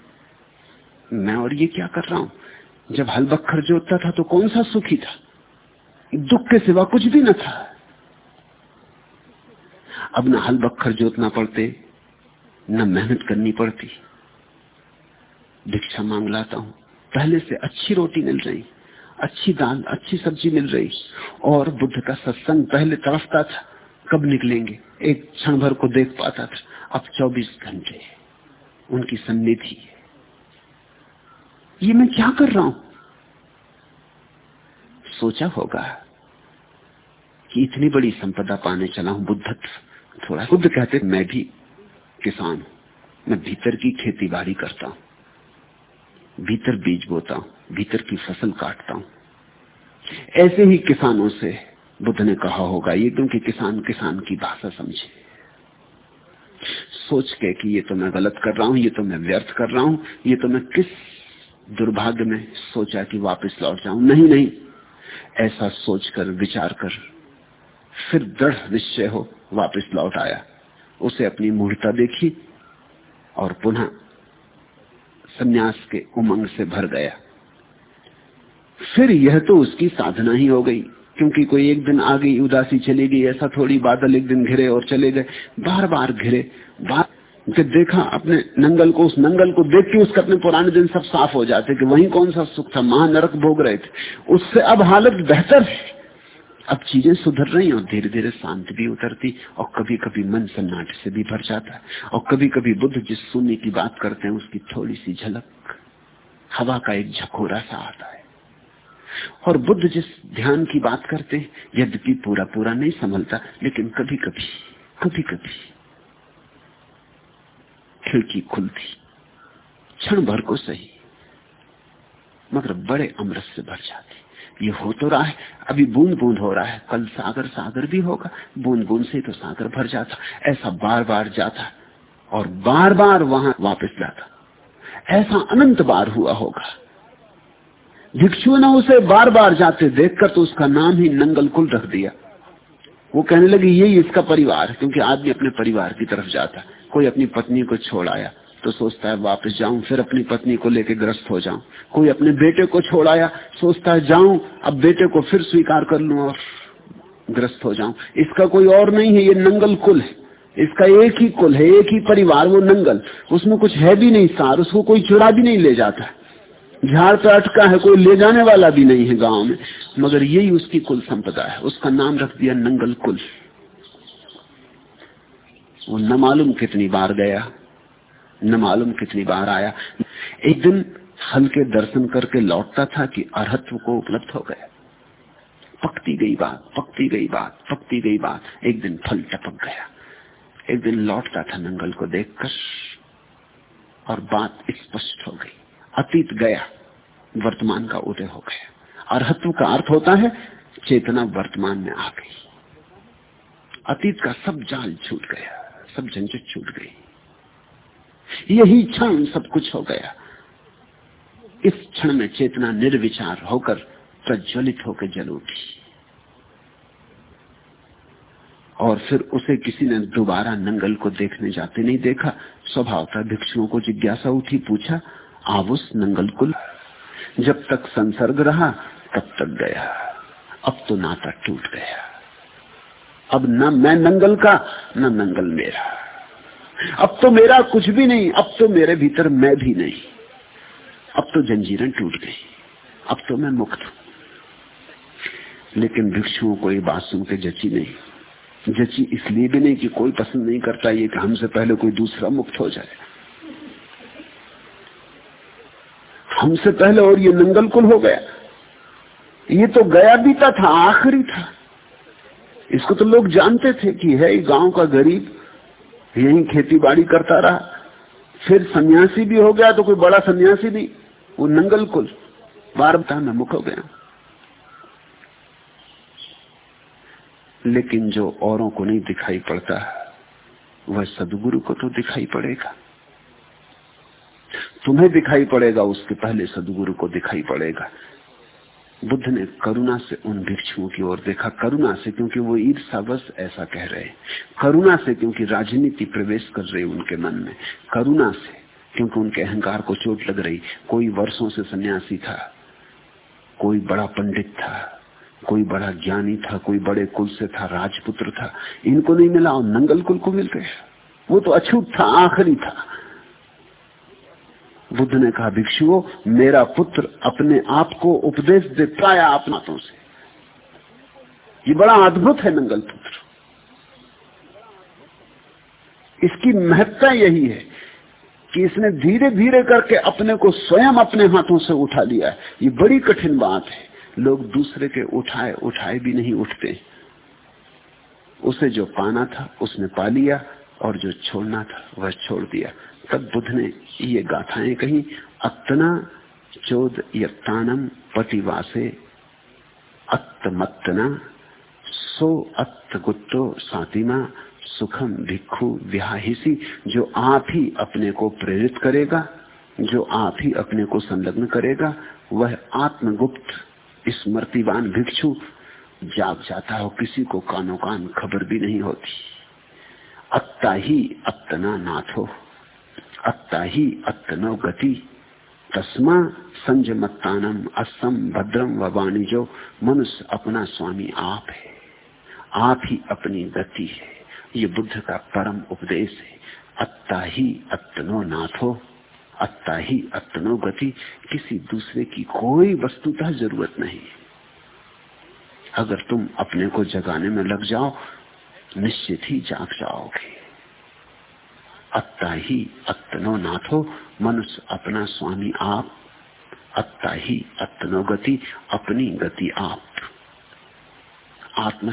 मैं और ये क्या कर रहा हूँ? जब हल बखर जोतता था तो कौन सा सुखी था? दुख के सिवा कुछ भी न था। अब न हल बखर जोतना पड़ते, न मेहनत करनी पड़ती। भिक्षा मांग लाता हूँ। पहले से अच्छी रोटी मिल रही, अच्छी दाल, अच्छी सब्ज़ी मिल रही, और बुद्ध का सत्संग पहले तरफता था। कब निकलेंगे? एक क्षण भर को देख पाता था। अब 24 घंटे उनकी सन्निधि ये मैं क्या कर रहा हूँ? सोचा होगा कि इतनी बड़ी संपदा पाने चला हूँ। बुद्धत्व थोड़ा बुद्ध कहते मैं भी किसान हूँ। मैं भीतर की खेती बाड़ी करता हूँ। भीतर बीज बोता हूँ। भीतर की फ़सल काटता हूँ। ऐसे ही किसानों से बुद्ध ने कहा होगा, ये क्योंकि किसान किसान की भाषा समझे। सोच के कि ये तो मैं गलत कर रहा हूँ, ये तो मैं व्यर्थ कर रहा हूँ, ये तो मैं किस दुर्भाग्य में सोचा कि वापस लौट जाऊँ। नहीं नहीं, ऐसा सोचकर, विचार कर, फिर दृढ़ निश्चय हो, वापस लौट आया। उसे अपनी मूर्ता देखी और पुनः सन्यास के उमंग से भर गया। फिर यह तो उसकी साधना ही हो गई। क्योंकि कोई एक दिन आ गई उदासी चली गई, ऐसा थोड़ी बादल एक दिन घिरे और चले गए बार बार घिरे, बार कि देखा अपने नंगल को, उस नंगल को देख के उसके अपने पुराने दिन सब साफ़ हो जाते कि वहीं कौन सा सुख था, महानरक भोग रहे थे। उससे अब हालत बेहतर है। अब चीज़ें सुधर रही और धीरे धीरे शांति भी उतरती और कभी कभी मन सन्नाटे से भी भर जाता है और कभी कभी बुद्ध जिस सुनने की बात करते हैं, उसकी थोड़ी सी झलक, हवा का एक झकोरा सा आता है। और बुद्ध जिस ध्यान की बात करते हैं, यद्यपि पूरा पूरा नहीं संभलता, लेकिन कभी कभी कभी कभी खिड़की खुलती, क्षण भर को सही, मगर बड़े अमृत से भर जाती। ये हो तो रहा है, अभी बूंद बूंद हो रहा है, कल सागर सागर भी होगा, बूंद बूंद से तो सागर भर जाता, ऐसा बार बार जाता, और बार बार वहाँ वापस जाता, ऐसा अनंत बार हुआ होगा। भिक्षु ने उसे बार बार जाते देखकर तो उसका नाम ही नंगल कुल रख दिया। वो कहने लगी, यही इसका परिवार है, क्योंकि आदमी अपने परिवार की तरफ़ जाता। कोई अपनी पत्नी को छोड़ आया तो सोचता है, वापस जाऊँ, फिर अपनी पत्नी को लेकर ग्रस्त हो जाऊँ। कोई अपने बेटे को छोड़ आया, सोचता है, जाऊँ, अब बेटे को फिर स्वीकार कर लू और ग्रस्त हो जाऊँ। इसका कोई और नहीं है, ये नंगल कुल है। इसका एक ही कुल है, एक ही परिवार, वो नंगल। उसमें कुछ है भी नहीं, सार, उसको कोई चुरा भी नहीं ले जाता। है झाड़ पर अटका है, कोई ले जाने वाला भी नहीं है गाँव में। मगर यही उसकी कुल संपदा है। उसका नाम रख दिया नंगल कुल। वो न मालूम कितनी बार गया, न मालूम कितनी बार आया। एक दिन हल्के दर्शन करके लौटता था कि अरहत्व को उपलब्ध हो गया। पकती गई बात, पकती गई बात, पकती गई बात। एक दिन फल टपक गया। एक दिन लौटता था नंगल को देखकर और बात स्पष्ट हो गई। अतीत गया, वर्तमान का उदय हो गया। अरहत्व का अर्थ होता है, चेतना वर्तमान में आ गई। अतीत का सब जाल छूट गया, सब झंझट छूट गई। यही क्षण सब कुछ हो गया। इस क्षण में चेतना निर्विचार होकर प्रज्वलित होकर जल उठी। और फिर उसे किसी ने दोबारा नंगल को देखने जाते नहीं देखा। स्वभाव था भिक्षुओं को जिज्ञासा उठी, पूछा आवुस नंगलकुल जब तक संसर्ग रहा, तब तक गया। अब तो नाता टूट गया। अब न मैं नंगल का, न नंगल मेरा। अब तो मेरा कुछ भी नहीं, अब तो मेरे भीतर मैं भी नहीं। अब तो जंजीरें टूट गई। अब तो मैं मुक्त हूँ। लेकिन भिक्षुओं को ये बात सुन के जची नहीं। जची इसलिए भी नहीं कि कोई पसंद नहीं करता ये कि हमसे पहले कोई दूसरा मुक्त हो जाए। हमसे पहले और ये नंगल कुल हो गया। ये तो गया बीता था, आखिरी था। इसको तो लोग जानते थे कि है गाँव का गरीब, यही खेती बाड़ी करता रहा। फिर सन्यासी भी हो गया तो कोई बड़ा सन्यासी भी, वो नंगल कुल बार में मुख हो गया। लेकिन जो औरों को नहीं दिखाई पड़ता, वह सदगुरु को तो दिखाई पड़ेगा। तुम्हें दिखाई पड़ेगा, उसके पहले सदगुरु को दिखाई पड़ेगा। बुद्ध ने करुणा से उन भिक्षुओं की ओर देखा। करुणा से क्योंकि वो ईर्षावश ऐसा कह रहे करुणा से क्योंकि राजनीति प्रवेश कर रही उनके मन में। करुणा से क्योंकि उनके अहंकार को चोट लग रही। कोई वर्षों से सन्यासी था, कोई बड़ा पंडित था, कोई बड़ा ज्ञानी था, कोई बड़े कुल से था, राजपुत्र था। इनको नहीं मिला और नंगल कुल को मिल गया। वो तो अछूत था, आखिरी था। बुद्ध ने कहा, भिक्षुओं, मेरा पुत्र अपने आप को उपदेश दे पाया अपनातों से। ये बड़ा अद्भुत है मंगल पुत्र। इसकी महत्ता यही है कि इसने धीरे धीरे करके अपने को स्वयं अपने हाथों से उठा लिया है। ये बड़ी कठिन बात है। लोग दूसरे के उठाए उठाए भी नहीं उठते। उसे जो पाना था, उसने पा लिया और जो छोड़ना था, वह छोड़ दिया। तब बुद्ध ने ये गाथाएँ कही अतना चोद यत्तानम पतिवासे अत्तमत्तना, सो अत्त गुट्टो सातिमा, सुखम भिक्षु व्याहिसी जो आप ही अपने को प्रेरित करेगा, जो आप ही अपने को संलग्न करेगा, वह आत्मगुप्त स्मृतिवान भिक्षु, जाग जाता हो, किसी को कानो कान खबर भी नहीं होती। अत्ता ही अत्तना नाथो अत्ता ही अत्तनो गति। तस्मा संजमत्तानम असम भद्रम व वाणिजो मनुष्य अपना स्वामी आप है। आप ही अपनी गति है। ये बुद्ध का परम उपदेश है। अत्ता ही अत्नो नाथो। अत्ता ही अत्नो गति। किसी दूसरे की कोई वस्तुतः ज़रूरत नहीं। अगर तुम अपने को जगाने में लग जाओ, निश्चित ही जाग जाओगे। अत्ता ही अत्तनो नाथो, मनुष्य अपना स्वामी आप। अत्ता ही अत्तनो गति, अपनी गति आप। आत्म